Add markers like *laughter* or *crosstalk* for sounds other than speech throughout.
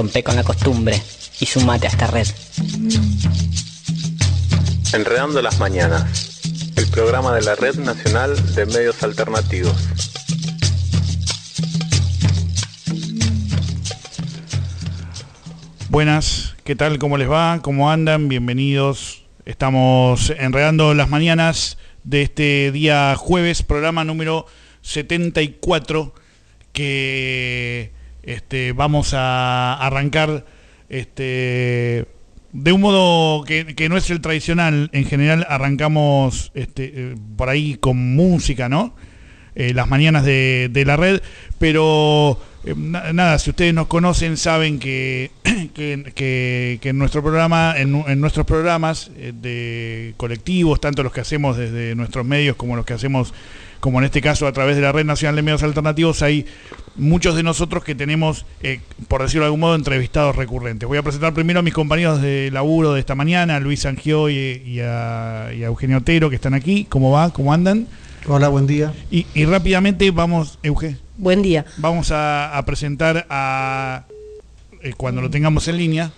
Rompe con la costumbre y sumate a esta red. Enredando las Mañanas, el programa de la Red Nacional de Medios Alternativos. Buenas, ¿qué tal? ¿Cómo les va? ¿Cómo andan? Bienvenidos. Estamos enredando las mañanas de este día jueves, programa número 74, que este, vamos a arrancar este, de un modo que, no es el tradicional. En general arrancamos este, eh, por ahí con música, ¿no? Eh, las mañanas de, la red, pero eh, nada, si ustedes nos conocen saben que, *clears throat* que, en nuestro programa, en, nuestros programas de colectivos, tanto los que hacemos desde nuestros medios como los que hacemos como en este caso a través de la Red Nacional de Medios Alternativos, hay muchos de nosotros que tenemos, eh, por decirlo de algún modo, entrevistados recurrentes. Voy a presentar primero a mis compañeros de laburo de esta mañana, a Luis Angio y, a, Eugenio Otero, que están aquí. ¿Cómo va? ¿Cómo andan? Hola, buen día. Y, rápidamente vamos, Euge. Buen día. Vamos a, presentar a, eh, cuando lo tengamos en línea,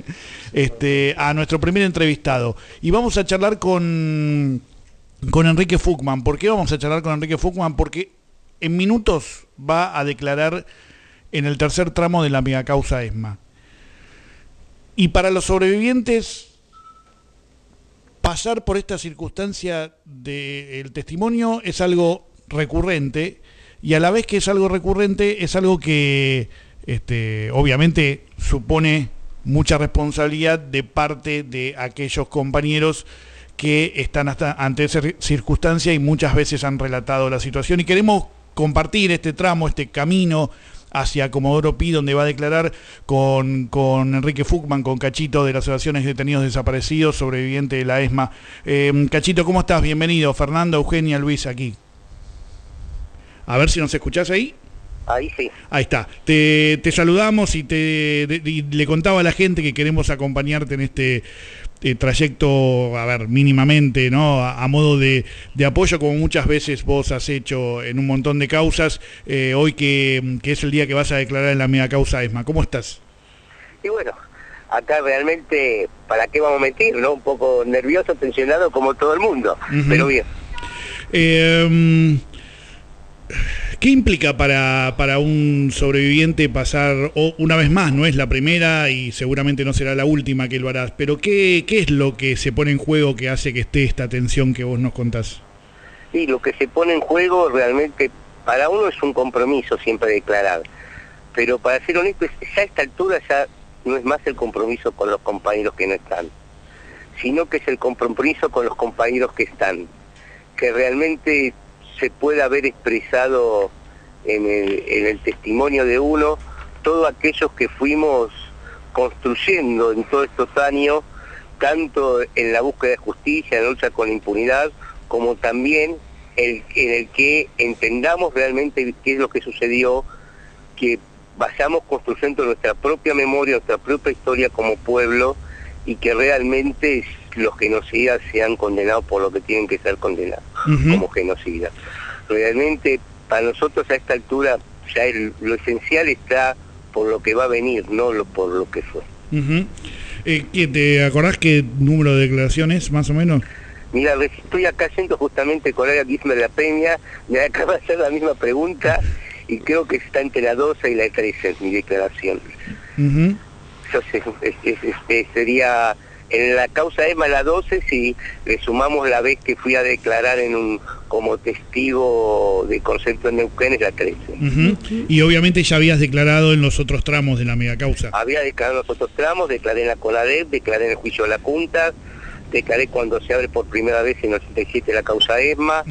*laughs* este, a nuestro primer entrevistado. Y vamos a charlar con con Enrique Fuchman. ¿Por qué vamos a charlar con Enrique Fuchman? Porque en minutos va a declarar en el tercer tramo de la megacausa ESMA. Y para los sobrevivientes, pasar por esta circunstancia del testimonio es algo recurrente y a la vez que es algo recurrente es algo que este, obviamente supone mucha responsabilidad de parte de aquellos compañeros que están ante esa circunstancia y muchas veces han relatado la situación y queremos compartir este tramo, este camino hacia Comodoro Pi, donde va a declarar con, con Enrique Fuchman, con Cachito de las Asociaciones de Detenidos Desaparecidos, sobreviviente de la ESMA. Em, Cachito, ¿cómo estás? Bienvenido. Fernando, Eugenia, Luis, aquí. A ver si nos escuchás ahí. Ahí sí. Ahí está. Te, te saludamos y, te, y le contaba a la gente que queremos acompañarte en este eh, trayecto, a ver, mínimamente, ¿no? A, modo de, apoyo, como muchas veces vos has hecho en un montón de causas, eh, hoy que, es el día que vas a declarar en la mega causa ESMA. ¿Cómo estás? Y bueno, acá realmente, ¿para qué vamos a mentir, no? Un poco nervioso, tensionado como todo el mundo, pero bien. Eh, ¿Qué implica para, para, un sobreviviente pasar, o una vez más, no es la primera y seguramente no será la última que lo harás, pero ¿qué, qué es lo que se pone en juego que hace que esté esta tensión que vos nos contás? Sí, lo que se pone en juego realmente para uno es un compromiso siempre declarar, pero para ser honesto, ya a esta altura ya no es más el compromiso con los compañeros que no están, sino que es el compromiso con los compañeros que están, que realmente se puede haber expresado en el, testimonio de uno todos aquellos que fuimos construyendo en todos estos años, tanto en la búsqueda de justicia, en la lucha con la impunidad, como también en el que entendamos realmente qué es lo que sucedió, que vayamos construyendo nuestra propia memoria, nuestra propia historia como pueblo y que realmente los genocidas sean condenados por lo que tienen que ser condenados como genocidas. Realmente para nosotros a esta altura ya lo esencial está por lo que va a venir, no lo, por lo que fue. Eh, ¿Te acordás qué número de declaraciones más o menos? Mira, estoy acá yendo justamente con Área de la Peña, me *laughs* acaba de hacer la misma pregunta y creo que está entre la 12 y la 13 mi declaración. Entonces, sería en la causa EMA la 12 si le sumamos la vez que fui a declarar en un como testigo de concepto en Neuquén es la 13. Y obviamente ya habías declarado en los otros tramos de la mega causa. Había declarado en los otros tramos, declaré en la CONADEP, declaré en el juicio de la Junta, declaré cuando se abre por primera vez en el 87 la causa ESMA,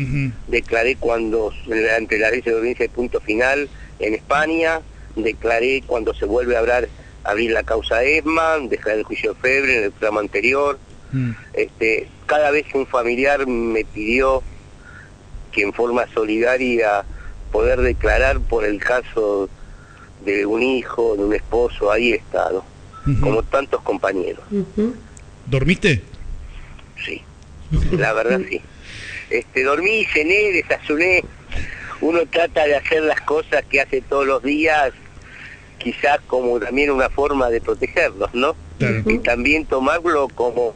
declaré cuando ante la ley de audiencia de punto final en España, declaré cuando se vuelve a hablar abrir la causa ESMA, dejar el juicio de febre en el programa anterior. Mm. Este, cada vez que un familiar me pidió que en forma solidaria poder declarar por el caso de un hijo, de un esposo, ahí he estado, como tantos compañeros. ¿Dormiste? Sí, la verdad sí. Este, dormí, cené, desayuné. Uno trata de hacer las cosas que hace todos los días quizás como también una forma de protegerlos, ¿no? Claro. Y también tomarlo como...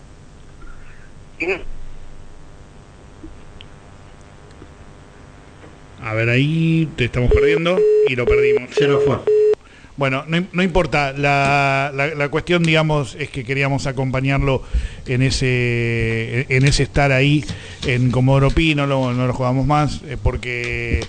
A ver, ahí te estamos perdiendo y lo perdimos. Se nos fue. Bueno, no, no importa, la, la- la cuestión, digamos, es que queríamos acompañarlo en ese en ese estar ahí en Comodoro Pi, no lo, no lo jugamos más, eh, porque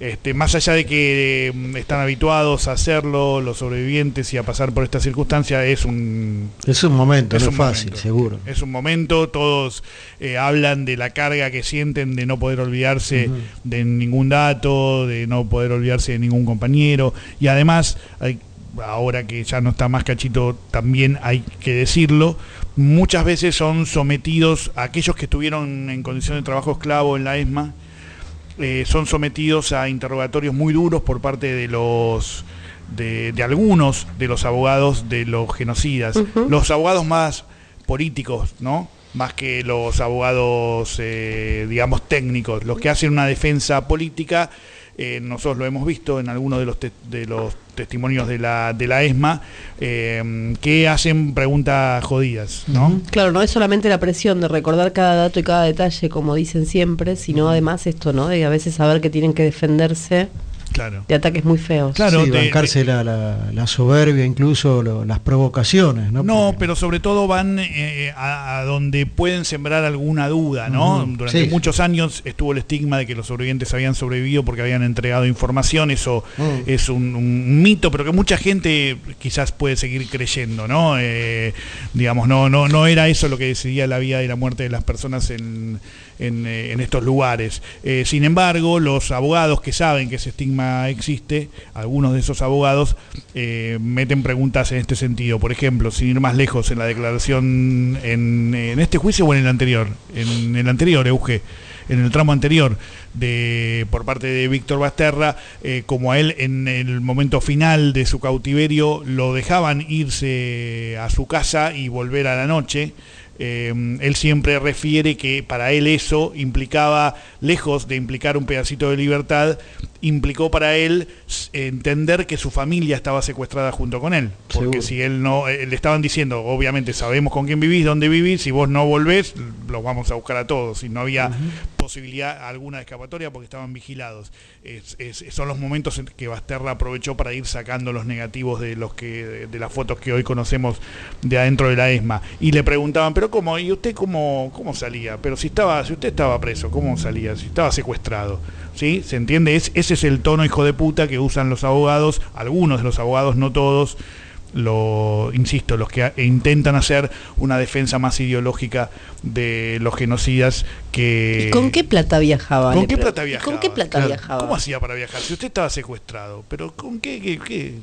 este, más allá de que mm, están habituados a hacerlo, los sobrevivientes y a pasar por esta circunstancia, es un, Es un momento, es no un es fácil, momento. seguro. Es un momento, todos eh, hablan de la carga que sienten de no poder olvidarse de ningún dato, de no poder olvidarse de ningún compañero. Y además, hay- ahora que ya no está más cachito, también hay que decirlo, muchas veces son sometidos a aquellos que estuvieron en condición de trabajo esclavo en la ESMA, eh, son sometidos a interrogatorios muy duros por parte de los de, de algunos de los abogados de los genocidas, los abogados más políticos, ¿no? Más que los abogados, eh, digamos, técnicos, los que hacen una defensa política. Eh, nosotros lo hemos visto en algunos de los, te- de los testimonios de la, de la ESMA, eh, que hacen preguntas jodidas, ¿no? Claro, no es solamente la presión de recordar cada dato y cada detalle, como dicen siempre, sino además esto, ¿no? De a veces saber que tienen que defenderse Claro. de ataques muy feos. Claro, sí, de- bancarse la, la- la soberbia, incluso lo- las provocaciones, ¿no? No, Porque- pero sobre todo van eh, a, a donde pueden sembrar alguna duda, ¿no? Durante sí. muchos años estuvo el estigma de que los sobrevivientes habían sobrevivido porque habían entregado información, eso Mm. es un, un mito, pero que mucha gente quizás puede seguir creyendo, ¿no? Eh, digamos, no, no, no era eso lo que decidía la vida y la muerte de las personas en, en, eh, en estos lugares. Eh, sin embargo, los abogados que saben que ese estigma existe, algunos de esos abogados eh, meten preguntas en este sentido. Por ejemplo, sin ir más lejos, en la declaración, en, este juicio o en el anterior, en el anterior, Euge, en el tramo anterior de por parte de Víctor Basterra, como a él en el momento final de su cautiverio lo dejaban irse a su casa y volver a la noche. Eh, él siempre refiere que para él eso implicaba, lejos de implicar un pedacito de libertad, implicó para él entender que su familia estaba secuestrada junto con él. Porque Seguro. si él no, eh, le estaban diciendo, obviamente sabemos con quién vivís, dónde vivís, si vos no volvés, los vamos a buscar a todos. Y no había posibilidad alguna de escapatoria porque estaban vigilados. Es- es- son los momentos en que Basterra aprovechó para ir sacando los negativos de los que de, de las fotos que hoy conocemos de adentro de la ESMA. Y le preguntaban, pero cómo, ¿y usted cómo, cómo salía? Pero si estaba, si usted estaba preso, ¿cómo salía? Si estaba secuestrado. ¿Sí? ¿Se entiende? Es, ese es el tono hijo de puta que usan los abogados, algunos de los abogados, no todos, lo insisto, los que a- intentan hacer una defensa más ideológica de los genocidas que ¿Y con qué plata viajaba? ¿Con qué plata ¿Y viajaba? ¿Con qué plata viajaba? ¿Cómo hacía para viajar? Si usted estaba secuestrado, pero ¿con qué? qué- qué?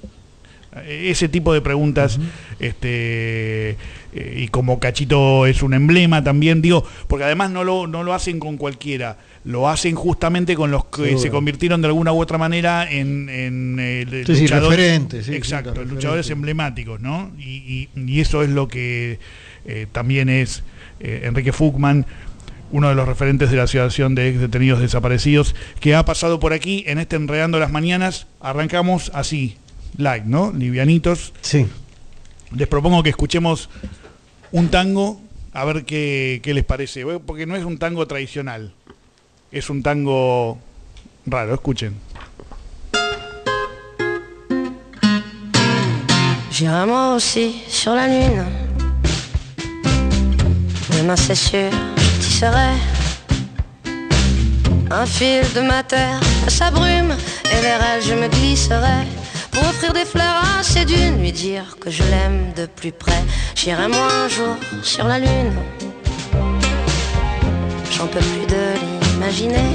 Eh, Ese tipo de preguntas, este eh, y como Cachito es un emblema también, digo, porque además no lo, no lo hacen con cualquiera, lo hacen justamente con los que Seguro. se convirtieron de alguna u otra manera en, en eh, Sí, sí, luchadores- referentes, sí, exacto, luchadores emblemáticos, ¿no? Y, y- y eso es lo que eh, también es Enrique Fuchman, uno de los referentes de la Asociación de Ex Detenidos Desaparecidos, que ha pasado por aquí en este Enredando las Mañanas. Arrancamos así, light, ¿no? Livianitos. Sí. Les propongo que escuchemos un tango, a ver qué, qué les parece, porque no es un tango tradicional, es un tango raro, escuchen. J'irai moi aussi sur la lune. Demain c'est sûr, je tisserai un fil de ma terre à sa brume et vers elle je me glisserai pour offrir des fleurs à ses dunes, lui dire que je l'aime de plus près. J'irai moi un jour sur la lune. J'en peux plus de l'imaginer.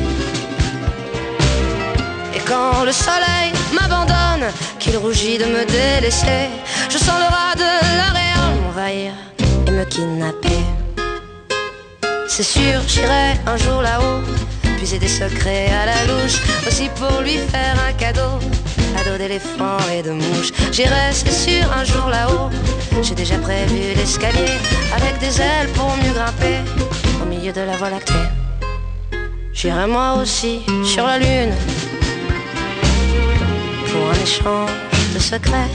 Et quand le soleil m'abandonne, qu'il rougit de me délaisser, je sens le rat de l'Ariel m'envahir et me kidnapper. C'est sûr, j'irai un jour là-haut, puiser des secrets à la louche, aussi pour lui faire un cadeau, d'éléphants et de mouches. J'irai, c'est sûr, un jour là-haut, j'ai déjà prévu l'escalier, avec des ailes pour mieux grimper, au milieu de la voie lactée. J'irai moi aussi sur la lune, pour un échange de secrets.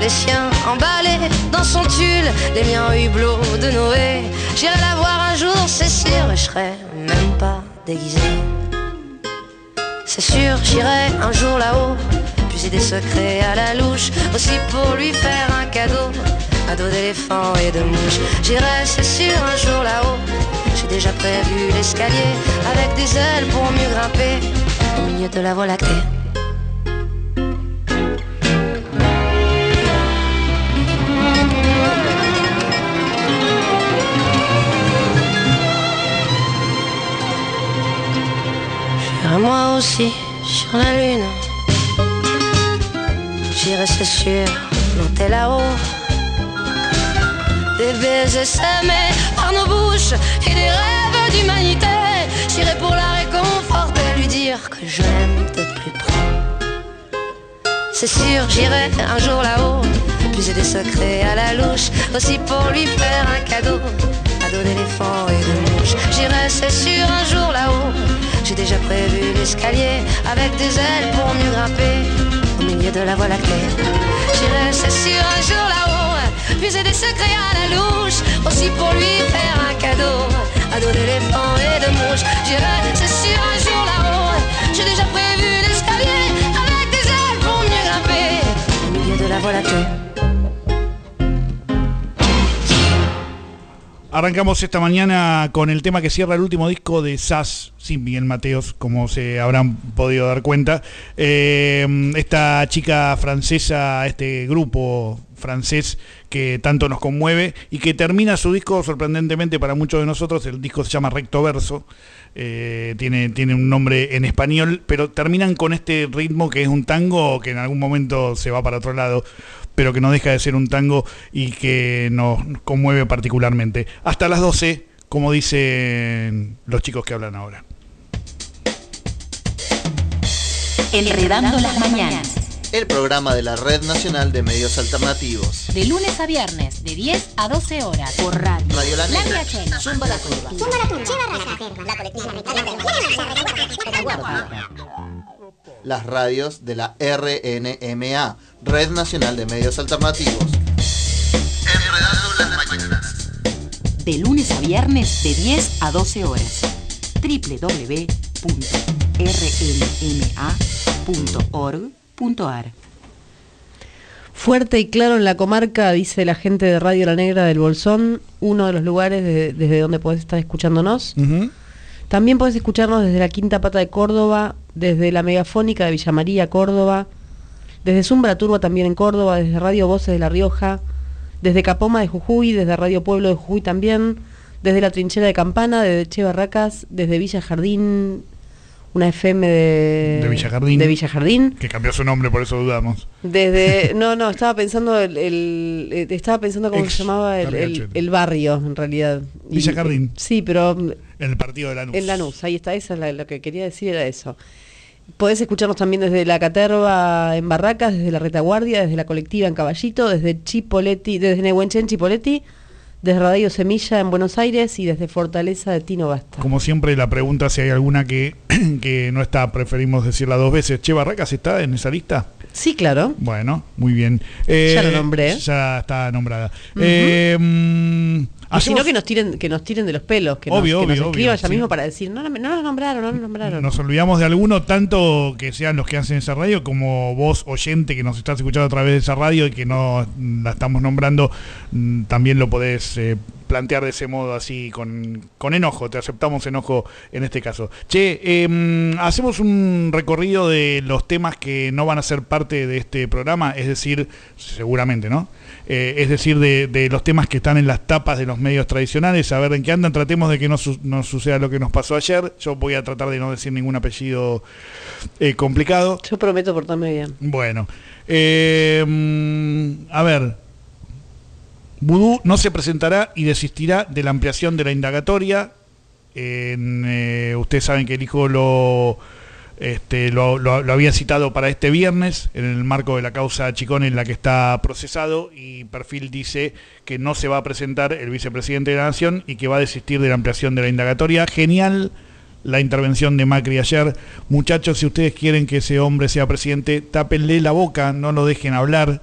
Les siens emballés dans son tulle, les miens hublot de Noé. J'irai la voir un jour, c'est sûr, je serai même pas déguisé. C'est sûr, j'irai un jour là-haut, puiser des secrets à la louche, aussi pour lui faire un cadeau, un dos d'éléphant et de mouche. J'irai, c'est sûr, un jour là-haut, j'ai déjà prévu l'escalier, avec des ailes pour mieux grimper, au milieu de la voie lactée. J'irai moi aussi sur la lune. J'irai, c'est sûr, monter là-haut. Des baisers semés par nos bouches et des rêves d'humanité. J'irai pour la réconforter, lui dire que je l'aime de plus près. C'est sûr, j'irai un jour là-haut, puiser des secrets à la louche, aussi pour lui faire un cadeau, un dos d'éléphant et de mouche. J'irai, c'est sûr, un jour là-haut, j'ai déjà prévu l'escalier avec des ailes pour mieux grimper au milieu de la voie lactée. J'irai, c'est sûr, un jour là-haut, puiser des secrets à la louche, aussi pour lui faire un cadeau, un dos d'éléphant et de mouche. J'irai, c'est un jour là-haut, j'ai déjà prévu l'escalier avec des ailes pour mieux grimper au milieu de la voie lactée. Arrancamos esta mañana con el tema que cierra el último disco de SAS, sin Miguel Mateos, como se habrán podido dar cuenta. Eh, esta chica francesa, este grupo francés que tanto nos conmueve y que termina su disco sorprendentemente para muchos de nosotros, el disco se llama Recto Verso, eh, tiene, tiene un nombre en español, pero terminan con este ritmo que es un tango que en algún momento se va para otro lado pero que no deja de ser un tango y que nos conmueve particularmente. Hasta las 12, como dicen los chicos que hablan ahora. Enredando las mañanas. El programa de la Red Nacional de Medios Alternativos. De lunes a viernes, de 10 a 12 horas. Por radio. Radio La Negra. Zumba la curva. Zumba la curva. La colectiva. Las radios de la RNMA, Red Nacional de Medios Alternativos. Enredando las mañanas. De lunes a viernes, de 10 a 12 horas. www.rnma.org.ar Fuerte y claro en la comarca, dice la gente de Radio La Negra del Bolsón, uno de los lugares de- desde donde podés estar escuchándonos. También podés escucharnos desde la Quinta Pata de Córdoba, desde la Megafónica de Villa María, Córdoba, desde Zumbra Turba también en Córdoba, desde Radio Voces de La Rioja, desde Capoma de Jujuy, desde Radio Pueblo de Jujuy también, desde la Trinchera de Campana, desde Che Barracas, desde Villa Jardín, una FM de, De Villa Jardín. de Villa Jardín. Que cambió su nombre, por eso dudamos. Desde, *laughs* no, no, estaba pensando el, el- eh, estaba pensando cómo Ex se llamaba el, el- Cargachete. el barrio en realidad. Y- Villa Jardín. Sí, pero En el partido de Lanús. en Lanús, ahí está, esa es la- lo que quería decir era eso. Podés escucharnos también desde la Caterva en Barracas, desde la Retaguardia, desde la colectiva en Caballito, desde Chipoleti, desde Nehuenchen Chipoleti, desde Radio Semilla en Buenos Aires y desde Fortaleza de Tino Basta. Como siempre, la pregunta si hay alguna que, *clears throat* que no está, preferimos decirla dos veces. Che, Barracas está en esa lista. Sí, claro. Bueno, muy bien. Eh, Ya lo nombré. Ya está nombrada. Eh, mm, Y si no hacemos- que nos tiren, que nos tiren de los pelos, que nos, Obvio, que nos obvio, escriban obvio, ya sí. mismo para decir, no, no, no nos nombraron, no nos nombraron. Nos olvidamos de alguno, tanto que sean los que hacen esa radio, como vos, oyente, que nos estás escuchando a través de esa radio y que no la estamos nombrando, mm, también lo podés eh, plantear de ese modo, así, con, con enojo. Te aceptamos enojo en este caso. Che, eh, mm, hacemos un recorrido de los temas que no van a ser parte de este programa, es decir, seguramente, ¿no? Eh, es decir, de, de los temas que están en las tapas de los medios tradicionales, a ver en qué andan, tratemos de que no, su- no suceda lo que nos pasó ayer. Yo voy a tratar de no decir ningún apellido eh, complicado. Yo prometo portarme bien. Bueno, eh, a ver, Vudú no se presentará y desistirá de la ampliación de la indagatoria. En, ustedes saben que el hijo lo, este, lo, lo- había citado para este viernes en el marco de la causa Chicón en la que está procesado y Perfil dice que no se va a presentar el vicepresidente de la Nación y que va a desistir de la ampliación de la indagatoria. Genial la intervención de Macri ayer. Muchachos, si ustedes quieren que ese hombre sea presidente, tápenle la boca, no lo dejen hablar.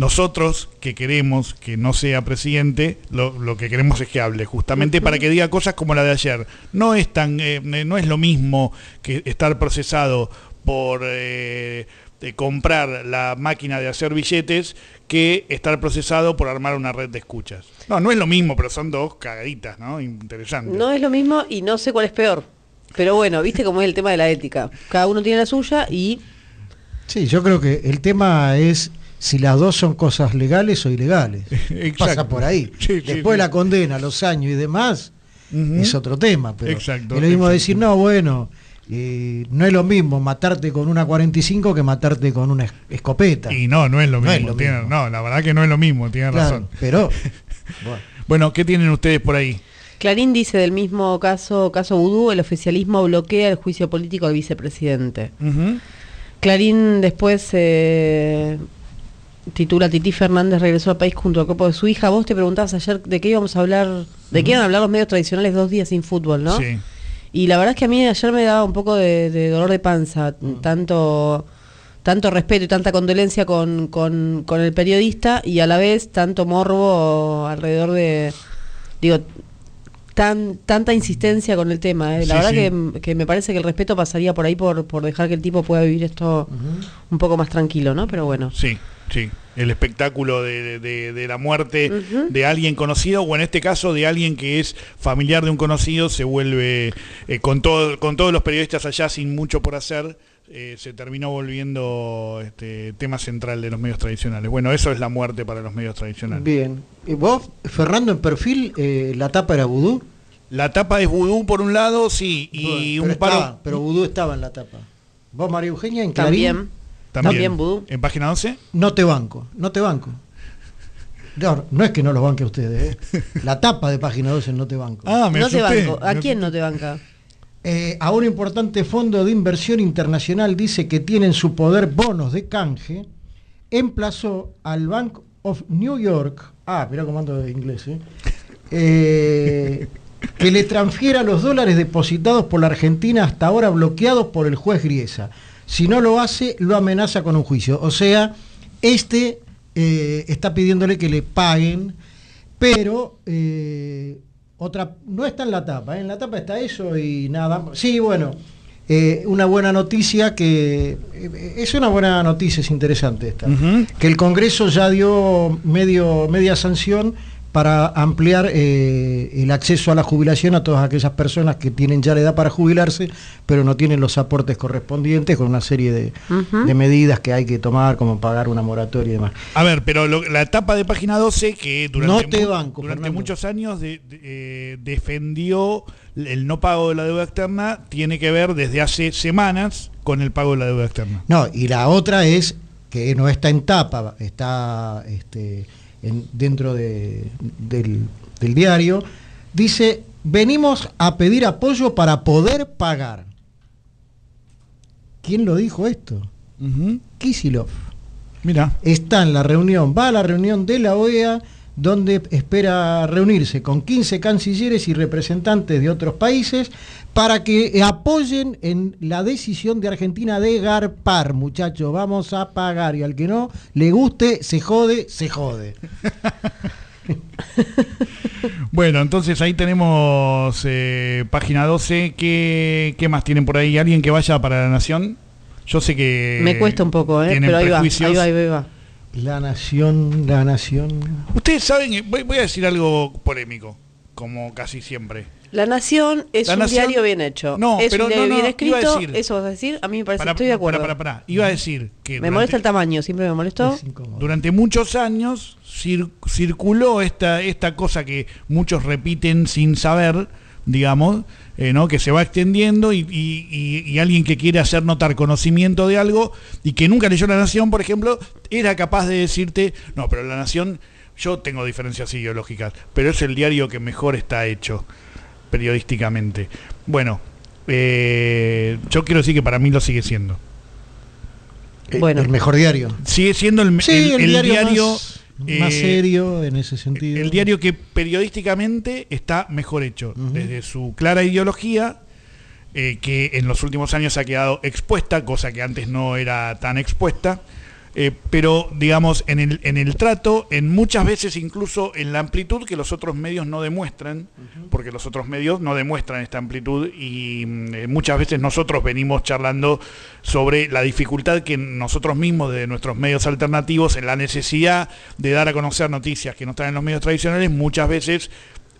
Nosotros, que queremos que no sea presidente, lo, lo que queremos es que hable, justamente para que diga cosas como la de ayer. No es, tan, eh, no es lo mismo que estar procesado por eh, de comprar la máquina de hacer billetes que estar procesado por armar una red de escuchas. No, no es lo mismo, pero son dos cagaditas, ¿no? Interesantes. No es lo mismo y no sé cuál es peor. Pero bueno, viste cómo es el tema de la ética. Cada uno tiene la suya y... Sí, yo creo que el tema es si las dos son cosas legales o ilegales. *laughs* Pasa por ahí. Sí, Después sí. la condena, los años y demás, es otro tema. Pero Exacto, es lo mismo exacto. decir, no, bueno, eh, no es lo mismo matarte con una 45 que matarte con una es- escopeta. Y no, no es lo No mismo. es lo tiene- mismo. no, la verdad que no es lo mismo, tiene Claro, razón. pero *laughs* bueno, Bueno, ¿qué tienen ustedes por ahí? Clarín dice del mismo caso, caso Vudú, el oficialismo bloquea el juicio político del vicepresidente. Clarín después eh, titula Titi Fernández regresó al país junto al cuerpo de su hija. Vos te preguntabas ayer de qué íbamos a hablar, de qué iban a hablar los medios tradicionales dos días sin fútbol, ¿no? Sí. Y la verdad es que a mí ayer me daba un poco de, de dolor de panza, tanto tanto respeto y tanta condolencia con, con, con el periodista y a la vez tanto morbo alrededor de, digo, tan tanta insistencia con el tema. ¿eh? La Sí, verdad sí. Que, que me parece que el respeto pasaría por ahí por, por dejar que el tipo pueda vivir esto un poco más tranquilo, ¿no? Pero bueno. Sí, sí. El espectáculo de, de- de la muerte de alguien conocido, o en este caso de alguien que es familiar de un conocido, se vuelve, eh, con, todo, con todos los periodistas allá sin mucho por hacer, eh, se terminó volviendo este tema central de los medios tradicionales. Bueno, eso es la muerte para los medios tradicionales. bien. ¿Y vos, Fernando, en perfil, eh, la tapa era vudú? La tapa es vudú por un lado, sí, y Bueno, un pero paro... estaba, pero vudú estaba en la tapa. Vos, María Eugenia, en Clarín, También. También, También vudú. ¿En página 11? no te banco, no te banco. No, no es que no los banque a ustedes, ¿eh? la tapa de página 12 no te banco. Ah, me no te banco. ¿A quién no te banca? Eh, a un importante fondo de inversión internacional dice que tiene en su poder bonos de canje, emplazó al Bank of New York, ah, mirá cómo ando de inglés, ¿eh? Eh, que le transfiera los dólares depositados por la Argentina hasta ahora bloqueados por el juez Griesa. Si no lo hace, lo amenaza con un juicio. O sea, este eh, está pidiéndole que le paguen, pero eh, otra no está en la tapa. ¿eh? En la tapa está eso y nada. Sí, bueno, una buena noticia que es una buena noticia, es interesante esta. Que el Congreso ya dio medio media sanción para ampliar eh, el acceso a la jubilación a todas aquellas personas que tienen ya la edad para jubilarse, pero no tienen los aportes correspondientes con una serie de, medidas que hay que tomar, como pagar una moratoria y demás. A ver, pero lo- la etapa de página 12 que durante, No te mu- banco, durante Fernando. muchos años de- de- eh, defendió el no pago de la deuda externa tiene que ver desde hace semanas con el pago de la deuda externa. No, y la otra es que no está en tapa, está este, en- dentro de- del, del diario, dice, venimos a pedir apoyo para poder pagar. ¿Quién lo dijo esto? Kisilov. Mira, Está en la reunión, va a la reunión de la OEA, donde espera reunirse con 15 cancilleres y representantes de otros países para que apoyen en la decisión de Argentina de garpar, muchachos, vamos a pagar y al que no le guste, se jode, se jode. *laughs* bueno, entonces ahí tenemos eh, página 12. ¿Qué, ¿Qué más tienen por ahí? ¿Alguien que vaya para la Nación? Yo sé que... Me cuesta un poco, ¿eh? Pero ahí va, ahí prejuicios. va, ahí va, ahí va. La nación, la nación. Ustedes saben, que- voy, voy a decir algo polémico, como casi siempre. La Nación es La un Nación- diario bien hecho. No, es pero un diario no, no, bien iba a escrito. decir- Eso vas a decir. A mí me parece, Pará, estoy de acuerdo. pará, pará. Iba a decir que Me durante- molesta el tamaño, siempre me molestó. Durante muchos años cir- circuló esta, esta cosa que muchos repiten sin saber, digamos, eh, ¿no? que se va extendiendo y, y- y- y alguien que quiere hacer notar conocimiento de algo y que nunca leyó La Nación, por ejemplo, era capaz de decirte, no, pero La Nación, yo tengo diferencias ideológicas, pero es el diario que mejor está hecho periodísticamente. Bueno, eh, yo quiero decir que para mí lo sigue siendo. Bueno. El mejor diario. Sigue siendo el, Sí, el- el, el diario, diario... más, eh, más serio en ese sentido. El diario que periodísticamente está mejor hecho, desde su clara ideología eh, que en los últimos años ha quedado expuesta, cosa que antes no era tan expuesta. Eh, pero digamos en el, en el trato, en muchas veces incluso en la amplitud que los otros medios no demuestran, porque los otros medios no demuestran esta amplitud y mm, eh, muchas veces nosotros venimos charlando sobre la dificultad que nosotros mismos de nuestros medios alternativos, en la necesidad de dar a conocer noticias que no están en los medios tradicionales, muchas veces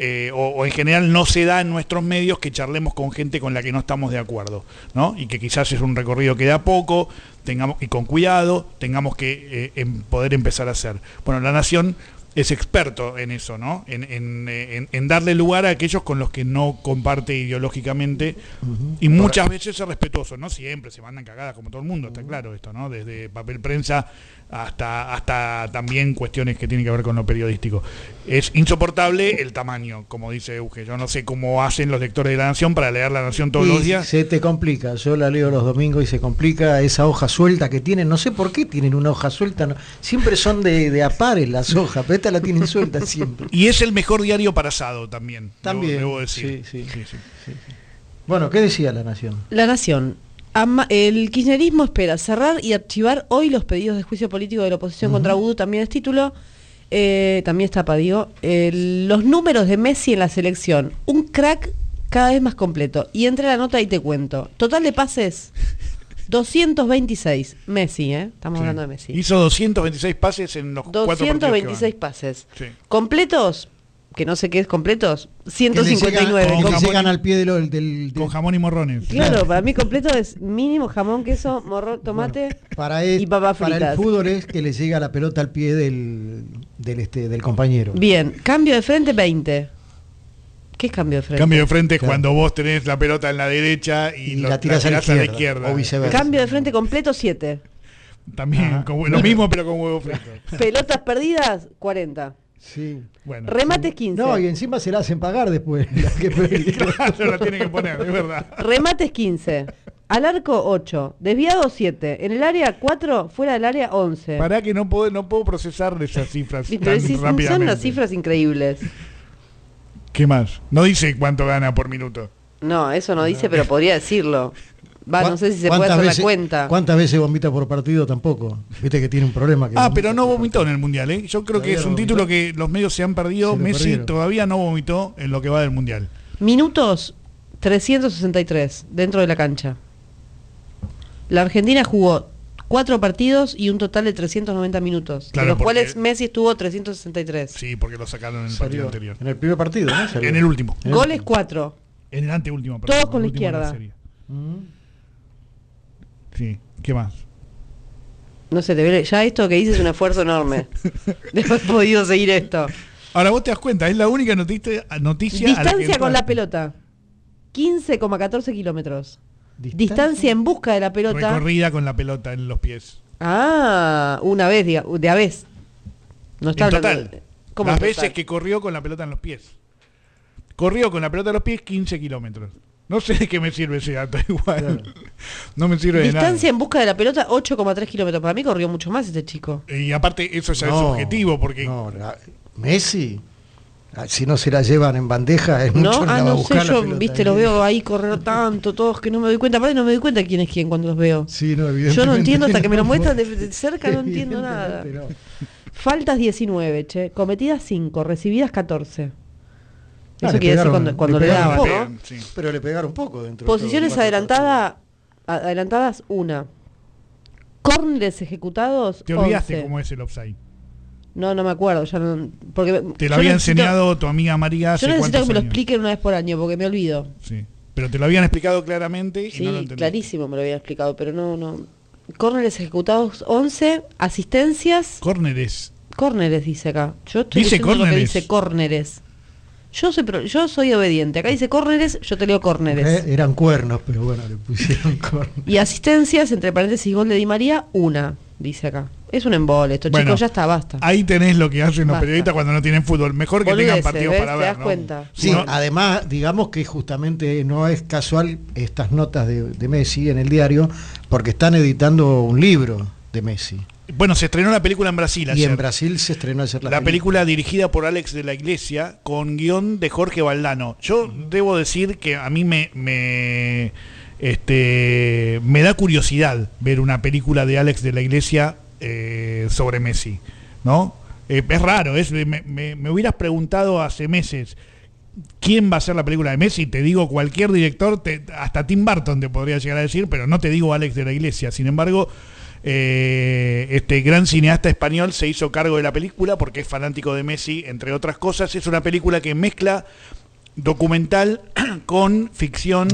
eh, o, o en general no se da en nuestros medios que charlemos con gente con la que no estamos de acuerdo, ¿no? Y que quizás es un recorrido que da poco, tengamos y con cuidado tengamos que eh, em- poder empezar a hacer. Bueno, la nación es experto en eso, ¿no? En, en, eh, en- en darle lugar a aquellos con los que no comparte ideológicamente y muchas veces es respetuoso, no siempre se mandan cagadas como todo el mundo, está claro esto, ¿no? Desde papel prensa hasta hasta también cuestiones que tienen que ver con lo periodístico. Es insoportable el tamaño, como dice Euge. Yo no sé cómo hacen los lectores de la Nación para leer la Nación todos Y los días. Se te complica. Yo la leo los domingos y se complica esa hoja suelta que tienen. No sé por qué tienen una hoja suelta. no- Siempre son de, de a pares las hojas, pero esta la tienen suelta siempre. Y es el mejor diario para asado también. También, Debo, decir. sí, sí. Bueno, ¿qué decía la Nación? La Nación. Ama- el kirchnerismo espera cerrar y archivar hoy los pedidos de juicio político de la oposición contra Vudú, también es título. Eh, también está digo. El- los números de Messi en la selección. Un crack cada vez más completo. Y entre la nota y te cuento. Total de pases, *laughs* 226. Messi, ¿eh? Estamos Sí. hablando de Messi. Hizo 226 pases en los cuatro partidos que 226 van. pases. Sí. Completos, que no sé qué es completos, Que le 159. llegan- Con que jamón- llegan al pie de lo- del, del- Con jamón y morrones. Claro, para mí completo es mínimo jamón, queso, morrón, tomate para el, y papas para el fritas. fútbol es que le llega la pelota al pie del, del, este, del compañero. Bien, cambio de frente 20. ¿Qué es cambio de frente? Cambio de frente es Claro. cuando vos tenés la pelota en la derecha y, Y lo- la tirás a la izquierda, o viceversa. Cambio de frente completo 7. También, con- lo mismo pero con huevo frito. *laughs* Pelotas perdidas 40. Sí. Bueno, Remates 15. No, y encima se la hacen pagar después. la que perdió. *laughs* claro, la tiene que poner, es verdad. Remates 15. Al arco 8. Desviado 7. En el área 4. Fuera del área 11. Pará que no puedo, no puedo procesar esas cifras tan decís, son unas cifras increíbles. ¿Qué más? No dice cuánto gana por minuto. No, eso no dice, pero podría decirlo. Va, no sé si se puede ¿Cuántas hacer veces- la cuenta. ¿Cuántas veces vomita por partido? Tampoco. Viste que tiene un problema. Que Ah, pero no vomitó en el Mundial, ¿eh? Yo creo que es un vomitó. título que los medios se han perdido. Se Messi perdieron. todavía no vomitó en lo que va del Mundial. Minutos 363 dentro de la cancha. La Argentina jugó cuatro partidos y un total de 390 minutos, Claro, de los porque- cuales Messi estuvo 363. Sí, porque lo sacaron en el Salió partido anterior. En el primer partido, ¿no? Salió. En el último. En el Goles 4. En el anteúltimo. Todos con la izquierda. Sí, ¿qué más? No sé, te ya esto que dices es un esfuerzo enorme. *laughs* de haber podido seguir esto. Ahora vos te das cuenta, es la única noticia, noticia a la que Distancia con la pelota. 15,14 kilómetros. Distancia. Distancia en busca de la pelota. Recorrida con la pelota en los pies. Ah, una vez, diga- de a vez. No está en total. ¿Cómo Las veces que corrió con la pelota en los pies. Corrió con la pelota en los pies 15 kilómetros. No sé de qué me sirve ese dato *laughs* igual. No me sirve de Distancia en busca de la pelota, 8,3 kilómetros. Para mí corrió mucho más este chico. nada. Y aparte eso ya es No, objetivo porque no, la- Messi, ah, si no se la llevan en bandeja, es ¿No? mucho la Ah, no sé, yo, viste, ¿eh? los veo ahí correr tanto, todos que no me doy cuenta. Aparte no me doy cuenta quién es quién cuando los veo. Sí, no, Yo no entiendo hasta *laughs* que me lo no. muestran de, de cerca, no *laughs* entiendo nada. Faltas 19, che. Cometidas 5, recibidas 14. Ah, Eso le quiere decir cuando, cuando le le daban, poco, ¿no? Sí. Pero le pegaron poco dentro. de Posiciones cuatro adelantada, adelantadas, una. Córneres ejecutados, te olvidaste 11. cómo es el offside. No, no me acuerdo. Ya no, porque Te lo había necesito- enseñado tu amiga María hace Yo necesito que me lo expliquen una vez por año, porque me olvido. Sí. Pero te lo habían explicado claramente y Sí, no lo entendí. clarísimo me lo habían explicado, pero no, no. Córneres ejecutados 11, asistencias, Córneres. córneres dice acá. Yo estoy Dice córneres. dice córneres. Yo soy, pro- yo soy obediente. Acá dice córneres, yo te leo córneres. Eh, eran cuernos, pero bueno, le pusieron *laughs* cuernos. Y asistencias, entre paréntesis, gol de Di María, una, dice acá. Es un embole esto, Bueno, chicos, ya está, basta. Ahí tenés lo que hacen los Basta. periodistas cuando no tienen fútbol. Mejor que tengan partidos ¿ves? para ¿Te ver. das ¿no? cuenta? Sí, No- además, digamos que justamente no es casual estas notas de, de Messi en el diario, porque están editando un libro. de Messi. Bueno, se estrenó la película en Brasil Y en Brasil se estrenó ayer la, la película dirigida por Alex de la Iglesia con guion de Jorge Valdano. Yo debo decir que a mí me, me, este, me da curiosidad ver una película de Alex de la Iglesia eh, sobre Messi, ¿no? Eh, es raro, es, me, me- me hubieras preguntado hace meses quién va a ser la película de Messi, te digo cualquier director, te- hasta Tim Burton te podría llegar a decir, pero no te digo Alex de la Iglesia. Sin embargo, eh, este gran cineasta español se hizo cargo de la película porque es fanático de Messi, entre otras cosas. Es una película que mezcla documental *clears throat* con ficción,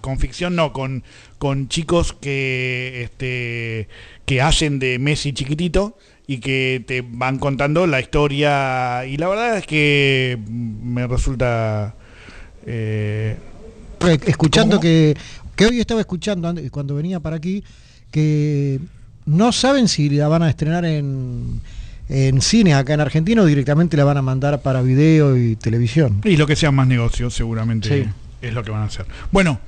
con ficción no, con, con chicos que, este, que hacen de Messi chiquitito y que te van contando la historia y la verdad es que me resulta eh, Escuchando ¿Cómo? que, que hoy estaba escuchando cuando venía para aquí que no saben si la van a estrenar en, en cine acá en Argentina o directamente la van a mandar para video y televisión. y lo que sea más negocio seguramente Sí. es lo que van a hacer. Bueno,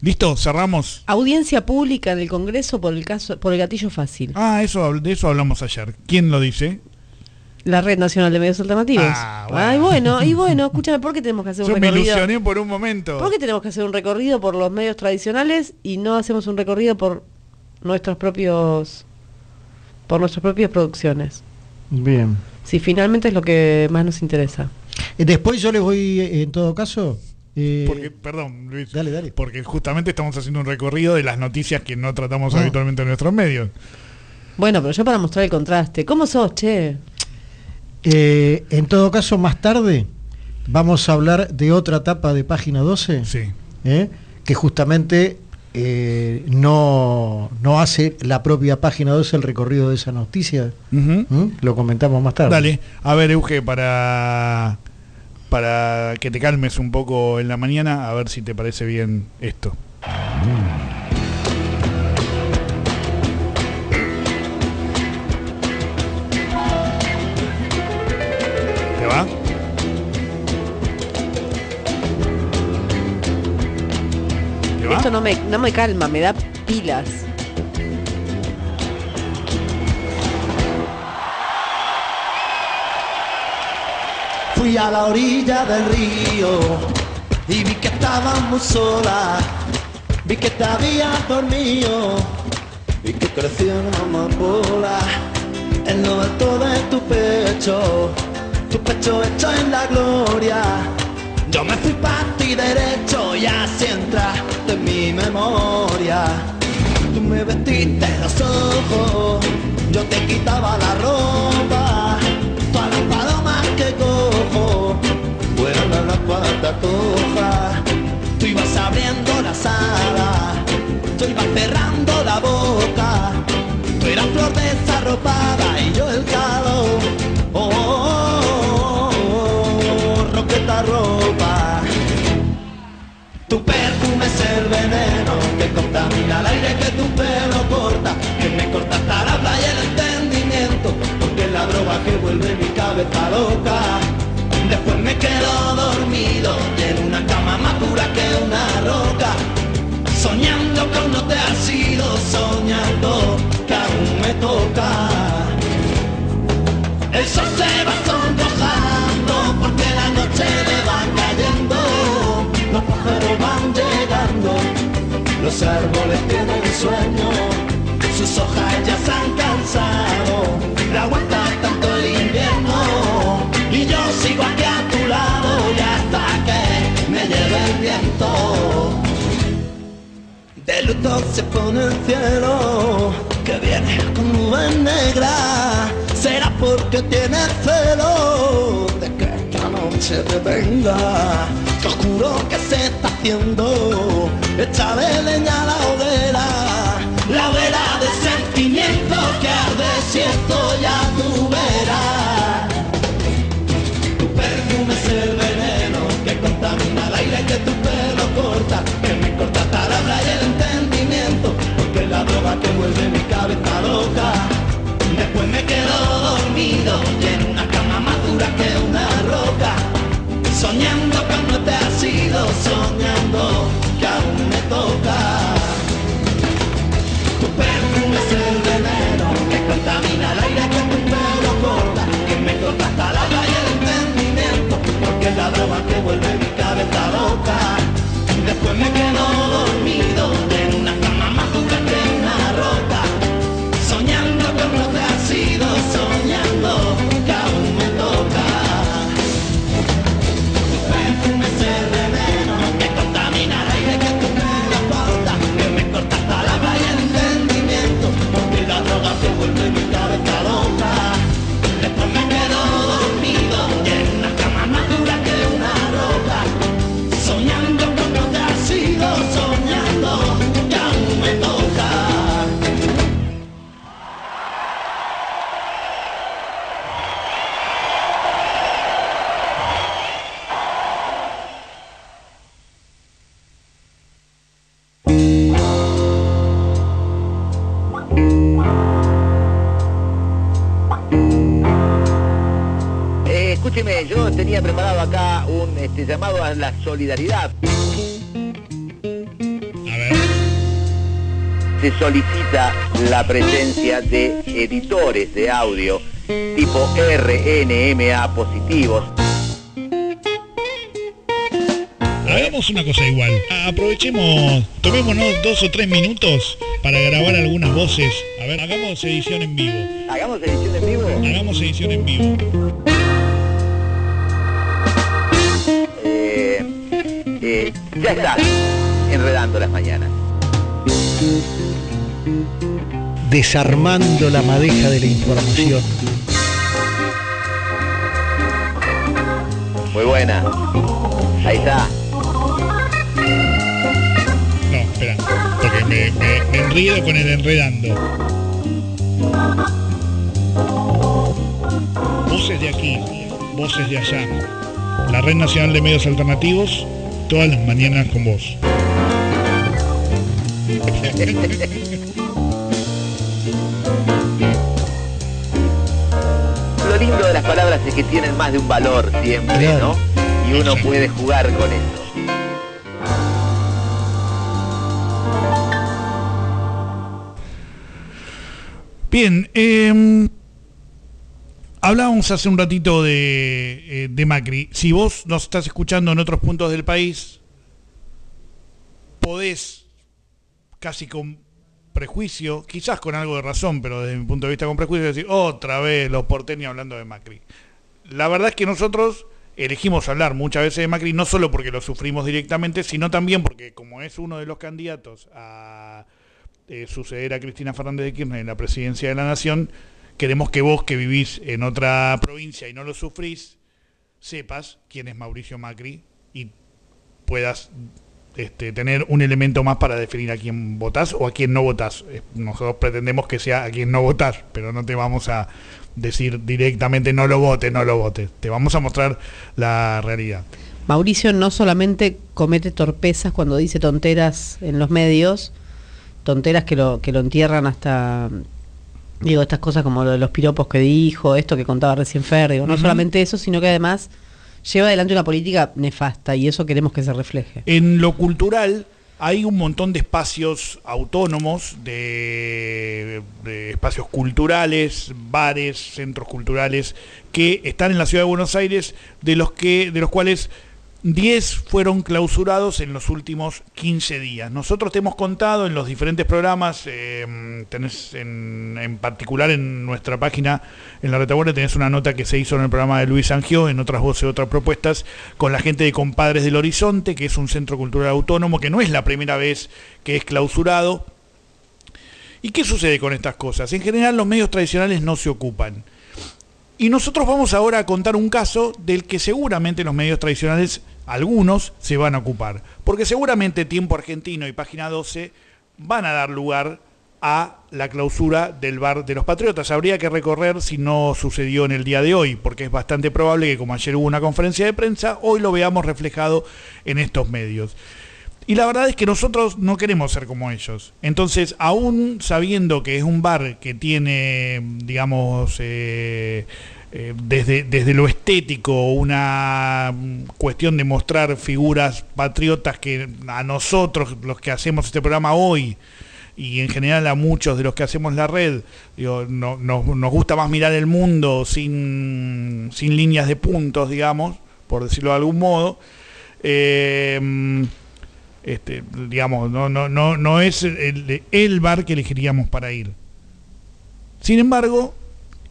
listo, cerramos. Audiencia pública en el Congreso por el caso por el gatillo fácil. Ah, eso de eso hablamos ayer. ¿Quién lo dice? La Red Nacional de Medios Alternativos. Ah, bueno. Ay, bueno, y *laughs* bueno, escúchame, ¿por qué tenemos que hacer un Yo me recorrido? ilusioné por un momento. ¿Por qué tenemos que hacer un recorrido por los medios tradicionales y no hacemos un recorrido por nuestros propios por nuestras propias producciones? Bien. Si finalmente es lo que más nos interesa. Eh, Después yo les voy, eh, en todo caso... eh, Porque, perdón, Luis. Dale, dale. Porque justamente estamos haciendo un recorrido de las noticias que no tratamos Ah. habitualmente en nuestros medios. Bueno, pero yo para mostrar el contraste. ¿Cómo sos, che? eh, en todo caso, más tarde vamos a hablar de otra etapa de página 12. Sí. ¿eh? que justamente eh, no, no hace la propia página 12 el recorrido de esa noticia. ¿Mm? Lo comentamos más tarde. Dale, a ver, Euge, para, para que te calmes un poco en la mañana, a ver si te parece bien esto. ¿Te No me, no me calma, me da pilas. Fui a la orilla del río y vi que estabas muy sola, vi que te habías dormido y que creció una amapola en lo alto de tu pecho, tu pecho hecho en la gloria. Yo me fui para ti derecho y así entraste en mi memoria. Tú me vestiste los ojos, yo te quitaba la ropa, todas las palomas que cojo, vuelan las patas cojas. Tú ibas abriendo las alas, tú ibas cerrando la boca, tú eras flor desarropada y yo el calor. Tu perfume es el veneno que contamina el aire que tu pelo corta, que me corta hasta la playa el entendimiento, porque es la droga que vuelve mi cabeza loca. Después me quedo dormido en una cama más dura que una roca, soñando que aún no te has ido, soñando los árboles tienen sueño, sus hojas ya se han cansado de aguantar tanto el invierno. Y yo sigo aquí a tu lado y hasta que me lleve el viento. De luto se pone el cielo que viene con nubes negras. Será porque tiene celo de que esta noche te venga. Que se está haciendo. Échale leña la hoguera. La hoguera de sentimiento que arde si esto ya tú verás. Tu perfume es el veneno que contamina el aire que tu pelo corta, que me corta hasta la playa y el entendimiento, porque la droga que vuelve mi cabeza loca. Después me quedo dormido soñando que no te has ido, soñando que aún me toca. Tu perfume es el veneno que contamina el aire que tu pelo corta, que me corta hasta la alma y el entendimiento, porque es la droga que vuelve mi cabeza loca. Y después me quedo dormido. A solidaridad. Se solicita la presencia de editores de audio tipo RNMA positivos. Hagamos una cosa igual. Aprovechemos, tomémonos dos o tres minutos para grabar algunas voces. A ver, hagamos edición en vivo. ¿Hagamos edición en vivo? Hagamos edición en vivo. Ya está, enredando las mañanas. Desarmando la madeja de la información. Muy buena. Ahí está. No, espera, porque me, me, me enredo con el enredando. Voces de aquí, voces de allá. La Red Nacional de Medios Alternativos, todas las mañanas con vos. Lo lindo de las palabras es que tienen más de un valor siempre, ¿no? Y uno puede jugar con eso. Bien, eh, hablábamos hace un ratito de, eh, de Macri. Si vos nos estás escuchando en otros puntos del país, podés, casi con prejuicio, quizás con algo de razón, pero desde mi punto de vista con prejuicio, decir, otra vez los porteños hablando de Macri. La verdad es que nosotros elegimos hablar muchas veces de Macri, no solo porque lo sufrimos directamente, sino también porque como es uno de los candidatos a eh, suceder a Cristina Fernández de Kirchner en la presidencia de la Nación, queremos que vos que vivís en otra provincia y no lo sufrís, sepas quién es Mauricio Macri y puedas este, tener un elemento más para definir a quién votás o a quién no votás. Nosotros pretendemos que sea a quién no votás, pero no te vamos a decir directamente no lo votes, no lo votes. Te vamos a mostrar la realidad. Mauricio no solamente comete torpezas cuando dice tonteras en los medios, tonteras que lo, que lo entierran hasta, digo, estas cosas como lo de los piropos que dijo, esto que contaba recién Fer, digo, no solamente eso, sino que además lleva adelante una política nefasta y eso queremos que se refleje. En lo cultural hay un montón de espacios autónomos, de, de espacios culturales, bares, centros culturales que están en la ciudad de Buenos Aires, de los que, de los cuales 10 fueron clausurados en los últimos 15 días. Nosotros te hemos contado en los diferentes programas, eh, tenés en, particular en nuestra página, en la retaguardia, tenés una nota que se hizo en el programa de Luis Angio, en otras voces, otras propuestas, con la gente de Compadres del Horizonte, que es un centro cultural autónomo, que no es la primera vez que es clausurado. ¿Y qué sucede con estas cosas? En general los medios tradicionales no se ocupan. Y nosotros vamos ahora a contar un caso del que seguramente los medios tradicionales, algunos, se van a ocupar. Porque seguramente Tiempo Argentino y Página 12 van a dar lugar a la clausura del bar de los Patriotas. Habría que recorrer si no sucedió en el día de hoy, porque es bastante probable que como ayer hubo una conferencia de prensa, hoy lo veamos reflejado en estos medios. Y la verdad es que nosotros no queremos ser como ellos. Entonces, aún sabiendo que es un bar que tiene, digamos, eh, eh, desde, desde lo estético, una cuestión de mostrar figuras patriotas que a nosotros, los que hacemos este programa hoy, y en general a muchos de los que hacemos la red, digo, no- no- nos gusta más mirar el mundo sin, sin líneas de puntos, digamos, por decirlo de algún modo. Eh, este, digamos, no, no, no, no es el bar que elegiríamos para ir. Sin embargo,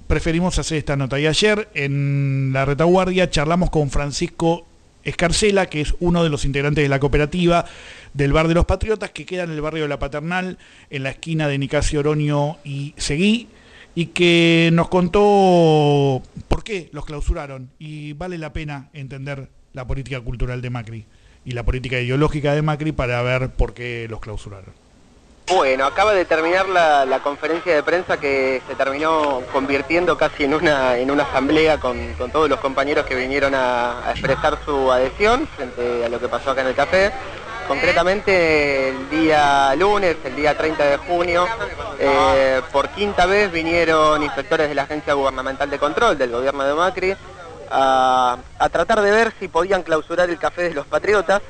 preferimos hacer esta nota. Y ayer en la retaguardia charlamos con Francisco Escarcela, que es uno de los integrantes de la cooperativa del Bar de los Patriotas, que queda en el barrio de La Paternal, en la esquina de Nicasio Oroño y Seguí, y que nos contó por qué los clausuraron. Y vale la pena entender la política cultural de Macri y la política ideológica de Macri para ver por qué los clausuraron. Bueno, acaba de terminar la, conferencia de prensa que se terminó convirtiendo casi en una, en una asamblea con, con todos los compañeros que vinieron a, a expresar su adhesión frente a lo que pasó acá en el café. Concretamente el día lunes, el día 30 de junio, eh, por quinta vez vinieron inspectores de la Agencia Gubernamental de Control del gobierno de Macri a, a tratar de ver si podían clausurar el café de los patriotas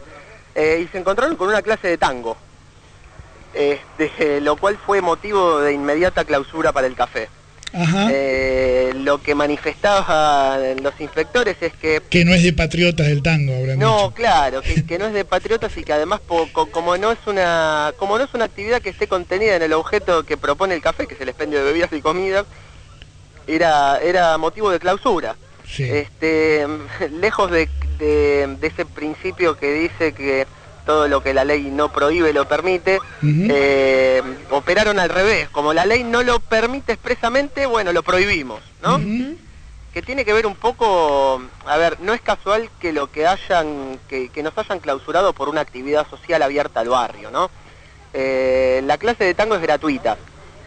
eh, y se encontraron con una clase de tango este, lo cual fue motivo de inmediata clausura para el café. Eh, lo que manifestaban los inspectores es que Que no es de patriotas del tango, habrán no, claro, que, *laughs* que no es de patriotas y que además como no es una como no es una actividad que esté contenida en el objeto que propone el café, que es el expendio de bebidas y comidas, era era motivo de clausura. Este, *laughs* lejos de, de- de ese principio que dice que todo lo que la ley no prohíbe lo permite, eh, operaron al revés. Como la ley no lo permite expresamente, bueno, lo prohibimos, ¿no? Que tiene que ver un poco, a ver, no es casual que lo que hayan, que, que nos hayan clausurado por una actividad social abierta al barrio, ¿no? Eh, la clase de tango es gratuita.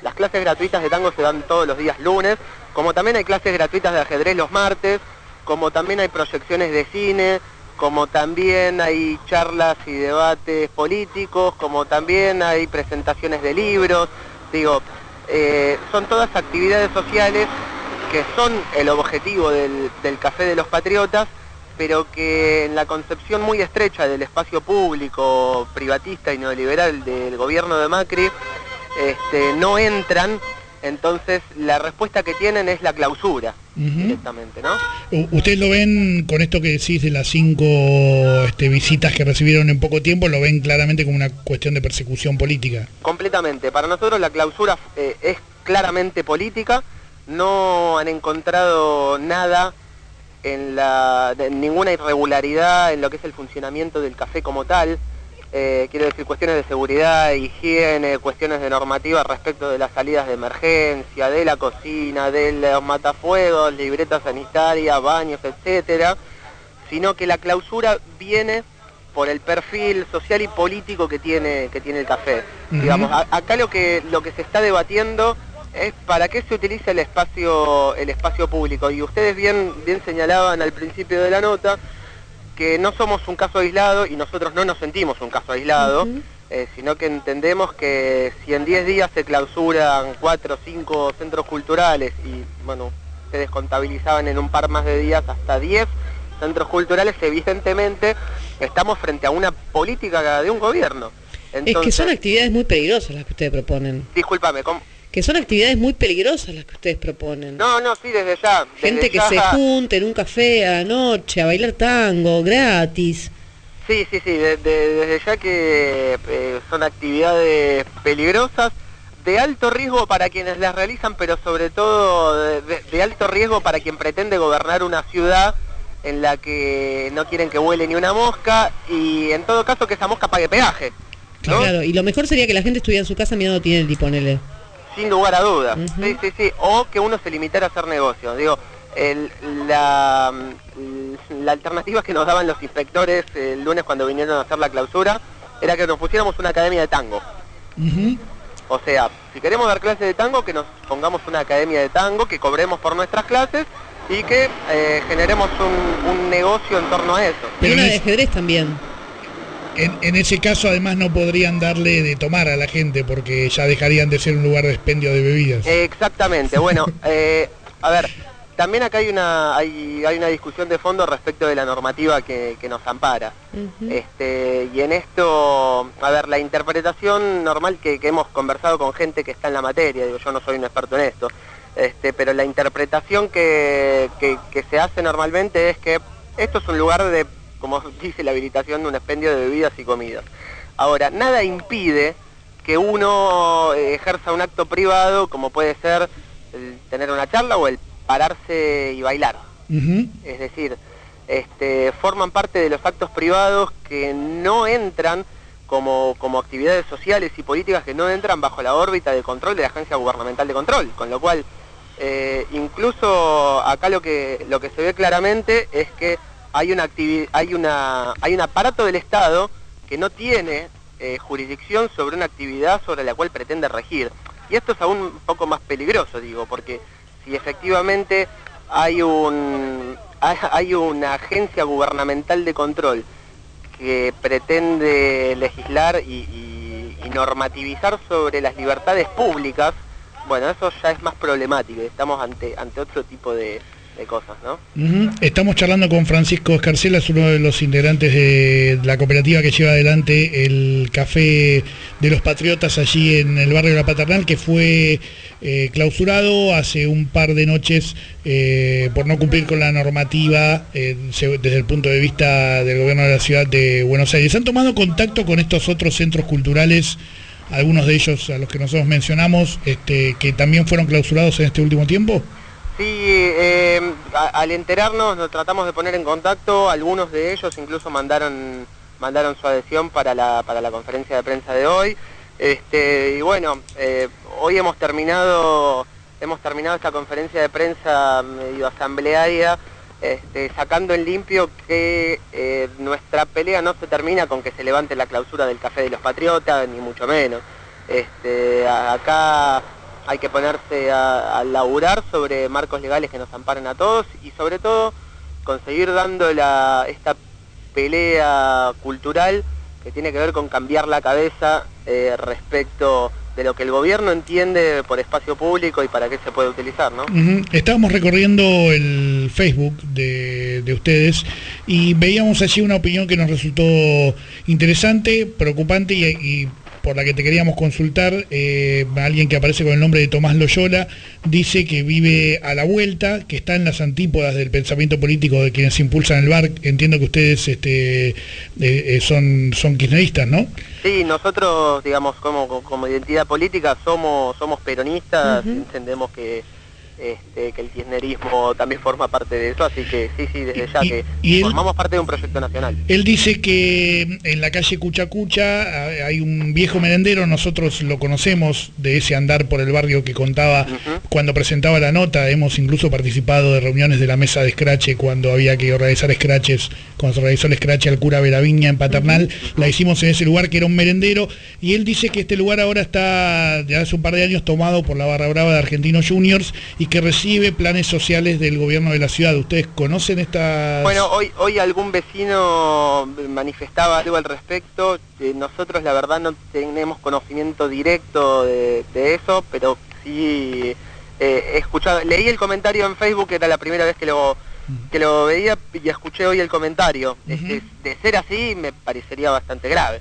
Las clases gratuitas de tango se dan todos los días lunes, como también hay clases gratuitas de ajedrez los martes, como también hay proyecciones de cine, como también hay charlas y debates políticos, como también hay presentaciones de libros, digo, eh, son todas actividades sociales que son el objetivo del, del Café de los Patriotas, pero que en la concepción muy estrecha del espacio público, privatista y neoliberal del gobierno de Macri, este, no entran, entonces la respuesta que tienen es la clausura, directamente, ¿no? ¿Ustedes lo ven con esto que decís de las cinco este, visitas que recibieron en poco tiempo, lo ven claramente como una cuestión de persecución política? Completamente. Para nosotros la clausura eh, es claramente política. No han encontrado nada en la de ninguna irregularidad en lo que es el funcionamiento del café como tal. Eh, quiero decir cuestiones de seguridad, higiene, cuestiones de normativa respecto de las salidas de emergencia, de la cocina, de los matafuegos, libretas sanitarias, baños, etcétera, sino que la clausura viene por el perfil social y político que tiene que tiene el café. Digamos, a- acá lo que lo que se está debatiendo es para qué se utiliza el espacio el espacio público y ustedes bien bien señalaban al principio de la nota que no somos un caso aislado y nosotros no nos sentimos un caso aislado, eh, sino que entendemos que si en 10 días se clausuran 4 o 5 centros culturales y, bueno, ustedes contabilizaban en un par más de días hasta 10 centros culturales, evidentemente estamos frente a una política de un gobierno. es que son actividades muy peligrosas las que ustedes proponen. discúlpame, ¿cómo? Que son actividades muy peligrosas las que ustedes proponen. No, no, sí, desde ya. desde Gente que ya- se junte en un café a la noche a bailar tango gratis. Sí, sí, sí, de- de- desde ya que eh, son actividades peligrosas, de alto riesgo para quienes las realizan, pero sobre todo de, alto riesgo para quien pretende gobernar una ciudad en la que no quieren que vuele ni una mosca y en todo caso que esa mosca pague peaje, ¿no? Claro, y lo mejor sería que la gente estuviera en su casa mirando Tinelli, ponele. Sin lugar a dudas. Sí, sí, sí. O que uno se limitara a hacer negocio. Digo, el- la, mm, la alternativa que nos daban los inspectores el lunes cuando vinieron a hacer la clausura era que nos pusiéramos una academia de tango. O sea, si queremos dar clases de tango, que nos pongamos una academia de tango, que cobremos por nuestras clases y que eh, generemos un, un negocio en torno a eso. Y una de ajedrez también. En, en ese caso además no podrían darle de tomar a la gente porque ya dejarían de ser un lugar de expendio de bebidas. Exactamente, bueno, *laughs* eh, a ver, también acá hay una, hay, hay una discusión de fondo respecto de la normativa que, que nos ampara. Este, y en esto, a ver, la interpretación normal que, que hemos conversado con gente que está en la materia, digo, yo no soy un experto en esto, este, pero la interpretación que, que- que se hace normalmente es que esto es un lugar de, como dice la habilitación, de un expendio de bebidas y comidas. Ahora, nada impide que uno eh, ejerza un acto privado, como puede ser el tener una charla o el pararse y bailar. Es decir, este, forman parte de los actos privados que no entran como, como actividades sociales y políticas que no entran bajo la órbita de control de la Agencia Gubernamental de Control, con lo cual eh, incluso acá lo que, lo que se ve claramente es que hay, una hay, una, hay un aparato del Estado que no tiene eh, jurisdicción sobre una actividad sobre la cual pretende regir. Y esto es aún un poco más peligroso, digo, porque si efectivamente hay, un, *laughs* hay, una agencia gubernamental de control que pretende legislar y, y- y normativizar sobre las libertades públicas, bueno, eso ya es más problemático, estamos ante, ante otro tipo de, Estamos charlando con Francisco Escarcela, es uno de los integrantes de la cooperativa que lleva adelante el Café de los Patriotas allí en el barrio de la Paternal, que fue eh, clausurado hace un par de noches eh, por no cumplir con la normativa eh, desde el punto de vista del gobierno de la ciudad de Buenos Aires. ¿Han tomado contacto con estos otros centros culturales? Algunos de ellos a los que nosotros mencionamos, este, que también fueron clausurados en este último tiempo. Sí, eh, al enterarnos nos tratamos de poner en contacto, algunos de ellos incluso mandaron mandaron su adhesión para la, para la conferencia de prensa de hoy. Este, y bueno, eh, hoy hemos terminado hemos terminado esta conferencia de prensa medio asamblearia, este, sacando en limpio que eh, nuestra pelea no se termina con que se levante la clausura del Café de los Patriotas, ni mucho menos. Este, acá hay que ponerse a, laburar sobre marcos legales que nos amparen a todos y sobre todo conseguir dando la, esta pelea cultural que tiene que ver con cambiar la cabeza eh, respecto de lo que el gobierno entiende por espacio público y para qué se puede utilizar, ¿no? Estábamos recorriendo el Facebook de, de ustedes y veíamos allí una opinión que nos resultó interesante, preocupante y por la que te queríamos consultar. eh, alguien que aparece con el nombre de Tomás Loyola dice que vive a la vuelta, que está en las antípodas del pensamiento político de quienes impulsan el bar. Entiendo que ustedes este, eh, eh, son, son kirchneristas, ¿no? Sí, nosotros, digamos, como, como identidad política somos somos peronistas, entendemos que este, que el kirchnerismo también forma parte de eso, así que sí, sí, desde ya que y él- formamos parte de un proyecto nacional. Él dice que en la calle Cuchacucha hay un viejo merendero, nosotros lo conocemos de ese andar por el barrio que contaba cuando presentaba la nota, hemos incluso participado de reuniones de la mesa de Scratch cuando había que organizar Scratches, cuando se organizó el Scratch al cura Veraviña en Paternal, la hicimos en ese lugar que era un merendero y él dice que este lugar ahora está de hace un par de años tomado por la barra brava de Argentinos Juniors y que recibe planes sociales del gobierno de la ciudad. ¿Ustedes conocen estas...? Bueno, hoy, hoy algún vecino manifestaba algo al respecto. eh, nosotros la verdad no tenemos conocimiento directo de, de eso, pero sí eh, he escuchado, leí el comentario en Facebook, era la primera vez que lo que lo veía y escuché hoy el comentario. De ser así me parecería bastante grave.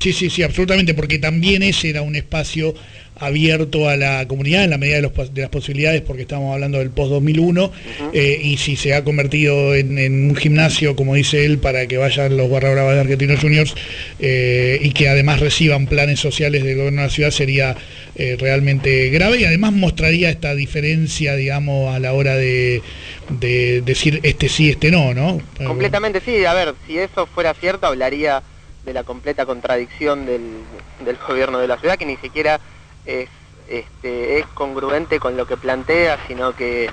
Sí, sí, sí, absolutamente, porque también ese era un espacio abierto a la comunidad en la medida de, los de las posibilidades, porque estamos hablando del post-2001, eh, y si se ha convertido en, en un gimnasio, como dice él, para que vayan los barra bravas de Argentinos Juniors, eh, y que además reciban planes sociales del gobierno de la ciudad, sería eh, realmente grave, y además mostraría esta diferencia, digamos, a la hora de, de decir este sí, este no, ¿no? Completamente sí, a ver, si eso fuera cierto hablaría de la completa contradicción del, del gobierno de la ciudad, que ni siquiera es, este, es congruente con lo que plantea, sino que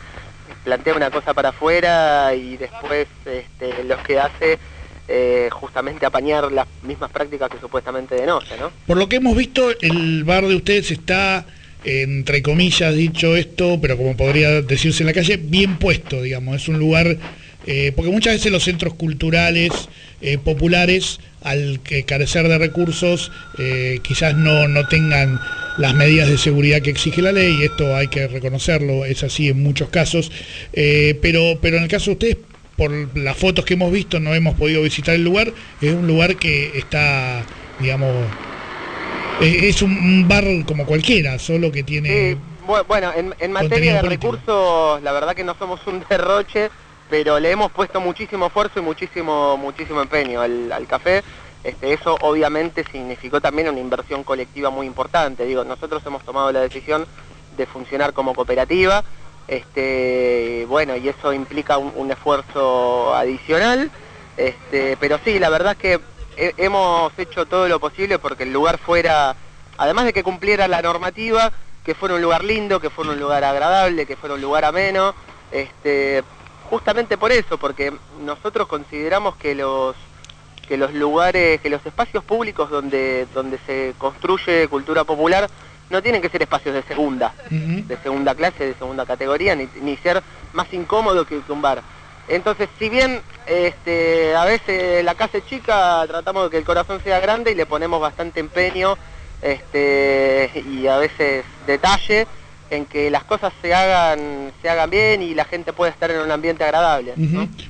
plantea una cosa para afuera y después este, lo que hace eh, justamente apañar las mismas prácticas que supuestamente denuncia, ¿no? Por lo que hemos visto, el bar de ustedes está, entre comillas, dicho esto, pero como podría decirse en la calle, bien puesto, digamos. Es un lugar eh, porque muchas veces los centros culturales eh, populares, al que carecer de recursos, eh, quizás no, no tengan las medidas de seguridad que exige la ley, esto hay que reconocerlo, es así en muchos casos, pero, pero en el caso de ustedes, por las fotos que hemos visto, no hemos podido visitar el lugar, es un lugar que está, digamos, es un bar como cualquiera, solo que tiene... Bueno, en, materia de recursos, la verdad que no somos un derroche, pero le hemos puesto muchísimo esfuerzo y muchísimo, muchísimo empeño al, café. Este, eso obviamente significó también una inversión colectiva muy importante. Digo, nosotros hemos tomado la decisión de funcionar como cooperativa, este, bueno, y eso implica un, esfuerzo adicional, este, pero sí, la verdad es que hemos hecho todo lo posible porque el lugar fuera, además de que cumpliera la normativa, que fuera un lugar lindo, que fuera un lugar agradable, que fuera un lugar ameno, este, justamente por eso, porque nosotros consideramos que los que los lugares, que los espacios públicos donde, donde se construye cultura popular no tienen que ser espacios de segunda, de segunda clase, de segunda categoría, ni, ser más incómodo que, un bar. Entonces, si bien este, a veces la casa es chica, tratamos de que el corazón sea grande y le ponemos bastante empeño este, y a veces detalle en que las cosas se hagan se hagan bien y la gente pueda estar en un ambiente agradable.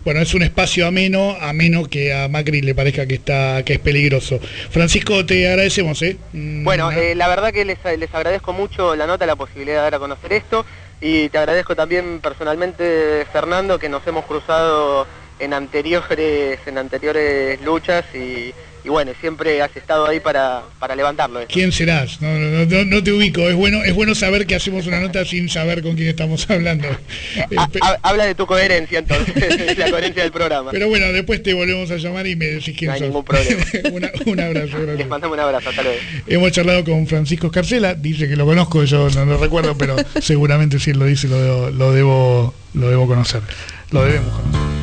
Bueno, es un espacio ameno, ameno que a Macri le parezca que está que es peligroso. Francisco, te agradecemos, ¿eh? Mm, bueno, eh, la verdad que les, les agradezco mucho la nota, la posibilidad de dar a conocer esto y te agradezco también personalmente, Fernando, que nos hemos cruzado en anteriores en anteriores luchas y y bueno, siempre has estado ahí para, para levantarlo. ¿Quién serás? No, no, no, te ubico. Es bueno, es bueno saber que hacemos una nota sin saber con quién estamos hablando. *laughs* habla de tu coherencia entonces, *laughs* la coherencia del programa. Pero bueno, después te volvemos a llamar y me decís quién no hay ningún problema. *laughs* un abrazo. Les mandamos un abrazo, hasta luego. Hemos charlado con Francisco Escarcela, dice que lo conozco, yo no lo recuerdo, pero seguramente si él lo dice lo debo, lo debo, lo debo conocer. Lo debemos conocer.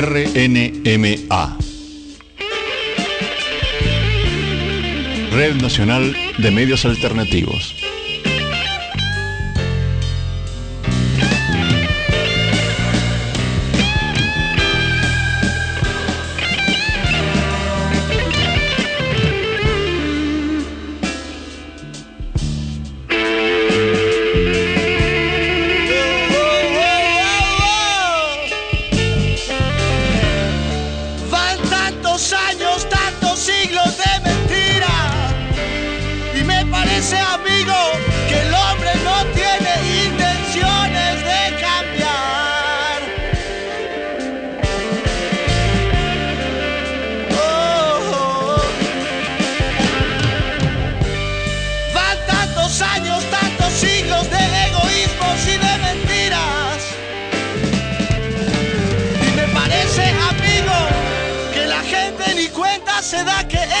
RNMA. Red Nacional de Medios Alternativos.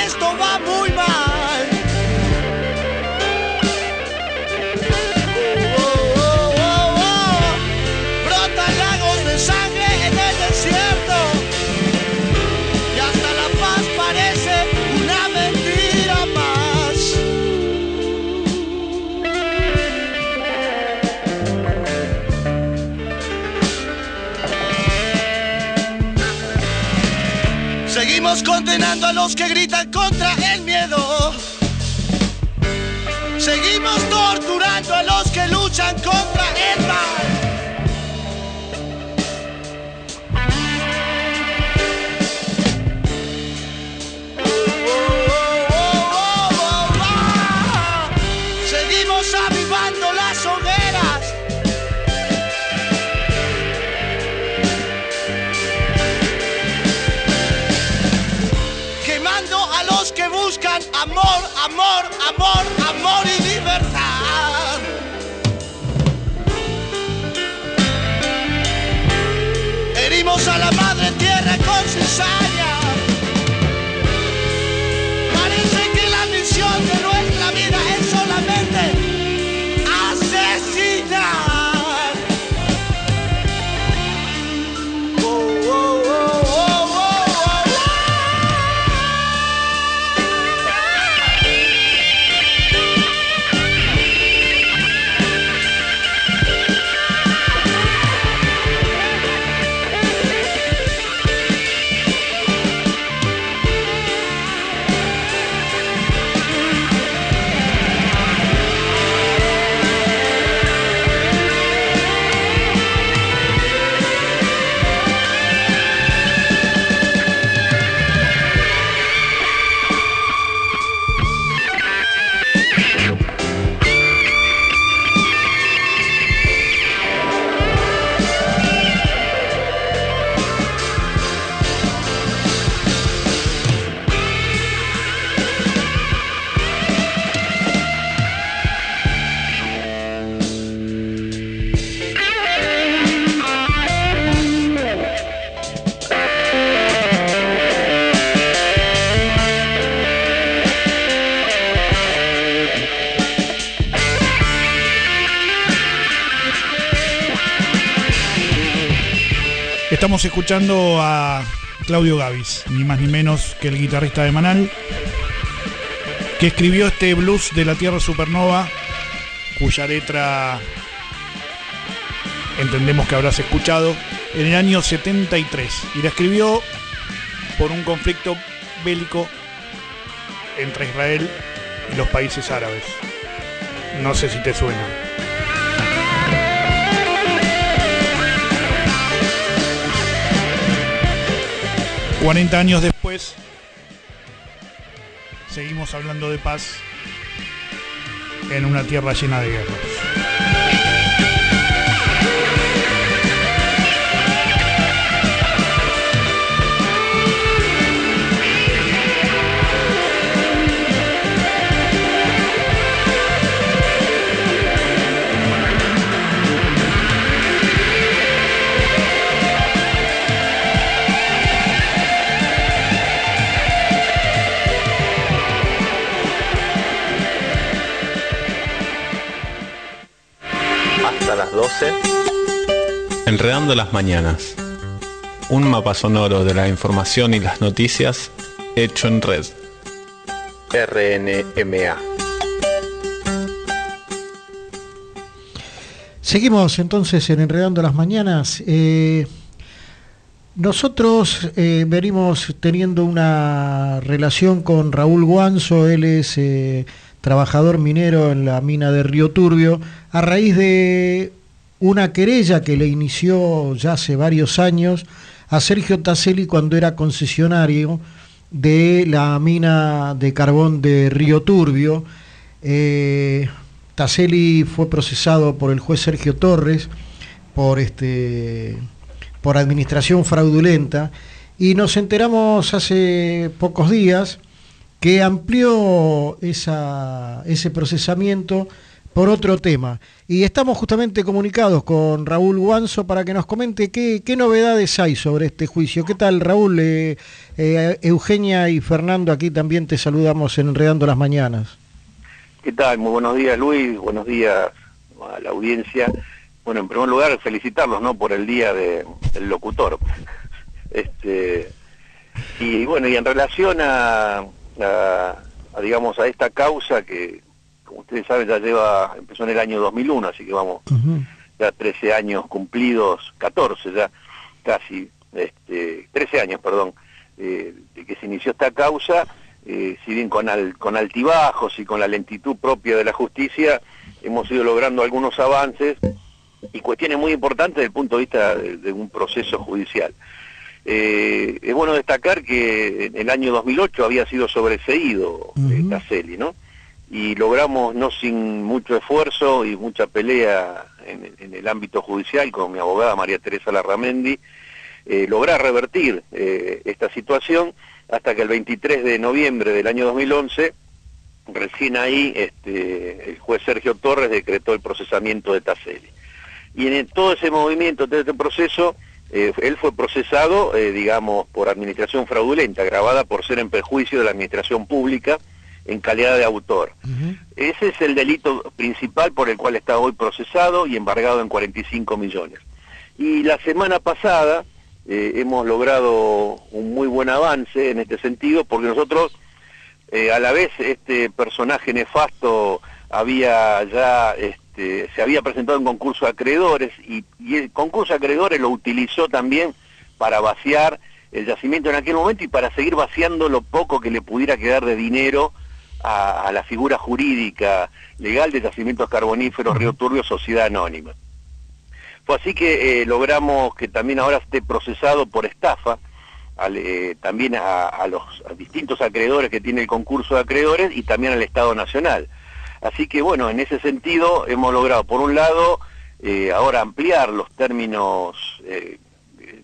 esto va muy Seguimos condenando a los que gritan contra el miedo. Seguimos torturando a los que luchan contra el mal. amor, amor, amor y libertad. Herimos a la madre tierra con cizaña. Estamos escuchando a Claudio Gavis, ni más ni menos que el guitarrista de Manal, que escribió este blues de la Tierra Supernova, cuya letra entendemos que habrás escuchado, en el año 73. Y la escribió por un conflicto bélico entre Israel y los países árabes. No sé si te suena. 40 años después, seguimos hablando de paz en una tierra llena de guerras. Enredando las mañanas. Un mapa sonoro de la información y las noticias hecho en red. RNMA. Seguimos entonces en Enredando las Mañanas. Eh, nosotros eh, venimos teniendo una relación con Raúl Guanzo, él es eh, trabajador minero en la mina de Río Turbio, a raíz de una querella que le inició ya hace varios años a Sergio Taselli cuando era concesionario de la mina de carbón de Río Turbio. Eh, fue procesado por el juez Sergio Torres por este por administración fraudulenta y nos enteramos hace pocos días que amplió esa, ese procesamiento por otro tema. Y estamos justamente comunicados con Raúl Guanzo para que nos comente qué, novedades hay sobre este juicio. ¿Qué tal, Raúl? Eh, eh, Eugenia y Fernando, aquí también te saludamos en Enredando las Mañanas. ¿Qué tal? Muy buenos días, Luis. Buenos días a la audiencia. Bueno, en primer lugar, felicitarlos, ¿no? Por el día de- del locutor. *laughs* Este, y bueno, y en relación a, digamos, a esta causa que, como ustedes saben, ya lleva, empezó en el año 2001, así que vamos, ya 13 años cumplidos, 14 ya, casi, este, 13 años, perdón, eh, de que se inició esta causa, eh, si bien con, al- con altibajos y con la lentitud propia de la justicia, hemos ido logrando algunos avances y cuestiones muy importantes desde el punto de vista de, de un proceso judicial. Eh, es bueno destacar que en el año 2008 había sido sobreseído Caselli, ¿no? Y logramos, no sin mucho esfuerzo y mucha pelea en, el ámbito judicial con mi abogada María Teresa Larramendi, eh, lograr revertir eh, esta situación hasta que el 23 de noviembre del año 2011, recién ahí este, el juez Sergio Torres decretó el procesamiento de Taselli. Y en todo ese movimiento, todo este proceso, eh, él fue procesado, digamos, por administración fraudulenta, grabada por ser en perjuicio de la administración pública en calidad de autor. Ese es el delito principal por el cual está hoy procesado y embargado en 45 millones. Y la semana pasada eh, hemos logrado un muy buen avance en este sentido porque nosotros, eh, a la vez, este personaje nefasto había ya, este, se había presentado en concurso de acreedores y, y el concurso de acreedores lo utilizó también para vaciar el yacimiento en aquel momento y para seguir vaciando lo poco que le pudiera quedar de dinero a, a la figura jurídica legal de yacimientos carboníferos Río Turbio Sociedad Anónima. Fue así que eh, logramos que también ahora esté procesado por estafa, al, eh, también a, a los a distintos acreedores que tiene el concurso de acreedores y también al Estado Nacional. Así que bueno, en ese sentido hemos logrado, por un lado, eh, ahora ampliar los términos,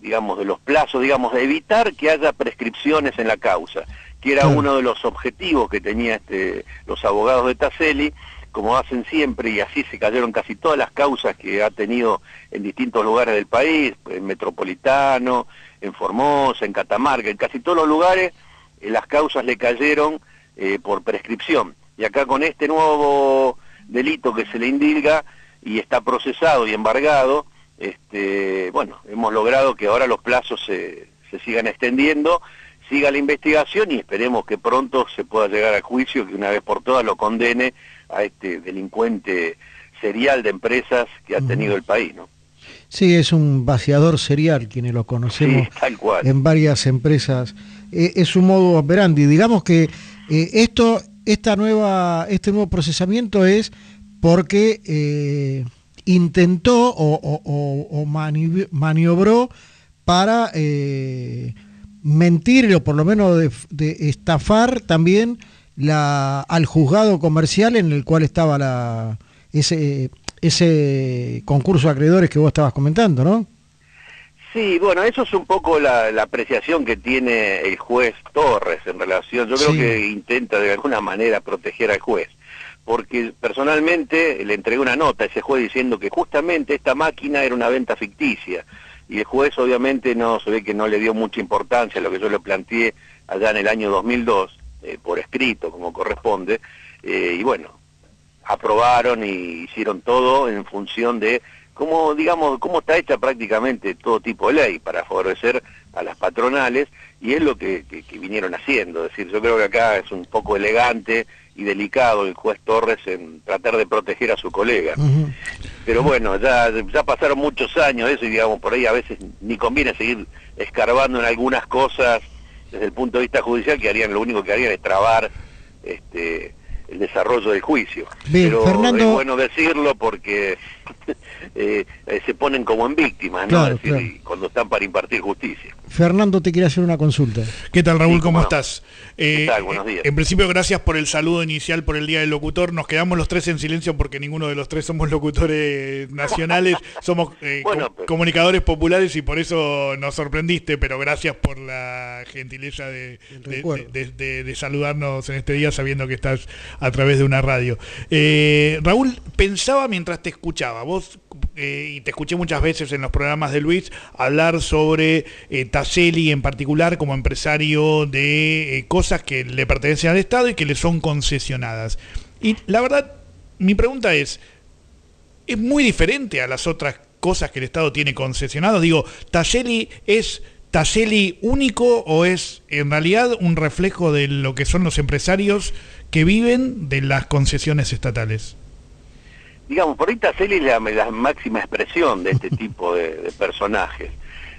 digamos, de los plazos, digamos, de evitar que haya prescripciones en la causa, que era uno de los objetivos que tenía este, los abogados de Taselli, como hacen siempre, y así se cayeron casi todas las causas que ha tenido en distintos lugares del país, en Metropolitano, en Formosa, en Catamarca, en casi todos los lugares, eh, las causas le cayeron eh, por prescripción. Y acá con este nuevo delito que se le indilga y está procesado y embargado, este, bueno, hemos logrado que ahora los plazos se, se sigan extendiendo, siga la investigación y esperemos que pronto se pueda llegar a juicio, que una vez por todas lo condene a este delincuente serial de empresas que ha tenido el país, ¿no? Sí, es un vaciador serial, quienes lo conocemos Sí, tal cual. en varias empresas. Eh, es un modo operandi. Digamos que eh, esto, esta nueva, este nuevo procesamiento es porque eh, intentó o, o- o- o mani- maniobró para mentir o por lo menos de, de estafar también la, al juzgado comercial en el cual estaba la, ese, ese concurso de acreedores que vos estabas comentando, ¿no? Sí, bueno, eso es un poco la, la apreciación que tiene el juez Torres en relación, yo creo Sí. que intenta de alguna manera proteger al juez, porque personalmente le entregué una nota a ese juez diciendo que justamente esta máquina era una venta ficticia, y el juez obviamente no se ve que no le dio mucha importancia a lo que yo le planteé allá en el año 2002, eh, por escrito, como corresponde, eh, y bueno, aprobaron y hicieron todo en función de cómo, digamos, cómo está hecha prácticamente todo tipo de ley para favorecer a las patronales y es lo que, que- que vinieron haciendo. Es decir, yo creo que acá es un poco elegante y delicado el juez Torres en tratar de proteger a su colega. Pero bueno, ya, ya pasaron muchos años eso y digamos, por ahí a veces ni conviene seguir escarbando en algunas cosas desde el punto de vista judicial que harían, lo único que harían es trabar este el desarrollo del juicio. Bien, Pero Fernando- es bueno decirlo porque *laughs* eh, eh, se ponen como en víctimas, ¿no? Claro, Es decir, claro. y cuando están para impartir justicia. Fernando te quiere hacer una consulta. ¿Qué tal, Raúl? Sí, ¿Cómo no. estás? Eh, tal? Buenos días. En principio, gracias por el saludo inicial por el Día del Locutor. Nos quedamos los tres en silencio porque ninguno de los tres somos locutores nacionales, *laughs* somos eh, Bueno, com- pero- comunicadores populares y por eso nos sorprendiste, pero gracias por la gentileza de, de- recuerdo. de- de- de saludarnos en este día sabiendo que estás a través de una radio. Eh, Raúl, pensaba mientras te escuchaba, vos eh, y te escuché muchas veces en los programas de Luis hablar sobre eh, en particular como empresario de eh, cosas que le pertenecen al Estado y que le son concesionadas. Y la verdad, mi pregunta es, ¿es muy diferente a las otras cosas que el Estado tiene concesionadas? Digo, ¿Taselli es Taselli único o es en realidad un reflejo de lo que son los empresarios que viven de las concesiones estatales? Digamos, por ahí Taselli es la, la máxima expresión de este *laughs* tipo de, de personajes.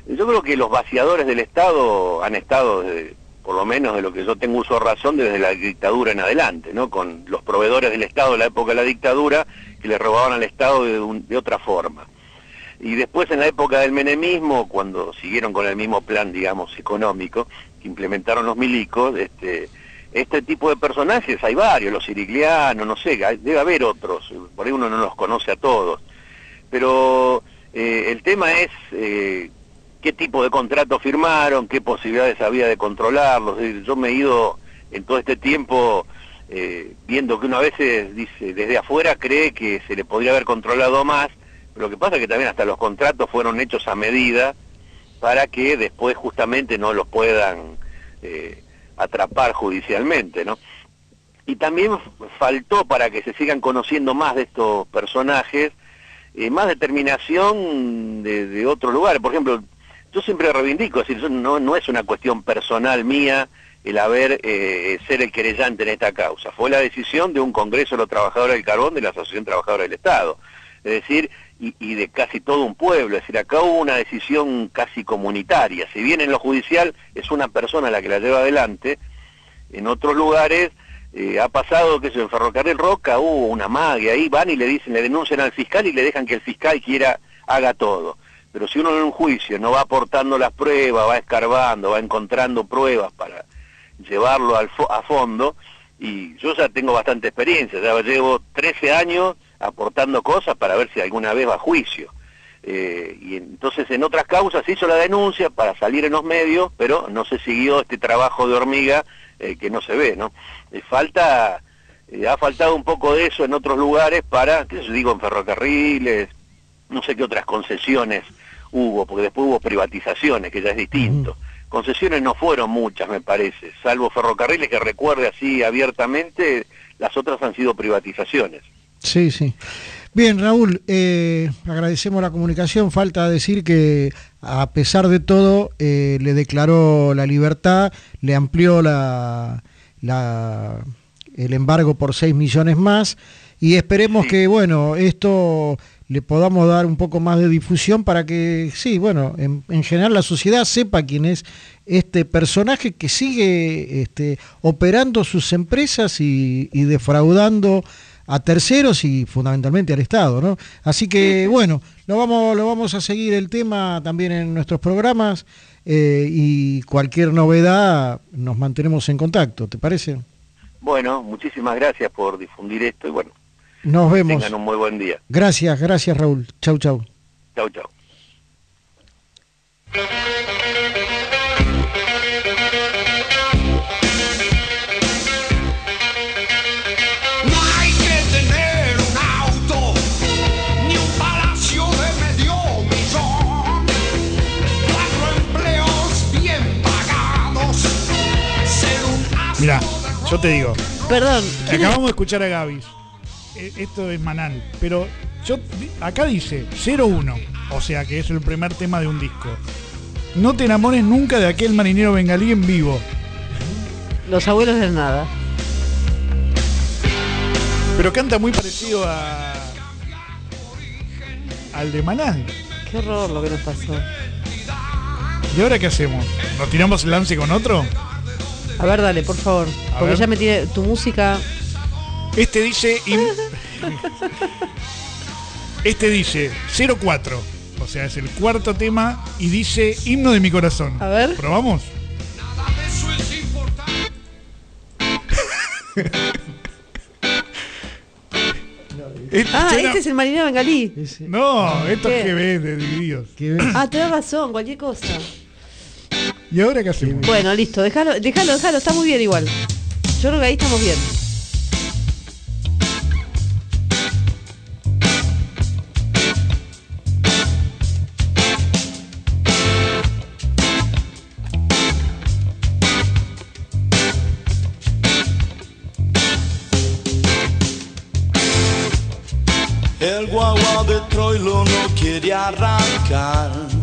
Yo creo que los vaciadores del Estado han estado, desde- por lo menos de lo que yo tengo uso de razón, desde la dictadura en adelante, ¿no? Con los proveedores del Estado de la época de la dictadura que le robaban al Estado de, un- de otra forma. Y después en la época del menemismo, cuando siguieron con el mismo plan, digamos, económico, que implementaron los milicos, este, este tipo de personajes, hay varios, los siriglianos, no sé, debe haber otros, por ahí uno no los conoce a todos. Pero eh, el tema es eh, qué tipo de contrato firmaron, qué posibilidades había de controlarlos. Yo me he ido en todo este tiempo eh, viendo que uno a veces dice, desde afuera cree que se le podría haber controlado más, pero lo que pasa es que también hasta los contratos fueron hechos a medida para que después justamente no los puedan eh, atrapar judicialmente, ¿no? Y también faltó para que se sigan conociendo más de estos personajes, eh, más determinación de, de otros lugares. Por ejemplo, yo siempre reivindico, es decir, no, no es una cuestión personal mía el haber eh, ser el querellante en esta causa. Fue la decisión de un Congreso de los Trabajadores del Carbón de la Asociación Trabajadora del Estado. Es decir, y, y, de casi todo un pueblo. Es decir, acá hubo una decisión casi comunitaria. Si bien en lo judicial es una persona la que la lleva adelante, en otros lugares eh, ha pasado que en Ferrocarril Roca hubo una magia, ahí van y le dicen, le denuncian al fiscal y le dejan que el fiscal quiera, haga todo. Pero si uno en un juicio no va aportando las pruebas, va escarbando, va encontrando pruebas para llevarlo al fo a fondo, y yo ya tengo bastante experiencia, ya llevo 13 años aportando cosas para ver si alguna vez va a juicio. Eh, y entonces en otras causas se hizo la denuncia para salir en los medios, pero no se siguió este trabajo de hormiga eh, que no se ve, ¿no? Eh, falta, ha faltado un poco de eso en otros lugares para, qué sé digo, en ferrocarriles, no sé qué otras concesiones hubo, porque después hubo privatizaciones, que ya es distinto. Concesiones no fueron muchas, me parece, salvo ferrocarriles que recuerde así abiertamente, las otras han sido privatizaciones. Sí, sí. Bien, Raúl, eh, agradecemos la comunicación. Falta decir que a pesar de todo eh, le declaró la libertad, le amplió la, la, el embargo por 6 millones más y esperemos sí. que, bueno, esto le podamos dar un poco más de difusión para que, sí, bueno, en, en general la sociedad sepa quién es este personaje que sigue este, operando sus empresas y, y defraudando a terceros y fundamentalmente al Estado, ¿no? Así que bueno, lo vamos, lo vamos a seguir el tema también en nuestros programas eh, y cualquier novedad nos mantenemos en contacto, ¿te parece? Bueno, muchísimas gracias por difundir esto y bueno, nos vemos. Tengan un muy buen día. Gracias, gracias Raúl. Chau, chau. Chau, chau. Yo te digo. Perdón. Acabamos de escuchar a Gavis. E, Esto es Manal. Pero yo acá dice 01. O sea que es el primer tema de un disco. No te enamores nunca de aquel marinero bengalí en vivo. Los abuelos del nada. Pero canta muy parecido a. al de Manal. Qué horror lo que nos pasó. ¿Y ahora qué hacemos? ¿Nos tiramos el lance con otro? A ver, dale, por favor. A porque ver. ya me tiene tu música. Este dice. him- Este dice 04. O sea, es el cuarto tema y dice himno de mi corazón. A ver. ¿Probamos? Este Ah, suena- este es el marinero bengalí. No, esto ¿Qué? es GB de divididos. Ah, tenés razón, cualquier cosa. ¿Y ahora qué hacemos? Bueno, listo, déjalo, déjalo, déjalo, está muy bien igual. Yo creo que ahí estamos bien. El guagua de Troilo no quiere arrancar.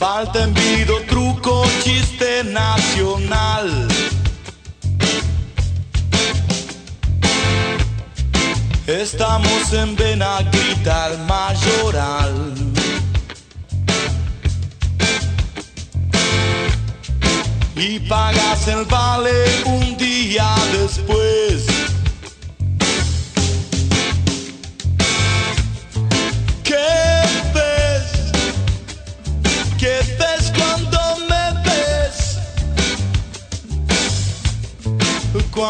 Falta envido, truco, chiste nacional. Estamos en Benaguita, el mayoral. Y pagas el vale un día después.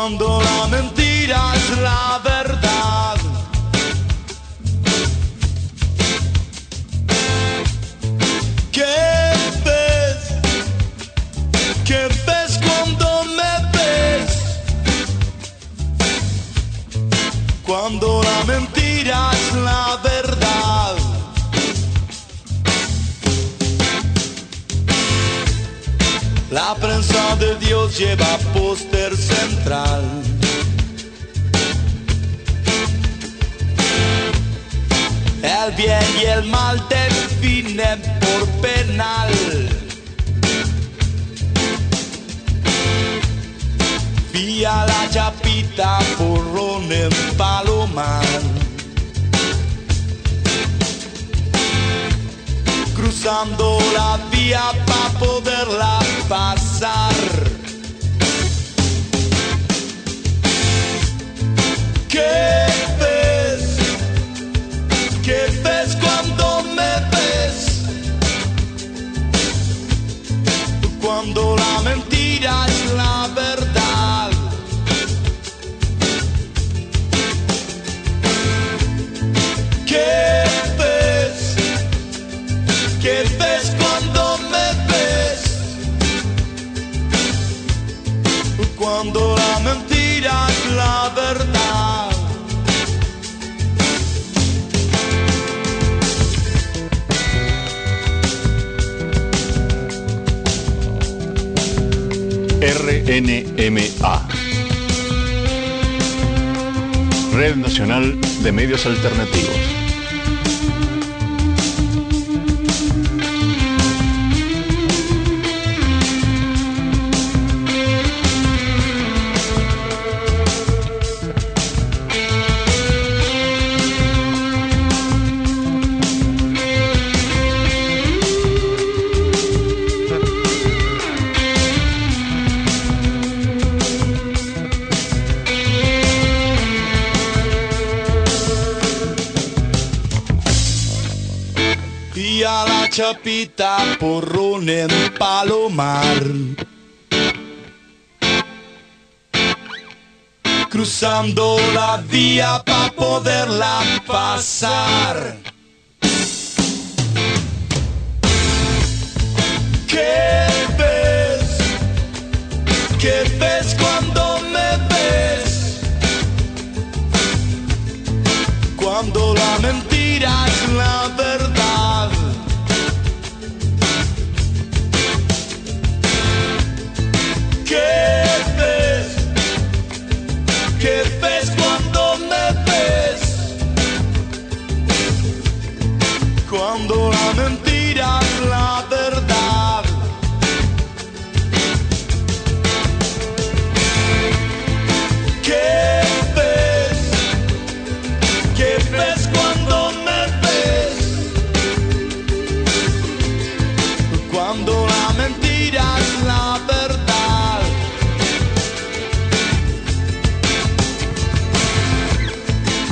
Cuando la mentira La prensa de Dios lleva póster central. El bien y el mal definen por penal. Vía la chapita porrón en Palomar. Cruzando la vía para poderla pasar. ¿Qué ves? ¿Qué ves cuando me ves? Cuando la mentira es la verdad. RNMA. Red Nacional de Medios Alternativos. A la chapita porrón en Palomar. Cruzando la vía para poderla pasar. ¿Qué ves? ¿Qué ves cuando me ves? Cuando la mentira es la verdad. Cuando me ves? Cuando la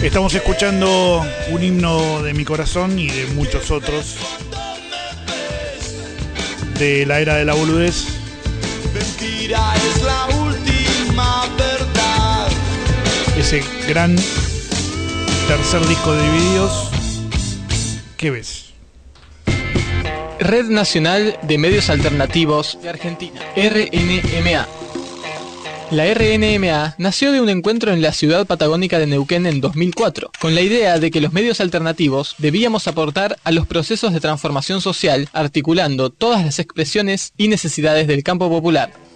Estamos escuchando un himno de mi corazón y de muchos otros de la era de la boludez. Mentira es la última verdad. Ese gran tercer disco de Divididos. ¿Qué ves? Red Nacional de Medios Alternativos de Argentina, RNMA. La RNMA nació de un encuentro en la ciudad patagónica de Neuquén en 2004, con la idea de que los medios alternativos debíamos aportar a los procesos de transformación social, articulando todas las expresiones y necesidades del campo popular.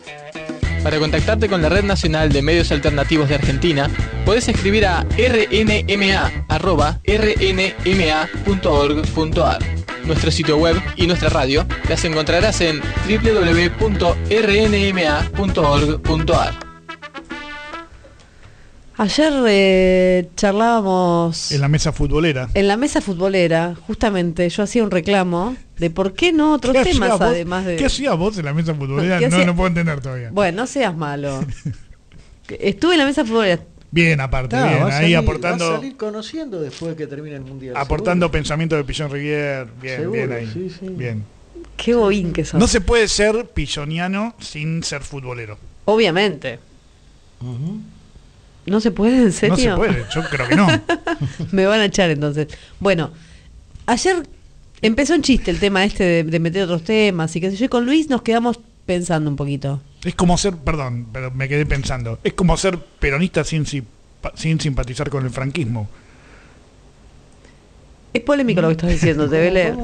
Para contactarte con la Red Nacional de Medios Alternativos de Argentina, podés escribir a rnma.rnma.org.ar. Nuestro sitio web y nuestra radio las encontrarás en www.rnma.org.ar. Ayer eh, charlábamos En la mesa futbolera. en la mesa futbolera, justamente yo hacía un reclamo de por qué no otros ¿Qué temas vos? además de... ¿Qué hacías vos en la mesa futbolera? ¿Qué No, no puedo entender todavía. Bueno, no seas malo. *laughs* Estuve en la mesa futbolera. Bien, aparte, bien. Ahí salir- aportando, Va a salir conociendo después que termine el mundial. aportando seguro. pensamiento de Pillon Rivière. Bien, Seguro, bien ahí. sí, sí. Bien. Qué boín que sos. No se puede ser pilloniano sin ser futbolero. Obviamente. No se puede, ¿en serio? No se puede, yo creo que no. *laughs* Me van a echar entonces. Bueno, ayer empezó un chiste el tema este de, de meter otros temas y qué sé yo. Y con Luis nos quedamos pensando un poquito. Es como ser, perdón, pero me quedé pensando. Es como ser peronista sin, sin simpatizar con el franquismo. Es polémico lo que estás diciendo, te *laughs* leer.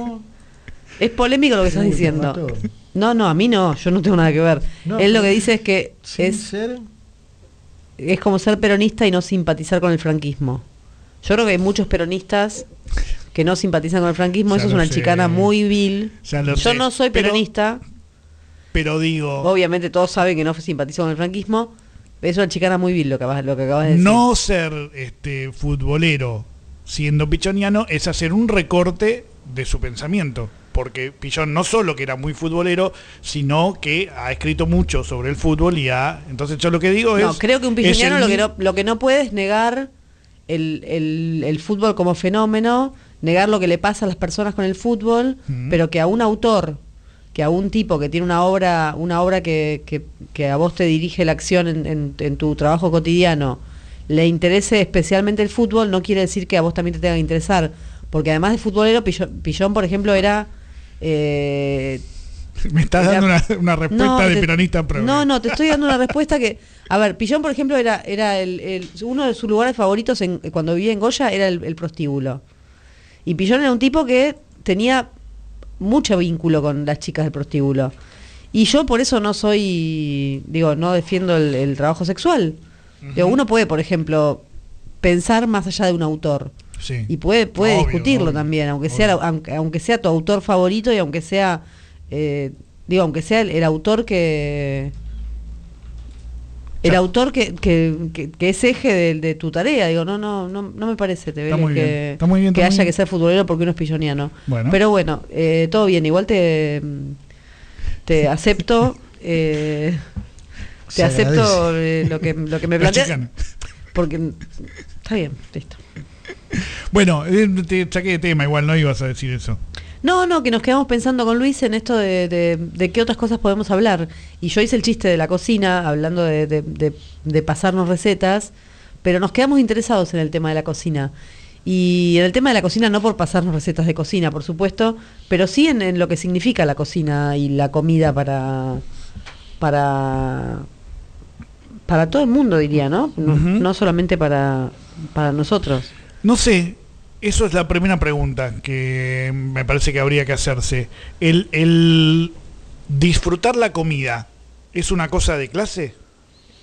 Es polémico lo que estás diciendo. No, no, a mí no, yo no tengo nada que ver. No, Él lo que dice es que Sin es, ser- es como ser peronista y no simpatizar con el franquismo. Yo creo que hay muchos peronistas que no simpatizan con el franquismo, Ya eso es una sé. chicana muy vil. Yo sé. no soy Pero- peronista, Pero digo, obviamente todos saben que no simpatizo con el franquismo, es una chicana muy vil lo que lo que acabas de decir. no ser este futbolero siendo pichoniano es hacer un recorte de su pensamiento. Porque Pichón no solo que era muy futbolero, sino que ha escrito mucho sobre el fútbol y ha... Entonces yo lo que digo No, es... creo que un el pichoniano lo que no, lo que no puede es negar el, el- el fútbol como fenómeno, negar lo que le pasa a las personas con el fútbol, pero que a un autor, que a un tipo que tiene una obra, una obra que, que- que a vos te dirige la acción en, en- en tu trabajo cotidiano, le interese especialmente el fútbol, no quiere decir que a vos también te tenga que interesar. Porque además de futbolero, Pillón, Pillón, por ejemplo, era... eh, Me estás Era- dando una, una respuesta no, de te- peronista. No, no, te estoy dando una respuesta que. A ver, Pillón, por ejemplo, era, era el, el- uno de sus lugares favoritos en, cuando vivía en Goya era el, el prostíbulo. Y Pillón era un tipo que tenía mucho vínculo con las chicas del prostíbulo. Y yo por eso no soy, digo, no defiendo el, el trabajo sexual. Digo, uno puede, por ejemplo, pensar más allá de un autor. Sí. Y puede, puede Obvio, discutirlo obvio, también, aunque sea, la- aunque, aunque sea tu autor favorito y aunque sea, eh, digo, aunque sea el, el autor que... El Ya. autor que, que, que- que es eje de, de tu tarea, digo, no, no, no, no me parece, te bien, que, está muy bien, que haya que ser futbolero porque uno es pilloniano. Bueno. Pero bueno, eh, todo bien, igual te, te acepto, *laughs* eh, Se te acepto eh, lo que, lo que me *laughs* La planteas, porque está bien, listo. Bueno, eh, te saqué de tema, igual no ibas a decir eso. No, no, que nos quedamos pensando con Luis en esto de, de, de qué otras cosas podemos hablar. Y yo hice el chiste de la cocina, hablando de, pasarnos recetas, pero nos quedamos interesados en el tema de la cocina. Y en el tema de la cocina, no por pasarnos recetas de cocina, por supuesto, pero sí en, en lo que significa la cocina y la comida para, para, para todo el mundo, diría, ¿no? No, no solamente para, para nosotros. No sé, eso es la primera pregunta que me parece que habría que hacerse. El, el disfrutar la comida es una cosa de clase,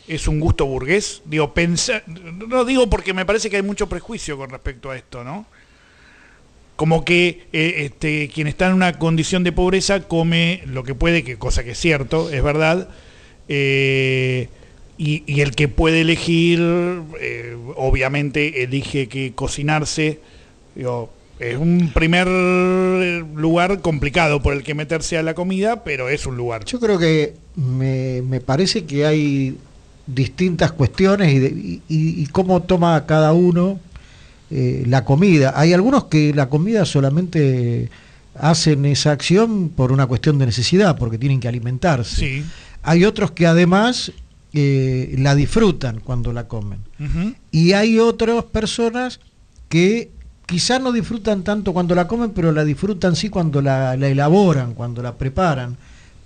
es un gusto burgués. Digo, pensar, no digo porque me parece que hay mucho prejuicio con respecto a esto, ¿no? Como que eh, este, quien está en una condición de pobreza come lo que puede, que cosa que es cierto, es verdad, eh, y, y el que puede elegir, eh, obviamente elige que cocinarse. Digo, es un primer lugar complicado por el que meterse a la comida, pero es un lugar. Yo creo que me, me parece que hay distintas cuestiones y, de- y- cómo toma cada uno eh, la comida. Hay algunos que la comida solamente hacen esa acción por una cuestión de necesidad, porque tienen que alimentarse. Sí. Hay otros que además eh, la disfrutan cuando la comen. Y hay otras personas que quizás no disfrutan tanto cuando la comen, pero la disfrutan sí cuando la, la elaboran, cuando la preparan,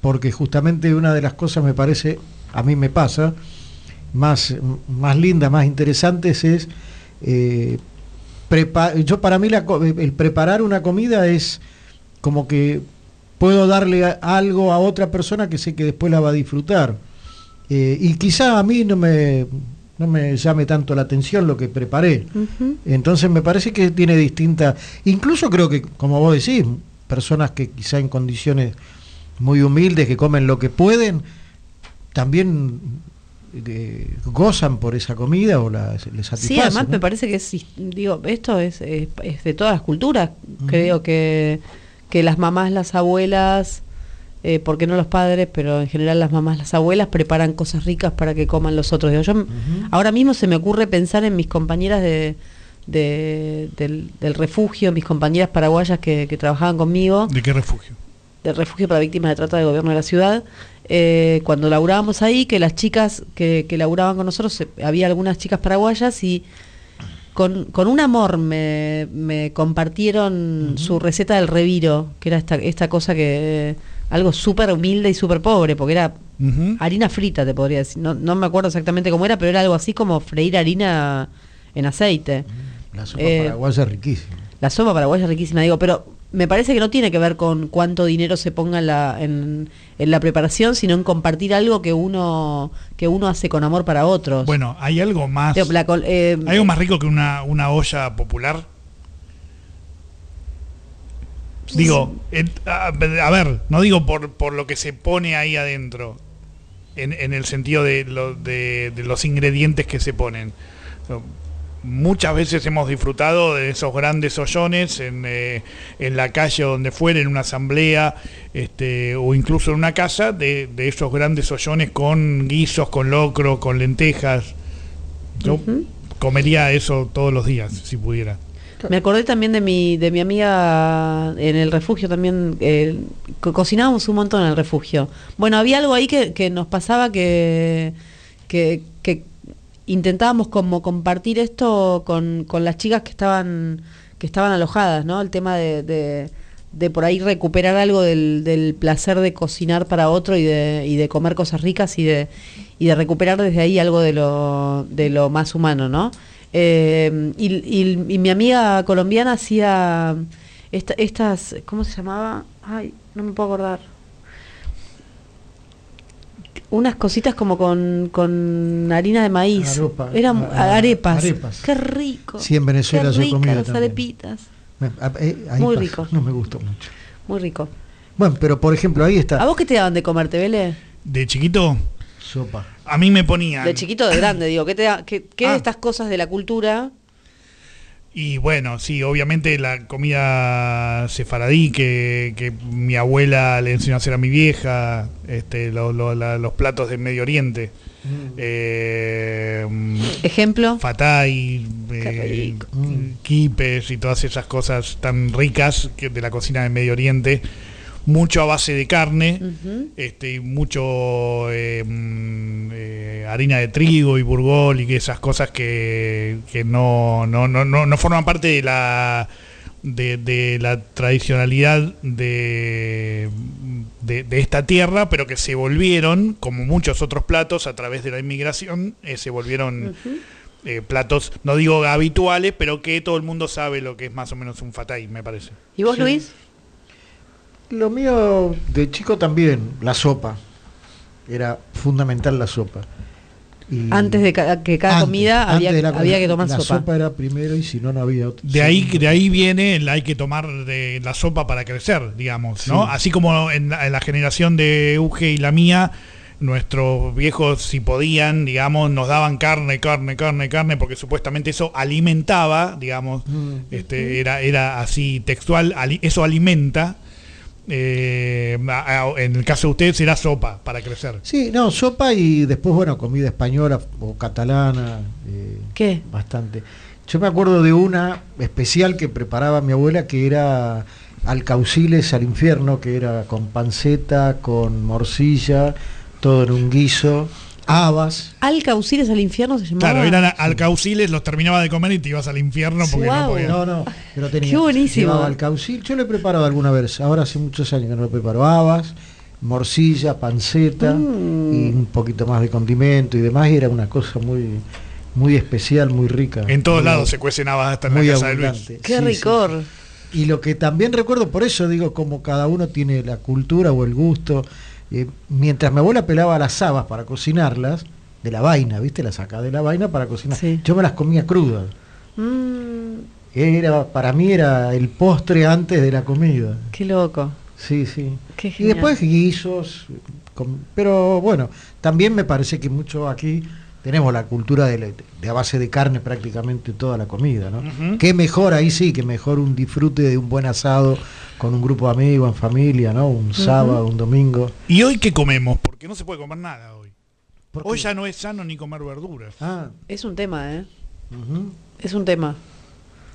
porque justamente una de las cosas me parece, a mí me pasa, más, más linda, más interesantes es, eh, prepa- yo para mí la el preparar una comida es como que puedo darle algo a otra persona que sé que después la va a disfrutar. Eh, y quizá a mí no me, no me llame tanto la atención lo que preparé. Entonces me parece que tiene distintas, incluso creo que, como vos decís, personas que quizá en condiciones muy humildes, que comen lo que pueden, también eh, gozan por esa comida o la, les satisface. Sí, además ¿no? me parece que es, digo, esto es, es, es de todas las culturas. Creo que, que las mamás, las abuelas, eh, porque no los padres, pero en general las mamás, las abuelas preparan cosas ricas para que coman los otros. Digo, yo, Ahora mismo se me ocurre pensar en mis compañeras de, de- del, del refugio, mis compañeras paraguayas que, que trabajaban conmigo. ¿De qué refugio? del refugio para víctimas de trata del gobierno de la ciudad, eh, cuando laburábamos ahí, que las chicas que, que laburaban con nosotros, eh, había algunas chicas paraguayas y con, con un amor me, me compartieron su receta del reviro, que era esta, esta cosa que, algo súper humilde y súper pobre, porque era. Harina frita, te podría decir. No, no me acuerdo exactamente cómo era, pero era algo así como freír harina en aceite. La sopa Eh, paraguaya es riquísima. La sopa paraguaya es riquísima, digo, pero me parece que no tiene que ver con cuánto dinero se ponga en la, en, en la preparación, sino en compartir algo que uno que uno hace con amor para otros. Bueno, hay algo más. Digo, la col- eh, ¿Hay algo más rico que una, una olla popular? Digo, a, ver, no digo por, por lo que se pone ahí adentro, en, en el sentido de, lo- de- de los ingredientes que se ponen. Muchas veces hemos disfrutado de esos grandes ollones en, eh, en la calle o donde fuera, en una asamblea este, o incluso en una casa, de, de esos grandes ollones con guisos, con locro, con lentejas. Yo comería eso todos los días, si pudiera. Me acordé también de mi, de mi amiga en el refugio también, eh, co- cocinábamos un montón en el refugio. Bueno, había algo ahí que, que nos pasaba que intentábamos como compartir esto con, con las chicas que estaban, que estaban alojadas, ¿no? El tema de, de, de por ahí recuperar algo del, del placer de cocinar para otro y de, y de comer cosas ricas y de, y de recuperar desde ahí algo de lo, de lo más humano, ¿no? Eh, y, y- y mi amiga colombiana hacía esta- estas, ¿cómo se llamaba? Ay, no me puedo acordar. Unas cositas como con, con harina de maíz. Aropa- Eran a- arepas. arepas. Qué rico. Sí, en Venezuela Qué yo ricas comido las también. arepitas. A- eh, ahí Muy pasa, rico. No me gustó mucho. Muy rico. Bueno, pero por ejemplo, ahí ¿A está. vos qué te daban de comer, te vele? De chiquito, Sopa. a mí me ponían. De chiquito de grande, digo. ¿Qué, te da, qué, qué Ah. de estas cosas de la cultura? Y bueno, sí, obviamente la comida sefaradí que, que mi abuela le enseñó a hacer a mi vieja, este, lo- lo- la- los platos de Medio Oriente. Eh, mm, Ejemplo. Fatay, eh, quipes y todas esas cosas tan ricas que de la cocina de Medio Oriente. Mucho a base de carne, Ujú. este, y mucho eh, mm, eh, harina de trigo y burgol y que esas cosas que, que no, no, no, no, no forman parte de la de, de la tradicionalidad de, de, de esta tierra, pero que se volvieron, como muchos otros platos, a través de la inmigración, eh, se volvieron eh, platos, no digo habituales, pero que todo el mundo sabe lo que es más o menos un fatay, me parece. ¿Y vos, Sí. Luis? Lo mío de chico también, la sopa. Era fundamental la sopa. Y Antes de ca- que cada antes, comida antes había, de la- había que tomar la sopa. era primero y si no, no había otro. De ahí, de ahí viene el hay que tomar de la sopa para crecer, digamos, ¿no? Sí. Así como en la, en la generación de Uge y la mía, nuestros viejos, si podían, digamos, nos daban carne, carne, carne, carne, porque supuestamente eso alimentaba, digamos, este, era, era así textual, ali- eso alimenta. Eh, en el caso de ustedes era sopa para crecer. Sí, no, sopa y después, bueno, comida española o catalana. eh, ¿Qué? Bastante. Yo me acuerdo de una especial que preparaba mi abuela que era alcauciles al infierno, que era con panceta, con morcilla, todo en un guiso, habas. Alcauciles al infierno se llamaba. Claro, eran alcauciles, los terminaba de comer y te ibas al infierno porque no podías. No, no, pero tenía. Qué buenísimo. alcaucil. Yo lo he preparado alguna vez, ahora hace muchos años que no lo preparo. Habas, morcilla, panceta Mm. y un poquito más de condimento y demás. Y era una cosa muy, muy especial, muy rica. En todos muy- lados se cuecen habas hasta en la muy casa de Luis. abundante. Qué Sí, ricor. sí. Y lo que también recuerdo, por eso digo, como cada uno tiene la cultura o el gusto, eh, mientras mi abuela pelaba las habas para cocinarlas, de la vaina, ¿viste? Las sacaba de la vaina para cocinar. Sí. Yo me las comía crudas. Mm, Era, para mí era el postre antes de la comida. qué loco. Sí, sí. Qué Y después guisos, con- pero bueno, también me parece que mucho aquí tenemos la cultura de, la- de a base de carne prácticamente toda la comida, ¿no? Qué mejor ahí sí, que mejor un disfrute de un buen asado con un grupo de amigos, en familia, ¿no? Un sábado, un domingo. ¿Y hoy qué comemos? Porque no se puede comer nada hoy. ¿Por Hoy ya no es sano ni comer verduras. Ah, Es un tema, ¿eh? Es un tema.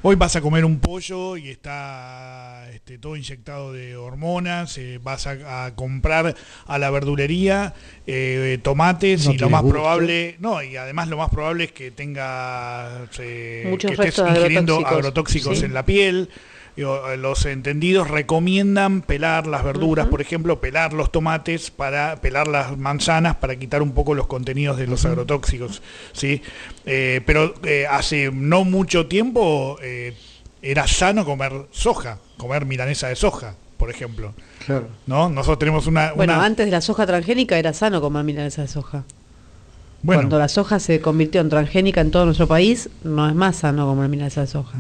Hoy vas a comer un pollo y está este, todo inyectado de hormonas, eh, vas a, a comprar a la verdulería eh, tomates No y lo más gusto. probable, no, y además lo más probable es que tenga eh, que estés ingiriendo agrotóxicos, agrotóxicos sí. en la piel. Digo, eh, los entendidos recomiendan pelar las verduras, por ejemplo, pelar los tomates para pelar las manzanas para quitar un poco los contenidos de los agrotóxicos, ¿sí? Eh, pero eh, hace no mucho tiempo eh, era sano comer soja, comer milanesa de soja, por ejemplo. Claro. ¿No? Nosotros tenemos una, Bueno, una- antes de la soja transgénica era sano comer milanesa de soja. Bueno. Cuando la soja se convirtió en transgénica en todo nuestro país, no es más sano comer milanesa de soja.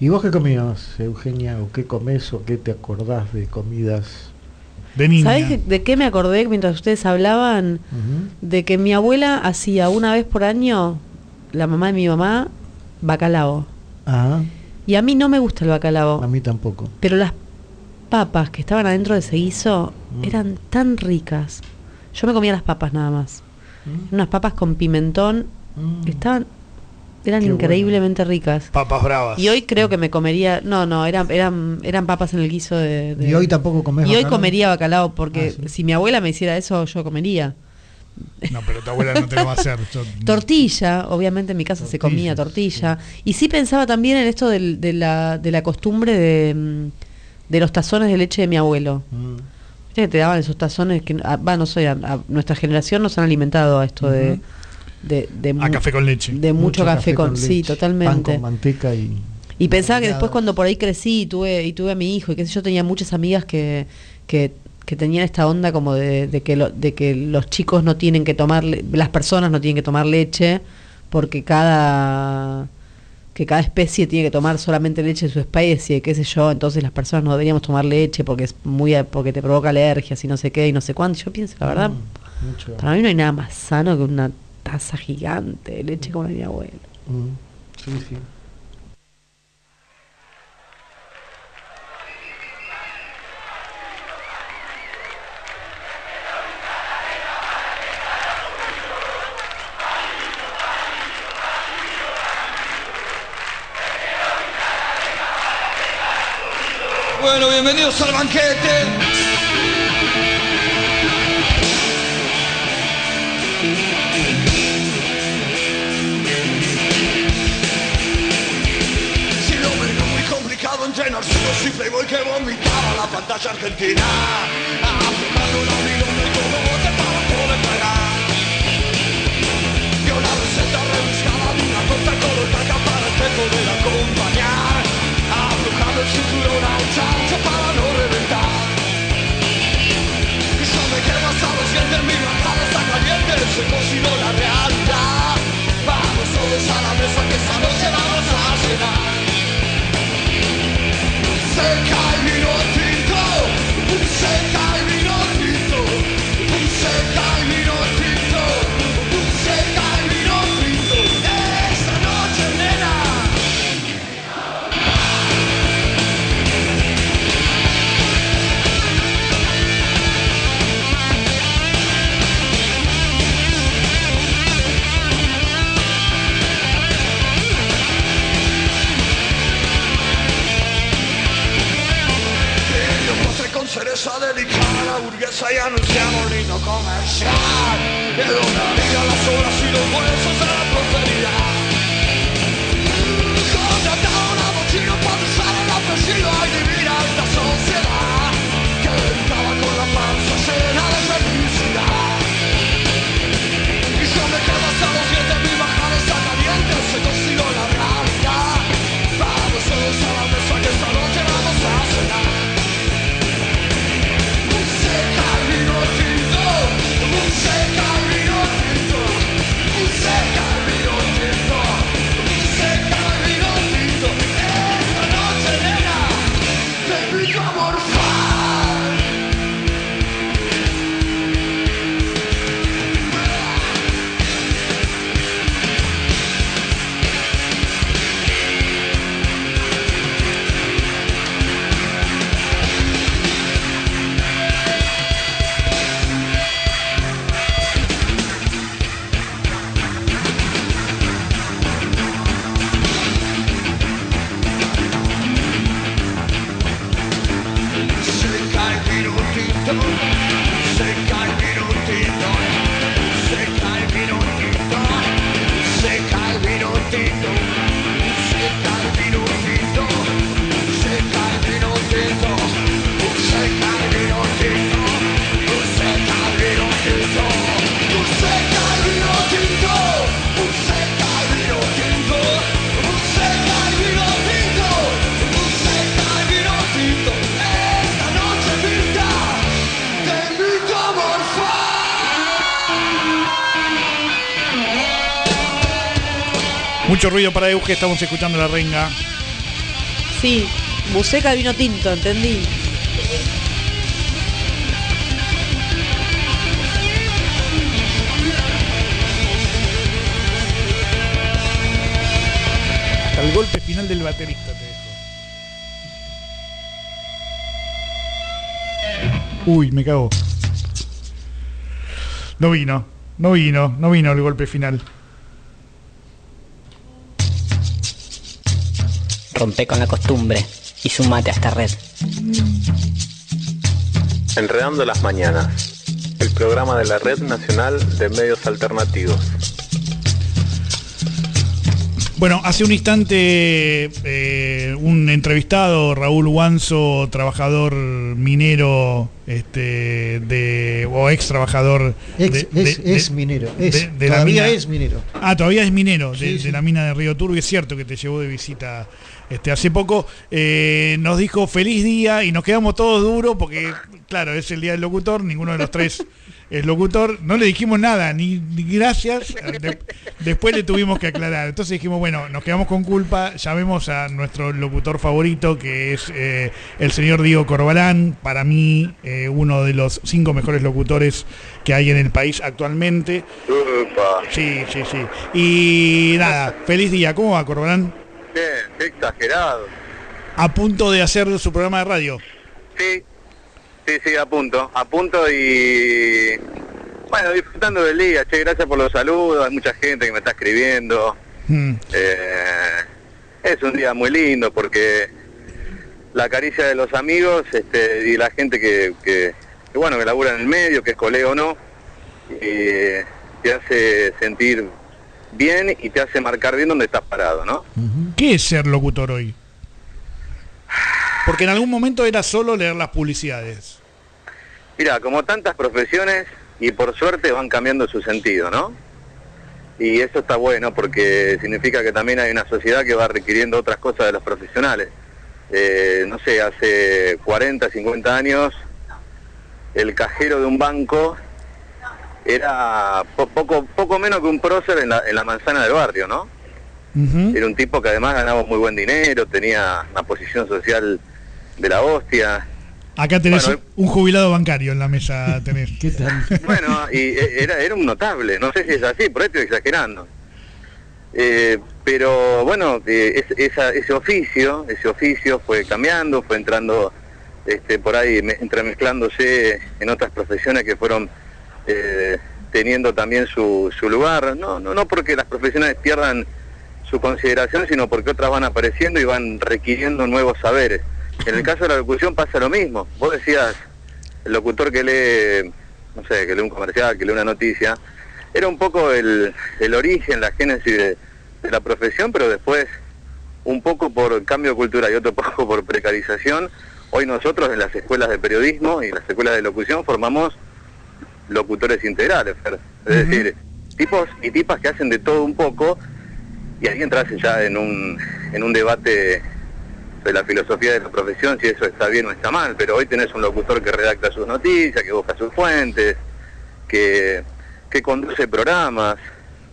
¿Y vos qué comías, Eugenia? ¿O qué comes o qué te acordás de comidas? de niña. ¿Sabés que- de qué me acordé mientras ustedes hablaban? De que mi abuela hacía una vez por año, la mamá de mi mamá, bacalao. Ah, Y a mí no me gusta el a bacalao, mí tampoco. pero las papas que estaban adentro de ese guiso Mm. eran tan ricas. Yo me comía las papas nada más. Mm. Unas papas con pimentón, Mm. estaban eran Qué bueno. increíblemente ricas. Papas bravas. Y hoy creo que me comería, no, no, eran eran eran papas en el guiso de, de- ¿Y hoy tampoco comés Y hoy comería bacalao porque Ah, sí. si mi abuela me hiciera eso yo comería. No, pero tu abuela no te lo va a hacer. Yo- *laughs* Tortilla, obviamente en mi casa se comía tortilla. Y sí pensaba también en esto de, la, de la costumbre de, de los tazones de leche de mi abuelo. Mm. Viste que te daban esos tazones que, ah, va, no sé, a, a nuestra generación nos han alimentado a esto de, de A mu- café con leche. de mucho, café, con, sí, leche, Pan totalmente. con manteca y... Y pensaba que después cuando por ahí crecí y tuve, y tuve a mi hijo y que yo tenía muchas amigas que, que, que tenían esta onda como de, de que lo- de que los chicos no tienen que tomar, las personas no tienen que tomar leche porque cada que cada especie tiene que tomar solamente leche de su especie, qué sé yo, entonces las personas no deberíamos tomar leche porque es muy porque te provoca alergias y no sé qué y no sé cuánto. Yo pienso, la verdad, Mm, mucho. para mí no hay nada más sano que una taza gigante de leche como de mi abuelo. Mm, Sí, sí. Bueno, bienvenidos al banquete. Playboy que vomitaba la pantalla argentina. Afirmando un amigo de todo te para poder pagar. Y una receta rebuscada de una torta colorada para te poder acompañar. Aflojando el cinturón a un chancho para no reventar. Y yo me quedo hasta los dientes, mi bajada está caliente, se cocinó la realidad. Vamos todos a la mesa que esta noche vamos a cenar. circle ruido para Euge, estamos escuchando la renga. Sí, buceca de vino tinto, entendí. Hasta el golpe final del baterista te dejo. Uy, me cago. No vino, no vino, no vino el golpe final. Rompe con la costumbre y sumate a esta red. Enredando las mañanas, el programa de la Red Nacional de Medios Alternativos. Bueno, hace un instante eh, un entrevistado, Raúl Guanzo, trabajador minero, este, de, o ex trabajador. Ex, de- es, de- es minero. Es, de- la todavía mina- es minero. Ah, todavía es minero de, Sí, de sí. la mina de Río Turbio. Es cierto que te llevó de visita este, hace poco. Eh, nos dijo feliz día y nos quedamos todos duros porque, claro, es el día del locutor. Ninguno de los tres *laughs* es locutor. No le dijimos nada, ni, ni gracias. *laughs* De- después le tuvimos que aclarar. Entonces dijimos, bueno, nos quedamos con culpa. Llamemos a nuestro locutor favorito, que es eh, el señor Diego Corbalán. Para mí, eh, uno de los cinco mejores locutores que hay en el país actualmente. Sí, sí, sí. Y nada, feliz día. ¿Cómo va, Corbalán? Bien, qué exagerado. A punto de hacer su programa de radio. Sí, sí, sí, a punto, a punto y bueno, disfrutando del día. Che, gracias por los saludos, hay mucha gente que me está escribiendo. Mm. Eh, es un día muy lindo porque la caricia de los amigos este, y la gente que, que, que, bueno, que labura en el medio, que es colega o no, te hace sentir bien y te hace marcar bien donde estás parado, ¿no? ¿Qué es ser locutor hoy? Porque en algún momento era solo leer las publicidades. Mira, como tantas profesiones, y por suerte van cambiando su sentido, ¿no? Y eso está bueno porque significa que también hay una sociedad que va requiriendo otras cosas de los profesionales. Eh, no sé, hace 40, 50 años, el cajero de un banco era po- poco, poco menos que un prócer en la, en la manzana del barrio, ¿no? Era un tipo que además ganaba muy buen dinero, tenía una posición social de la hostia. Acá tenés Bueno, un jubilado bancario en la mesa. Tenés. *laughs* ¿Qué tal? *laughs* Bueno, y e- era, era un notable, no sé si es así, por ahí estoy exagerando. Eh, pero bueno, eh, es- esa- ese oficio, ese oficio fue cambiando, fue entrando este, por ahí, me- entremezclándose en otras profesiones que fueron eh, teniendo también su, su lugar. No, no, no porque las profesiones pierdan su consideración, sino porque otras van apareciendo y van requiriendo nuevos saberes. En el caso de la locución pasa lo mismo. Vos decías, el locutor que lee, no sé, que lee un comercial, que lee una noticia, era un poco el, el origen, la génesis de, de la profesión, pero después, un poco por cambio de cultura y otro *laughs* poco por precarización, hoy nosotros en las escuelas de periodismo y en las escuelas de locución formamos locutores integrales, Fer. es decir, tipos y tipas que hacen de todo un poco y ahí entras ya en un, en un debate de la filosofía de la profesión, si eso está bien o está mal, pero hoy tenés un locutor que redacta sus noticias, que busca sus fuentes, que, que conduce programas.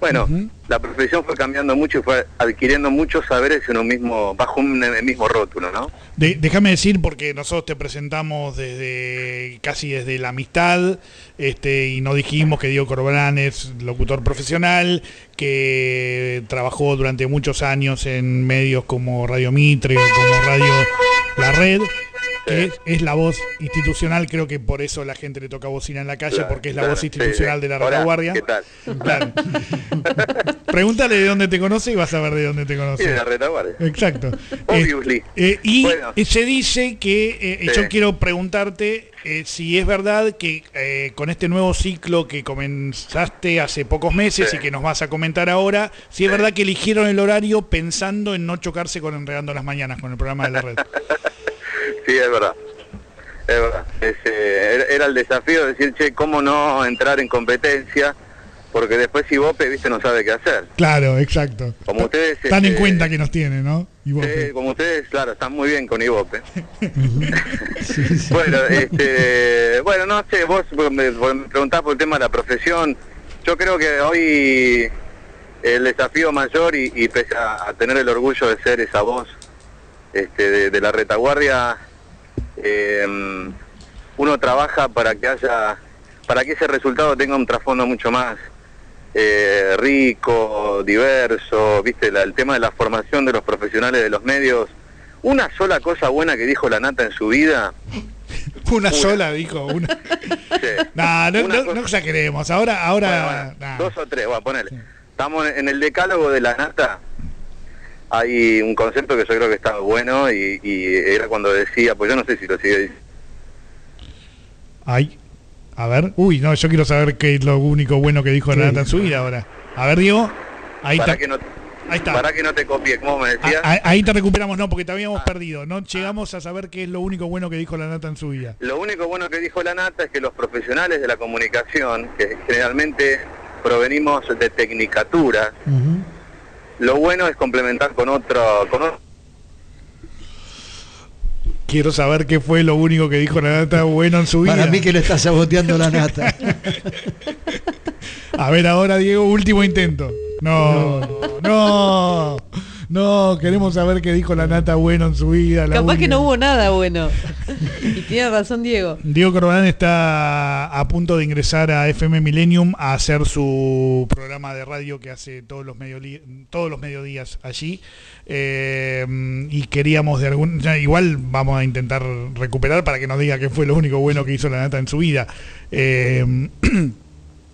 Bueno, la profesión fue cambiando mucho y fue adquiriendo muchos saberes en un mismo, bajo un mismo rótulo, ¿no? De- déjame decir, porque nosotros te presentamos desde casi desde la amistad, este, y no dijimos que Diego Corbalán es locutor profesional, que trabajó durante muchos años en medios como Radio Mitre o como Radio La Red, es, es la voz institucional, creo que por eso la gente le toca bocina en la calle, Claro, porque es la claro, voz institucional sí. de la retaguardia. ¿Qué tal? Claro. *laughs* Pregúntale de dónde te conoce y vas a ver de dónde te conoce. De la retaguardia. Exacto. Obviously. Eh, y Bueno. eh, se dice que, eh, yo quiero preguntarte eh, si es verdad que eh, con este nuevo ciclo que comenzaste hace pocos meses y que nos vas a comentar ahora, si es verdad que eligieron el horario pensando en no chocarse con Enredando las Mañanas, con el programa de la red. *laughs* Sí, es verdad. Es verdad. Es, eh, era, el desafío de decir, che, ¿cómo no entrar en competencia? Porque después si Bope, viste, no sabe qué hacer. Claro, exacto. Como ustedes... Tan en este, cuenta que nos tiene, ¿no? Eh, como ustedes, claro, están muy bien con Ibope. *laughs* *laughs* Bueno, este, bueno, no sé, vos me, me preguntás por el tema de la profesión. Yo creo que hoy el desafío mayor y, y pese a, a tener el orgullo de ser esa voz este, de, de la retaguardia, eh, uno trabaja para que haya, para que ese resultado tenga un trasfondo mucho más eh, rico, diverso, viste, La- el tema de la formación de los profesionales de los medios. Una sola cosa buena que dijo la nata en su vida, *laughs* Una sola, dijo. Una. *laughs* Nah, no, no, no exageremos. Ahora, ahora. nah. dos o tres, voy a ponerle. Estamos en el decálogo de la nata. Hay un concepto que yo creo que está bueno y, y era cuando decía, pues yo no sé si lo sigue diciendo. Ay, a ver. Uy, no, yo quiero saber qué es lo único bueno que dijo Renata en su vida ahora. A ver, Diego. Ahí está. no, Ahí está. Para que no te copie, como me decía. Ah, Ahí te recuperamos, no, porque te habíamos perdido. No llegamos a saber qué es lo único bueno que dijo la nata en su vida. Lo único bueno que dijo la nata es que los profesionales de la comunicación, que generalmente provenimos de tecnicatura, lo bueno es complementar con otro, con otro Quiero saber qué fue lo único que dijo la nata bueno en su vida. Para mí que le está saboteando la nata. *laughs* A ver ahora, Diego, último intento. No, no, no, queremos saber qué dijo la nata bueno en su vida. la Capaz que no hubo nada bueno. *laughs* y tiene razón Diego. Diego Corbalán está a punto de ingresar a FM Millennium a hacer su programa de radio que hace todos los, todos los mediodías allí. Eh, y queríamos de algún... ya, igual vamos a intentar recuperar para que nos diga qué fue lo único bueno que hizo la nata en su vida. Eh, *clears throat*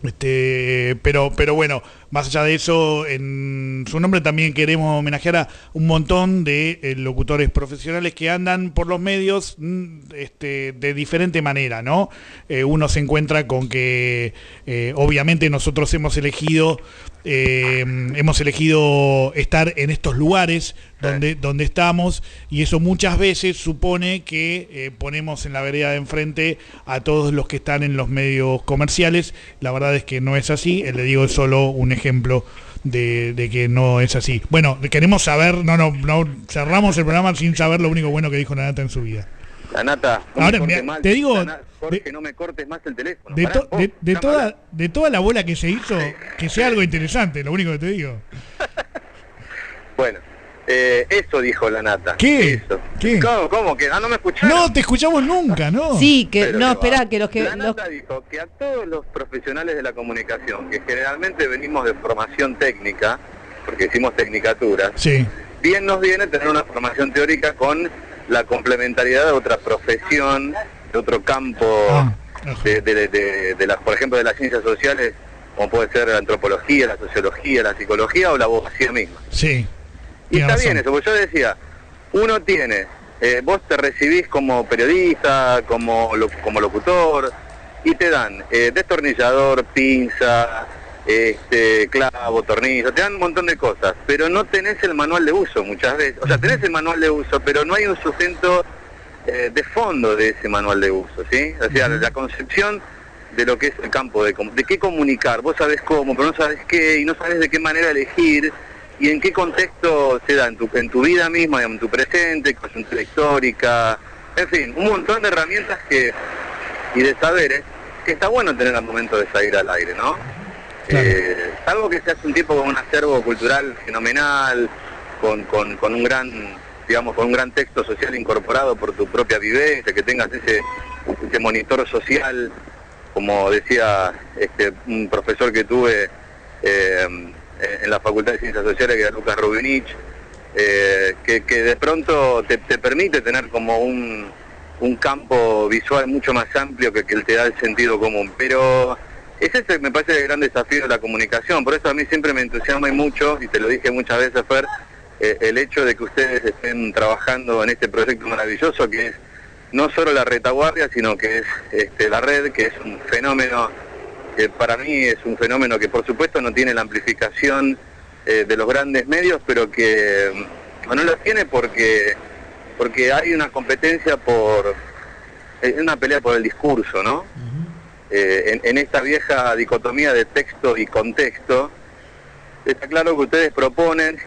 Este, pero, pero bueno, más allá de eso, en su nombre también queremos homenajear a un montón de eh, locutores profesionales que andan por los medios mm, este, de diferente manera, ¿no? Eh, uno se encuentra con que eh, obviamente nosotros hemos elegido eh, hemos elegido estar en estos lugares donde, donde estamos y eso muchas veces supone que eh, ponemos en la vereda de enfrente a todos los que están en los medios comerciales. La verdad es que no es así, el de Diego es solo un ejemplo de, de que no es así. Bueno, queremos saber, no, no, no, cerramos el programa sin saber lo único bueno que dijo Nata en su vida. La nata, no Ahora, mira, te digo, Jorge, no me cortes más el teléfono. De, Pará, to- vos, de, de déjame toda, de toda la bola que se hizo, que sea algo interesante, lo único que te digo. *laughs* Bueno, eh, eso dijo la nata. ¿Qué? Eso. ¿Qué? ¿Cómo, cómo que? Ah, no me escucharon. No te escuchamos nunca, ¿no? Sí, que Pero no, que espera, va. que los que La los- nata dijo que a todos los profesionales de la comunicación, que generalmente venimos de formación técnica, porque hicimos tecnicatura, Sí. bien nos viene tener una formación teórica con la complementariedad de otra profesión, de otro campo, Ah, de, de, de- de las, por ejemplo, de las ciencias sociales, como puede ser la antropología, la sociología, la psicología o la abogacía misma. Sí. Y está razón. bien eso, porque yo decía, uno tiene, eh, vos te recibís como periodista, como, lo- como locutor, y te dan eh, destornillador, pinza, este, clavo, tornillo, te dan un montón de cosas, pero no tenés el manual de uso muchas veces. O sea, tenés el manual de uso, pero no hay un sustento eh, de fondo de ese manual de uso, ¿sí? O sea, la concepción de lo que es el campo, de, de qué comunicar, vos sabés cómo, pero no sabés qué, y no sabés de qué manera elegir, y en qué contexto se da, en tu, en tu vida misma, en tu presente, coyuntura histórica, en fin, un montón de herramientas que y de saberes que está bueno tener al momento de salir al aire, ¿no? Eh, salvo que se hace un tiempo con un acervo cultural fenomenal, con, con, con un gran, digamos, con un gran texto social incorporado por tu propia vivencia, que tengas ese, ese monitor social, como decía este, un profesor que tuve eh, en la Facultad de Ciencias Sociales, que era Lucas Rubinich, eh, que, que de pronto te, te permite tener como un, un campo visual mucho más amplio que, que te da el sentido común. Pero ese es, me parece, el gran desafío de la comunicación. Por eso a mí siempre me entusiasma y mucho, y te lo dije muchas veces, Fer, eh, el hecho de que ustedes estén trabajando en este proyecto maravilloso que es no solo la retaguardia, sino que es este, la red, que es un fenómeno que para mí es un fenómeno que por supuesto no tiene la amplificación eh, de los grandes medios, pero que mm, no lo tiene porque porque hay una competencia por es una pelea por el discurso, ¿no? Eh, en, en esta vieja dicotomía de texto y contexto, está claro que ustedes proponen,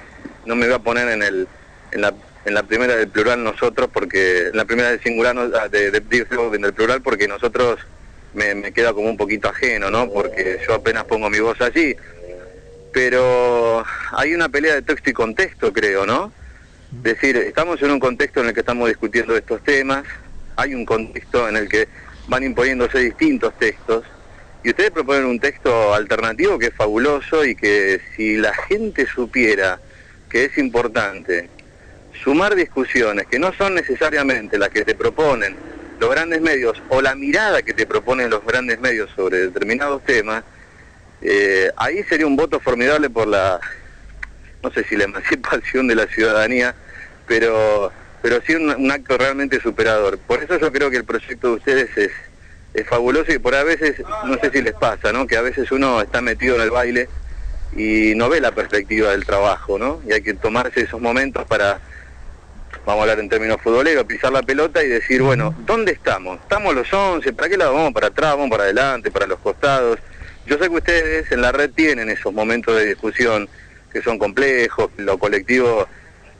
no me voy a poner en el en la en la primera del plural nosotros porque en la primera del singular no- ah, de, de- del plural porque nosotros me, me queda como un poquito ajeno, ¿no? Porque yo apenas pongo mi voz allí. pero hay una pelea de texto y contexto, creo, ¿no? Es decir, estamos en un contexto en el que estamos discutiendo estos temas, hay un contexto en el que van imponiéndose distintos textos, y ustedes proponen un texto alternativo que es fabuloso y que si la gente supiera que es importante sumar discusiones que no son necesariamente las que te proponen los grandes medios o la mirada que te proponen los grandes medios sobre determinados temas, eh, ahí sería un voto formidable por la, no sé si la *laughs* emancipación de la ciudadanía, pero, pero sí un, un acto realmente superador. Por eso yo creo que el proyecto de ustedes es, es fabuloso y por a veces, no sé si les pasa, ¿no? Que a veces uno está metido en el baile y no ve la perspectiva del trabajo, ¿no? Y hay que tomarse esos momentos para, vamos a hablar en términos futboleros, pisar la pelota y decir, bueno, ¿dónde estamos? ¿Estamos los 11? ¿Para qué lado vamos? ¿Para atrás? ¿Vamos para adelante? ¿Para los costados? Yo sé que ustedes en la red tienen esos momentos de discusión que son complejos, lo colectivo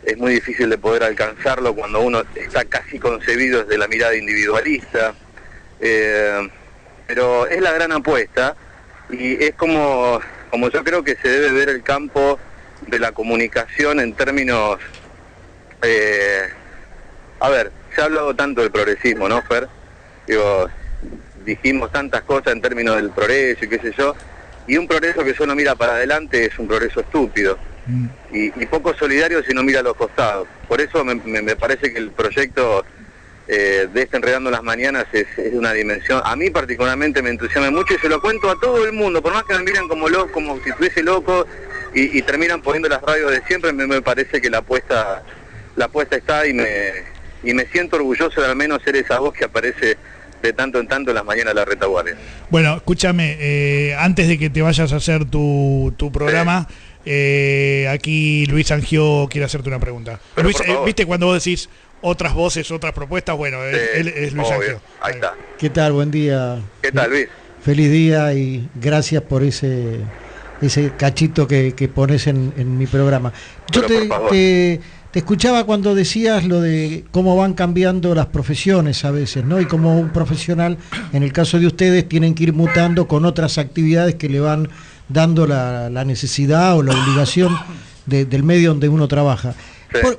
es muy difícil de poder alcanzarlo cuando uno está casi concebido desde la mirada individualista, eh, pero es la gran apuesta y es como, como yo creo que se debe ver el campo de la comunicación en términos... Eh, a ver, se ha hablado tanto del progresismo, ¿no, Fer? Digo, dijimos tantas cosas en términos del progreso y qué sé yo, y un progreso que solo mira para adelante es un progreso estúpido y, y poco solidario si no mira a los costados. Por eso me, me- me parece que el proyecto eh, de este Enredando las Mañanas es, es una dimensión, a mí particularmente me entusiasma mucho y se lo cuento a todo el mundo, por más que me miren como loco, como si estuviese loco y, y terminan poniendo las radios de siempre, me, me parece que la apuesta, la apuesta está y me, y me siento orgulloso de al menos ser esa voz que aparece de tanto en tanto en las mañanas de la retaguardia. Bueno, escúchame, eh, antes de que te vayas a hacer tu, tu programa, eh, aquí Luis Angio quiere hacerte una pregunta. Pero Luis, eh. ¿viste cuando vos decís otras voces, otras propuestas? Bueno, él, Sí, él es Luis. Angio. Ahí está. ¿Qué tal? Buen día. ¿Qué tal, Luis? Feliz día y gracias por ese ese cachito que, que pones en, en mi programa. Yo te, te- te escuchaba cuando decías lo de cómo van cambiando las profesiones a veces, ¿no? Y como un profesional, en el caso de ustedes, tienen que ir mutando con otras actividades que le van dando la, la necesidad o la obligación de- del medio donde uno trabaja. Por-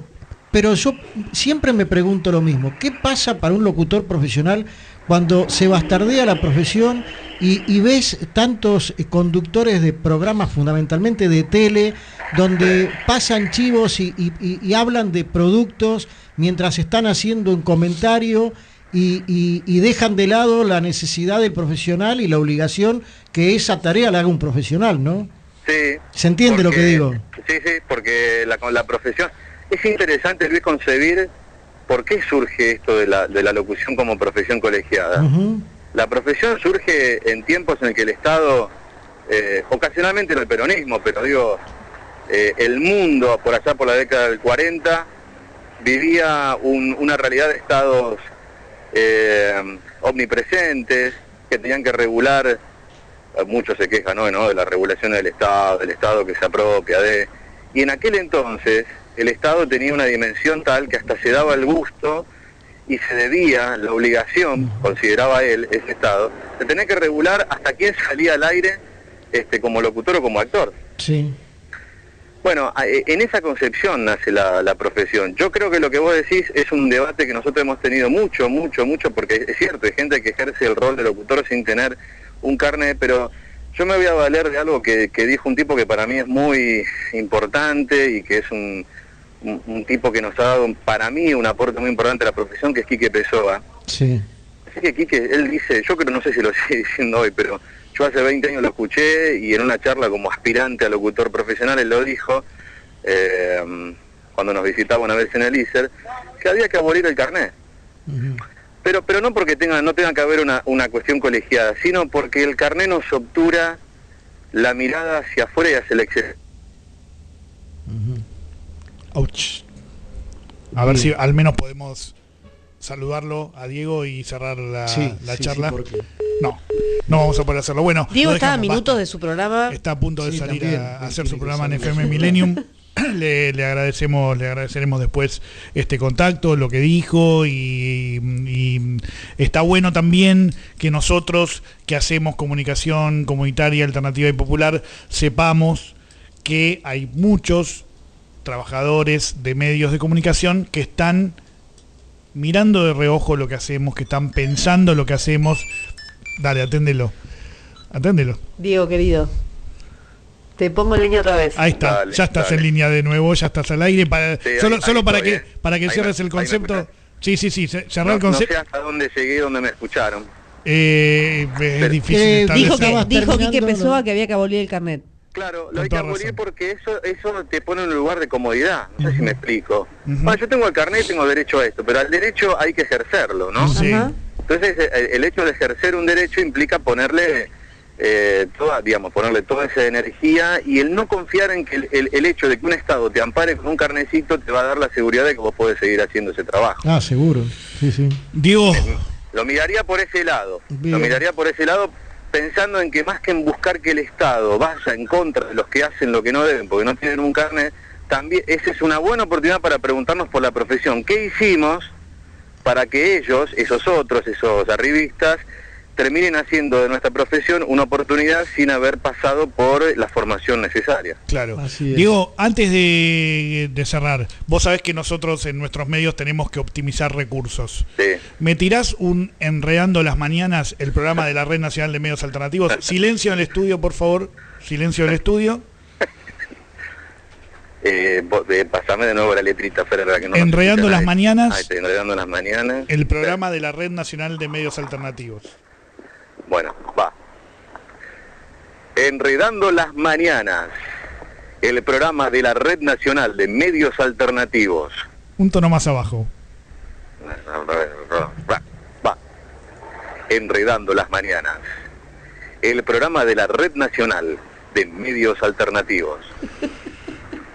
pero yo siempre me pregunto lo mismo, ¿qué pasa para un locutor profesional cuando se bastardea la profesión y, y ves tantos eh, conductores de programas, fundamentalmente de tele, donde pasan chivos y, y- hablan de productos mientras están haciendo un comentario y, dejan de lado la necesidad del profesional y la obligación que esa tarea la haga un profesional, ¿no? Sí. ¿Se entiende lo que digo? Sí, sí, porque la, con la profesión... Es interesante, Luis, concebir por qué surge esto de la, de la locución como profesión colegiada. La profesión surge en tiempos en que el Estado, eh, ocasionalmente en el peronismo, pero digo, eh, el mundo, por allá por la década del 40, vivía un- una realidad de estados eh, omnipresentes que tenían que regular, eh, muchos se quejan ¿no? ¿no? de la regulación del Estado, del Estado que se apropia de... Y en aquel entonces el Estado tenía una dimensión tal que hasta se daba el gusto y se debía la obligación, consideraba él, ese Estado, de tener que regular hasta quién salía al aire este, como locutor o como actor. Sí. Bueno, e- en esa concepción nace la, la profesión. Yo creo que lo que vos decís es un debate que nosotros hemos tenido mucho, mucho, mucho, porque es cierto, hay gente que ejerce el rol de locutor sin tener un carnet, pero yo me voy a valer de algo que, que dijo un tipo que para mí es muy importante y que es un, un, un tipo que nos ha dado, para mí, un aporte muy importante a la profesión, que es Quique Pessoa. Sí. Así que Quique, él dice, yo creo, no sé si lo *laughs* sigue diciendo hoy, pero yo hace 20 años lo escuché y en una charla como aspirante a locutor profesional él lo dijo, eh, cuando nos visitaba una vez en el ISER, que había que abolir el carnet. Pero, pero no porque tenga, no tenga que haber una, una cuestión colegiada, sino porque el carnet nos obtura la mirada hacia afuera y hacia el exceso. Ouch. A ver si al menos podemos saludarlo a Diego y cerrar la, Sí, la sí, charla. sí, porque- No, no vamos a poder hacerlo. Bueno, Diego está a minutos de su programa. Está a punto de Sí, salir también, a, hacer su programa en. FM Millennium. *coughs* le, le agradecemos, le agradeceremos después este contacto, lo que dijo y, y está bueno también que nosotros que hacemos comunicación comunitaria, alternativa y popular sepamos que hay muchos trabajadores de medios de comunicación que están mirando de reojo lo que hacemos, que están pensando lo que hacemos. Dale, aténdelo. Aténdelo. Diego, querido. Te pongo en línea otra vez. Ahí está, Dale, ya estás dale. en línea de nuevo, ya estás al aire. Para, Sí, solo ahí- solo ahí para, estoy, que, eh. para que Ahí cierres me- el concepto. Sí, sí, sí, ce- cerrar No, el no concepto. sé hasta dónde llegué, donde me escucharon. Eh, es difícil Eh. Dijo, que, estabas dijo Pessoa que había que abolir el carnet. Claro, lo hay que abolir razón. porque eso eso te pone en un lugar de comodidad. No sé si me explico. Ujú. Bueno, yo tengo el carnet, tengo derecho a esto, pero al derecho hay que ejercerlo, ¿no? Sí. Entonces, eh, el hecho de ejercer un derecho implica ponerle eh, toda, digamos, ponerle toda esa energía y el no confiar en que el, el- el hecho de que un Estado te ampare con un carnecito te va a dar la seguridad de que vos podés seguir haciendo ese trabajo. Ah, seguro. Sí, sí. Diego, Lo miraría por ese lado. Bien. Lo miraría por ese lado pensando en que más que en buscar que el Estado vaya en contra de los que hacen lo que no deben porque no tienen un carnet, también esa es una buena oportunidad para preguntarnos por la profesión. ¿Qué hicimos para que ellos, esos otros, esos arribistas, terminen haciendo de nuestra profesión una oportunidad sin haber pasado por la formación necesaria? Claro. Así es. Diego, antes de, de cerrar, vos sabés que nosotros en nuestros medios tenemos que optimizar recursos. Sí. ¿Me tirás un Enredando las Mañanas, el programa de la Red Nacional de Medios Alternativos? Silencio en el estudio, por favor. Silencio en el estudio. *laughs* Eh, vos, eh, pasame de nuevo la letrita, Ferreira, que no Enredando las mañanas. Está, enredando las mañanas. El programa de la Red Nacional de Medios Alternativos. Bueno, va. Enredando las mañanas, el programa de la Red Nacional de Medios Alternativos. Un tono más abajo. Va, va. Enredando las mañanas, el programa de la Red Nacional de Medios Alternativos.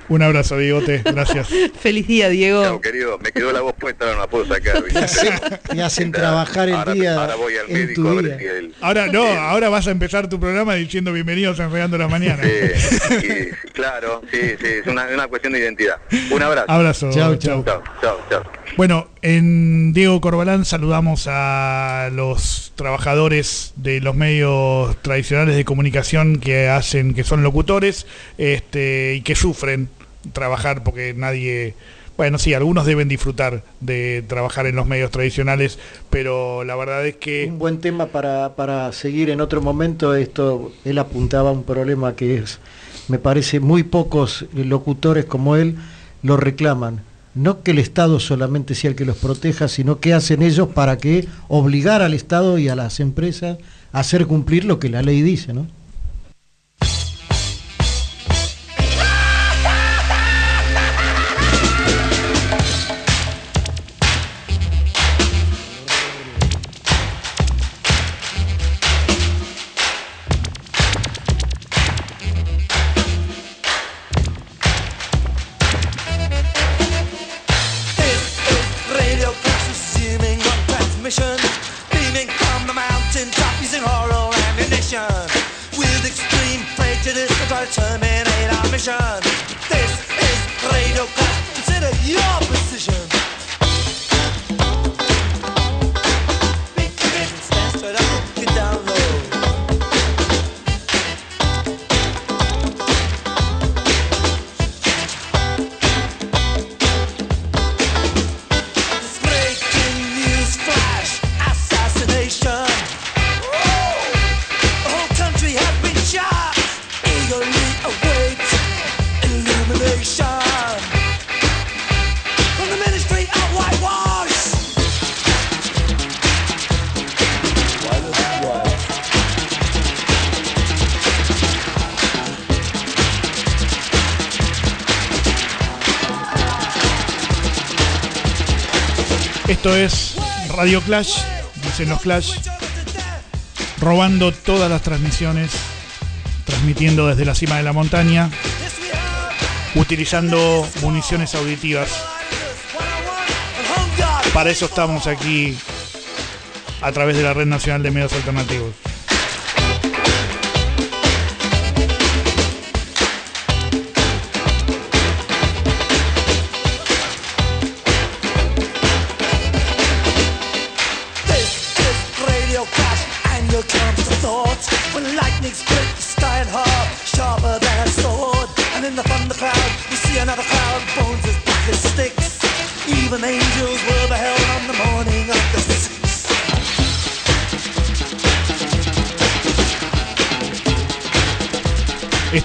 Un abrazo, Diegote. Gracias. *laughs* Feliz día, Diego. Chao, querido, me quedó la voz puesta, ahora no la puedo sacar. ¿viste? *laughs* Te hacen trabajar el Ahora- día ahora voy al en médico tu a ver si el- Ahora no, ahora vas a empezar tu programa diciendo bienvenidos a Enredando las Mañanas. Sí, sí, claro, sí, sí, es una, una cuestión de identidad. Un abrazo. Abrazo. Chau, chau. Chao, chao, chao. Bueno, en Diego Corbalán saludamos a los trabajadores de los medios tradicionales de comunicación que hacen, que son locutores, este, y que sufren trabajar porque nadie, bueno, sí, algunos deben disfrutar de trabajar en los medios tradicionales, pero la verdad es que Un buen tema para, para seguir en otro momento. Esto, él apuntaba a un problema que es, me parece, muy pocos locutores como él lo reclaman. No que el Estado solamente sea el que los proteja, sino que hacen ellos para que obligar al Estado y a las empresas a hacer cumplir lo que la ley dice, ¿no? Clash, dicen los Clash, robando todas las transmisiones, transmitiendo desde la cima de la montaña, utilizando municiones auditivas. Para eso estamos aquí a través de la Red Nacional de Medios Alternativos.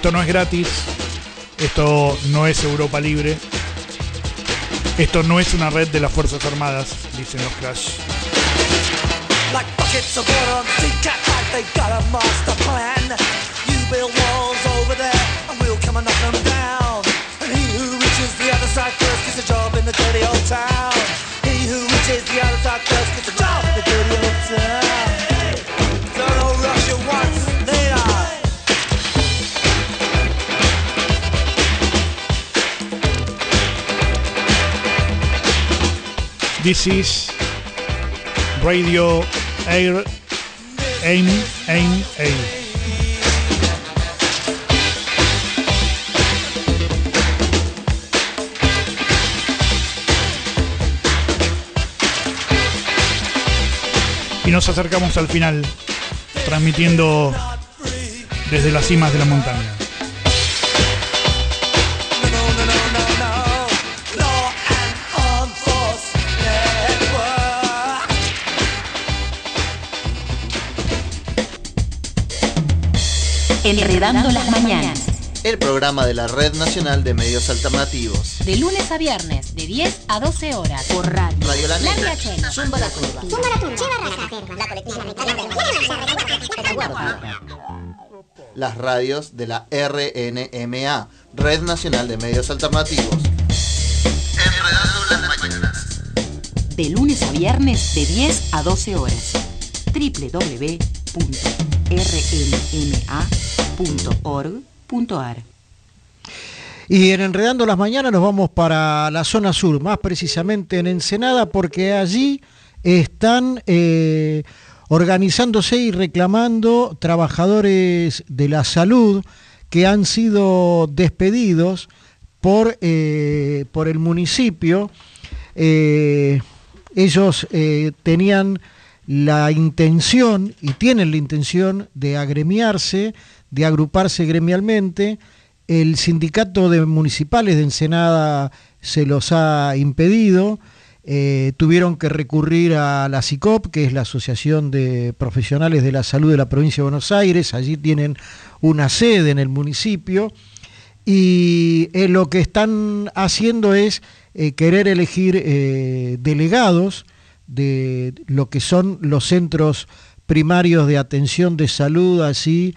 Esto no es gratis. Esto no es Europa Libre. Esto no es una red de las Fuerzas Armadas, dicen los Crash. This is Radio Air Aim Aim Aim. Y nos acercamos al final, transmitiendo desde las cimas de la montaña. Enredando las mañanas. El programa de la Red Nacional de Medios Alternativos. De lunes a viernes, de 10 a 12 horas. Por radio. Radio La Negra. Zumba la curva. Zumba la turba. La colectiva. Las radios de la RNMA, Red Nacional de Medios Alternativos. De lunes a viernes, de 10 a 12 horas. www.rnma.org.ar Y en Enredando las Mañanas nos vamos para la zona sur, más precisamente en Ensenada, porque allí están eh, organizándose y reclamando trabajadores de la salud que han sido despedidos por, eh, por el municipio. Eh, ellos tenían la intención y tienen la intención de agremiarse, de agruparse gremialmente. El sindicato de municipales de Ensenada se los ha impedido. Eh, tuvieron que recurrir a la SICOP, que es la Asociación de Profesionales de la Salud de la Provincia de Buenos Aires. Allí tienen una sede en el municipio. Y eh, lo que están haciendo es eh, querer elegir delegados de lo que son los centros primarios de atención de salud así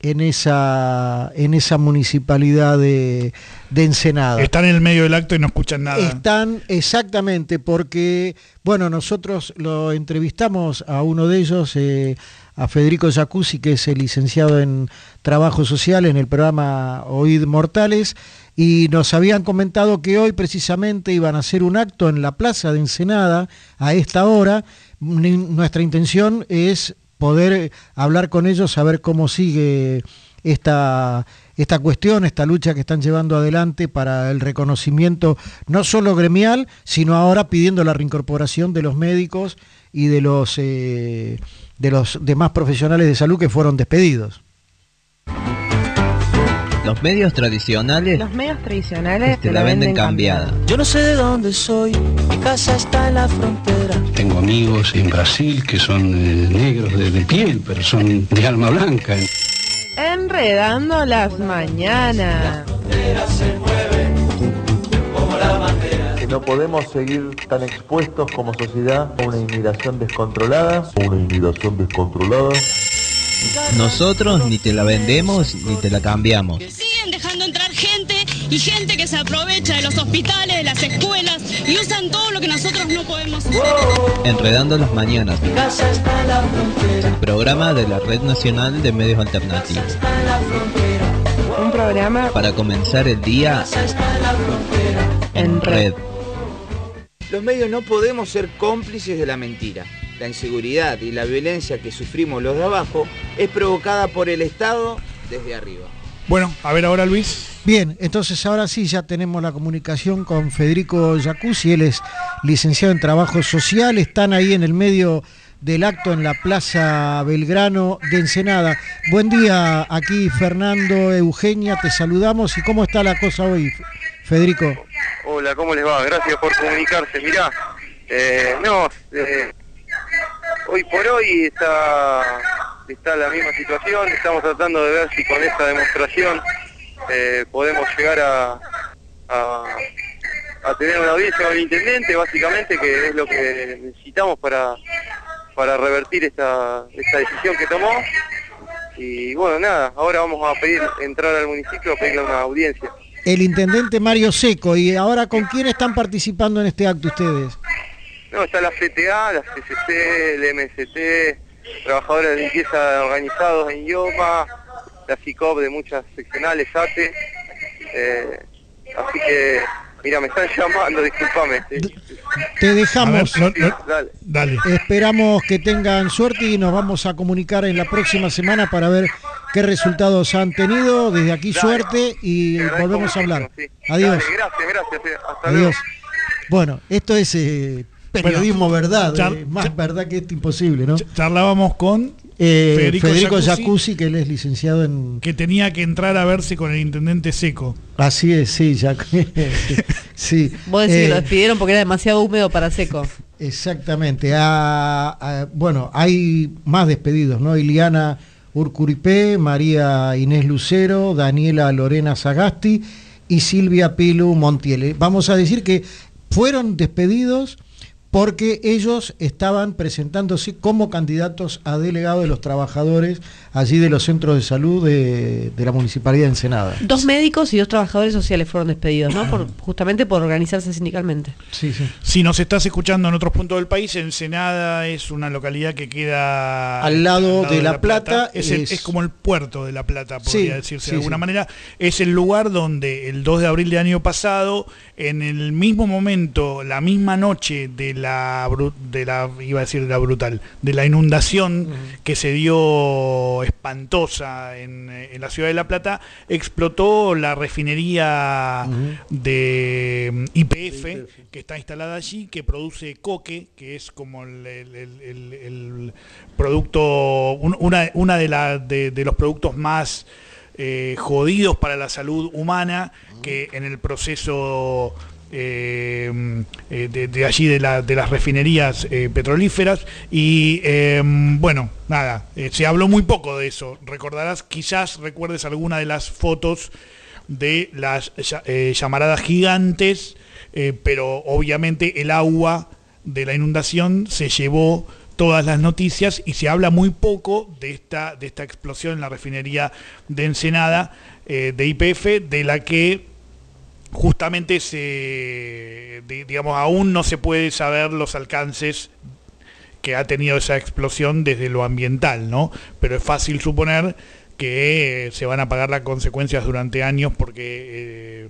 en esa en esa municipalidad de, de Ensenada. Están en el medio del acto y no escuchan nada. Están exactamente porque, bueno, nosotros lo entrevistamos a uno de ellos, eh, a Federico Jacuzzi, que es el licenciado en Trabajo Social en el programa Oíd Mortales, y nos habían comentado que hoy precisamente iban a hacer un acto en la plaza de Ensenada a esta hora. Nuestra intención es poder hablar con ellos, saber cómo sigue esta, esta cuestión, esta lucha que están llevando adelante para el reconocimiento no solo gremial, sino ahora pidiendo la reincorporación de los médicos y de los, eh, de los demás profesionales de salud que fueron despedidos. Los medios tradicionales Los medios tradicionales te la venden cambiada. Yo no sé de dónde soy, mi casa está en la frontera. Tengo amigos en Brasil que son eh, negros de, de piel, pero son de alma blanca. Enredando las mañanas. Que no podemos seguir tan expuestos como sociedad a una inmigración descontrolada. Una inmigración descontrolada. Nosotros ni te la vendemos ni te la cambiamos. Siguen dejando entrar gente y gente que se aprovecha de los hospitales, de las escuelas y usan todo lo que nosotros no podemos hacer. Enredando las mañanas. Mi casa está en la frontera. El programa de la Red Nacional de Medios Alternativos. Un programa Para comenzar el día Está en la frontera. en red. Los medios no podemos ser cómplices de la mentira. La inseguridad y la violencia que sufrimos los de abajo es provocada por el Estado desde arriba. Bueno, a ver ahora Luis. Bien, entonces ahora sí ya tenemos la comunicación con Federico Jacuzzi, él es licenciado en Trabajo Social, están ahí en el medio del acto en la Plaza Belgrano de Ensenada. Buen día, aquí Fernando, Eugenia, te saludamos y cómo está la cosa hoy, Federico. Hola, ¿cómo les va? Gracias por comunicarse. Mirá, eh, no, eh, hoy por hoy está está la misma situación, estamos tratando de ver si con esta demostración eh, podemos llegar a, a, tener una audiencia con el intendente, básicamente, que es lo que necesitamos para, para revertir esta, esta decisión que tomó. Y bueno, nada, ahora vamos a pedir entrar al municipio a pedirle una audiencia. El intendente Mario Seco. ¿Y ahora con quién están participando en este acto ustedes? No, está la CTA, la CCC, el MST, trabajadores de limpieza organizados en IOMA, la CICOP de muchas seccionales, ATE. eh, así que, mira, me están *laughs* llamando, discúlpame. Te dejamos. A ver, no- no- Dale. dale. Esperamos que tengan suerte y nos vamos a comunicar en la próxima semana para ver qué resultados han tenido. Desde aquí suerte y volvemos a hablar. Adiós. Dale, gracias, gracias. eh, Hasta Adiós. luego. Bueno, esto es eh, periodismo verdad, char- eh, más verdad que esto imposible, ¿no? Charlábamos con Eh, Federico Federico, Jacuzzi. Que él es licenciado en... que tenía que entrar a verse con el intendente seco. Así es, sí, Jac- *laughs* sí. Vos decís que Eh, lo despidieron porque era demasiado húmedo para seco. Exactamente. Ah, ah, bueno, hay más despedidos, ¿no? Iliana Urcuripé, María Inés Lucero, Daniela Lorena Sagasti y Silvia Pilu Montiel. Vamos a decir que fueron despedidos porque ellos estaban presentándose como candidatos a delegado de los trabajadores allí de los centros de salud de, de la Municipalidad de Ensenada. Dos médicos y dos trabajadores sociales fueron despedidos, ¿no? Por, *clears throat* justamente por organizarse sindicalmente. Sí, sí. Si nos estás escuchando en otros puntos del país, Ensenada es una localidad que queda Al lado de La Plata, Es, el- es- es como el puerto de La Plata, podría Sí, decirse sí, de alguna sí. manera. Es el lugar donde el 2 de abril del año pasado, en el mismo momento, la misma noche de la, de la iba a decir de la brutal, de la inundación que se dio espantosa en, en la ciudad de La Plata, explotó la refinería de mm, YPF, que está instalada allí, que produce coque, que es como el, el- el- el- el producto, un- una, una de, la- de- de los productos más eh, jodidos para la salud humana, que en el proceso eh, eh, de, allí de, la- de las refinerías petrolíferas. Y bueno nada se habló muy poco de eso. Recordarás quizás recuerdes alguna de las fotos de las lla- llamaradas gigantes pero obviamente el agua de la inundación se llevó todas las noticias y se habla muy poco de esta, de esta explosión en la refinería de Ensenada eh, de IPF, de la que justamente se, di- digamos, aún no se puede saber los alcances que ha tenido esa explosión desde lo ambiental, ¿no? Pero es fácil suponer que eh, se van a pagar las consecuencias durante años porque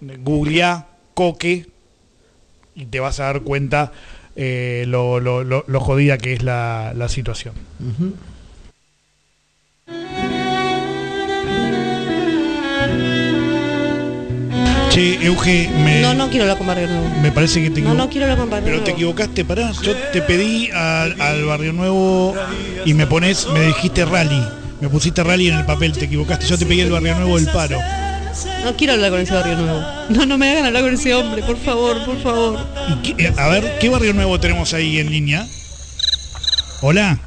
eh, googlea coque y te vas a dar cuenta eh, lo, lo- lo- lo jodida que es la, la situación. Che, Euge, me, No, no quiero hablar con Barrio Nuevo. me parece que te No, no quiero hablar con Barrio Pero Nuevo. te equivocaste, pará. Yo te pedí al, al Barrio Nuevo y me pones, me dijiste rally. Me pusiste rally en el papel, te equivocaste. Yo te pedí el Barrio Nuevo del Paro. No quiero hablar con ese Barrio Nuevo. No, no me hagan hablar con ese hombre, por favor, por favor. ¿Y qué- eh, a ver, ¿qué Barrio Nuevo tenemos ahí en línea? Hola.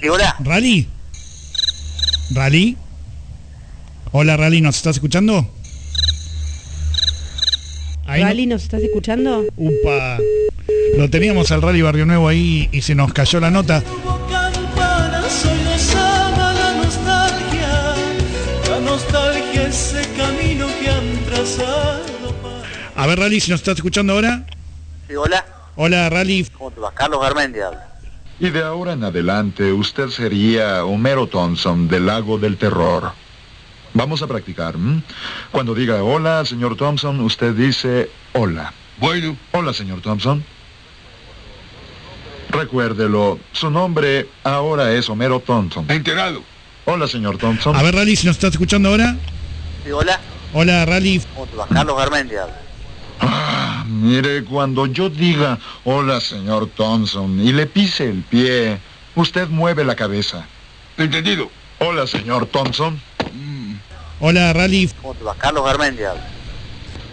Sí, hola. ¿Rally? ¿Rally? Hola, Rally, ¿nos estás escuchando? Ahí no- Rally, ¿nos estás escuchando? Upa. Lo teníamos al Rally Barrio Nuevo ahí y se nos cayó la nota. A ver, Rally, si nos estás escuchando ahora. Sí, hola. Hola, Rally. ¿Cómo te va? Carlos Garmendi habla. Y de ahora en adelante usted sería Homero Thompson del Lago del Terror. Vamos a practicar. ¿m? Cuando diga hola, señor Thompson, usted dice hola. Bueno. Hola, señor Thompson. Recuérdelo, su nombre ahora es Homero Thompson. Enterado. Hola, señor Thompson. A ver, Rally, si nos estás escuchando ahora. Sí, hola. Hola, Rally. ¿Cómo te va? Carlos Garmendi habla. Ah, mire, cuando yo diga hola, señor Thompson, y le pise el pie, usted mueve la cabeza. Entendido. Hola, señor Thompson. Hola, Rally. ¿Cómo te va? Carlos Garmendi habla.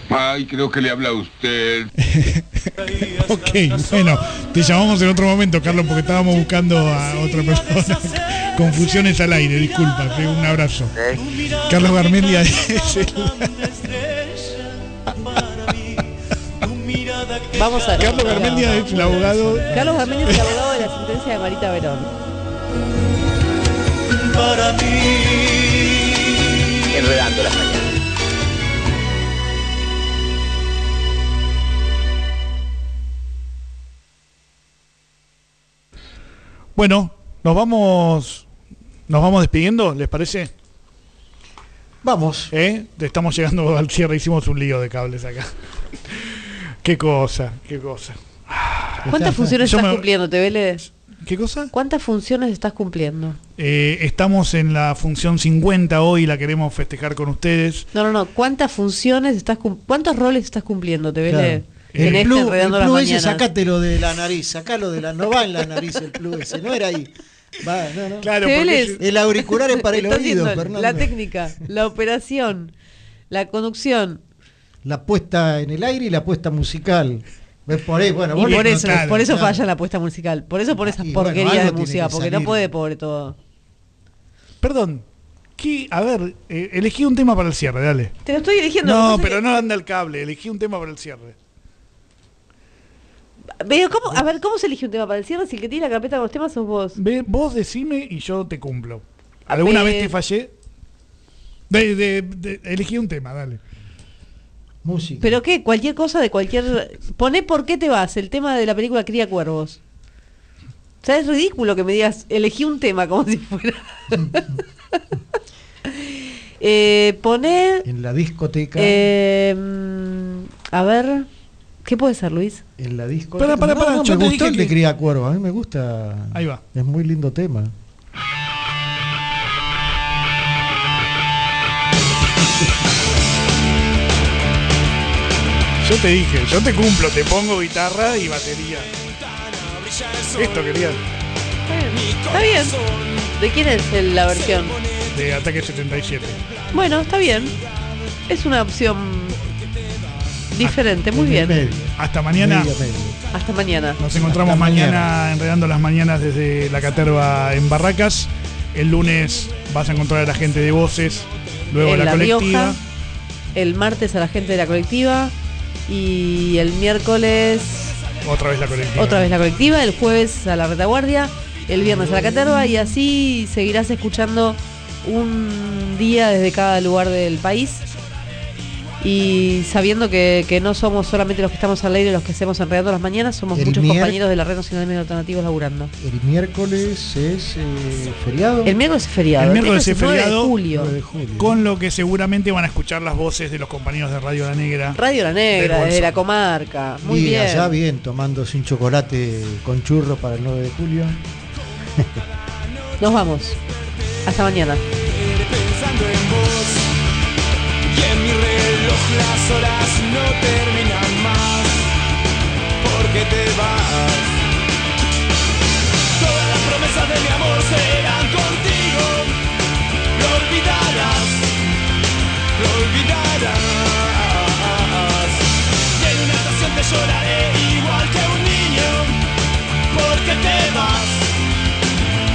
Ay, creo que le habla a usted. *laughs* ok, bueno, te llamamos en otro momento, Carlos, porque estábamos buscando a otra persona. *laughs* Confusiones al aire, disculpa, te- un abrazo. Carlos Garmendia *laughs* es el- Vamos a Carlos Garmendia es el abogado. Carlos Garmendia es el abogado de la sentencia de Marita Verón. Para mí. Enredando las mañanas. Bueno, nos vamos nos vamos despidiendo, ¿les parece? Vamos. ¿Eh? Estamos llegando al cierre, hicimos un lío de cables acá. Qué cosa, qué cosa. ¿Cuántas funciones Yo estás me- cumpliendo, te Vélez? ¿Qué cosa? ¿Cuántas funciones estás cumpliendo? Eh, estamos en la función 50 hoy, la queremos festejar con ustedes. No, no, no. ¿Cuántas funciones estás ¿Cuántos roles estás cumpliendo, te Vélez? Claro. En El este el Enredando las plus ese, sacátelo de la nariz, sacalo de la. No va en la nariz el plus ese, no era ahí. Va, no, no. Claro. El auricular es para *laughs* el oído. La técnica, la operación, la conducción. La puesta en el aire y la puesta musical. ¿Ves? Por ahí, bueno, y vos le- por eso, por eso claro. falla la puesta musical. Por eso por esas Y porquerías de música, que porque no puede pobre todo. Perdón, ¿qué? A ver, eh, elegí un tema para el cierre, dale. Te lo estoy eligiendo. No, que pero no anda el cable, elegí un tema para el cierre. Pero ¿cómo, a ver, ¿cómo se elige un tema para el cierre si el que tiene la carpeta con los temas sos vos? Ve, vos decime y yo te cumplo. ¿Alguna vez te fallé? De, de- de- elegí un tema, dale. Música. ¿Pero qué? Cualquier cosa de cualquier... Poné por qué te vas, el tema de la película Cría Cuervos. O sea, es ridículo que me digas, elegí un tema como si fuera... *laughs* eh, poné... En la discoteca. eh, mm, a ver, ¿qué puede ser, Luis? en la discoteca. Para, para, No, para, no, yo me te gustó dije el de Cría Cuervo, a mí me gusta. Ahí va. Es muy lindo tema. Yo te dije, yo te cumplo, te pongo guitarra y batería. Esto quería. Está bien. ¿De quién es el- la versión? De Ataque 77. Bueno, está bien. Es una opción diferente, muy bien. Hasta mañana. Medio, medio. Hasta mañana. Nos encontramos Hasta mañana, mañana. enredando las mañanas desde la caterva en Barracas. El lunes vas a encontrar a la gente de voces, luego en la, La colectiva. Rioja, el martes a la gente de la colectiva y el miércoles Otra vez la colectiva. otra vez la colectiva, el jueves a la retaguardia, el viernes a la caterva y así seguirás escuchando un día desde cada lugar del país y sabiendo que, que no somos solamente los que estamos al aire los que hacemos enredando las mañanas, somos El muchos compañeros de la Red Nacional de Medios Alternativos laburando. El miércoles es eh, feriado. El miércoles es feriado. El miércoles es 9 feriado. de julio. 9 de julio. Con lo que seguramente van a escuchar las voces de los compañeros de Radio La Negra. Radio La Negra, desde la comarca. Muy y bien. allá bien, tomándose un chocolate con churro para el 9 de julio. Nos vamos. Hasta mañana. Las horas no terminan más. Porque te vas todas las promesas de mi amor serán contigo. Lo olvidarás lo olvidarás. Y en una estación te lloraré igual que un niño. Porque te vas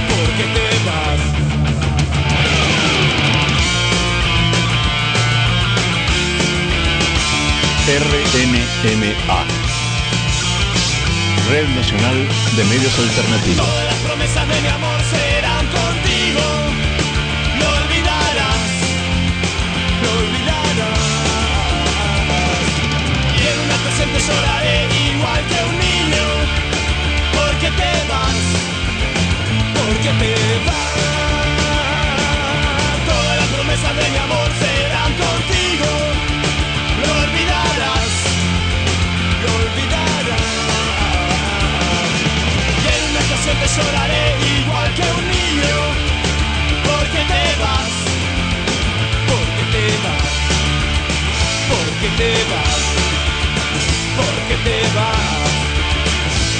porque te vas RNMA. Red Nacional de Medios Alternativos. Todas las promesas de mi amor serán lloraré igual que un niño. Porque te vas Porque te vas Porque te vas Porque te vas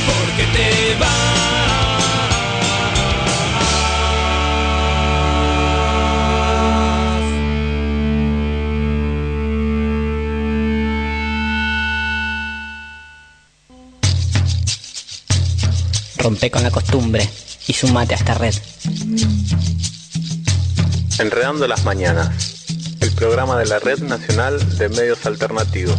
Porque te vas Rompe con la costumbre y sumate a esta red. Enredando las Mañanas, el programa de la Red Nacional de Medios Alternativos.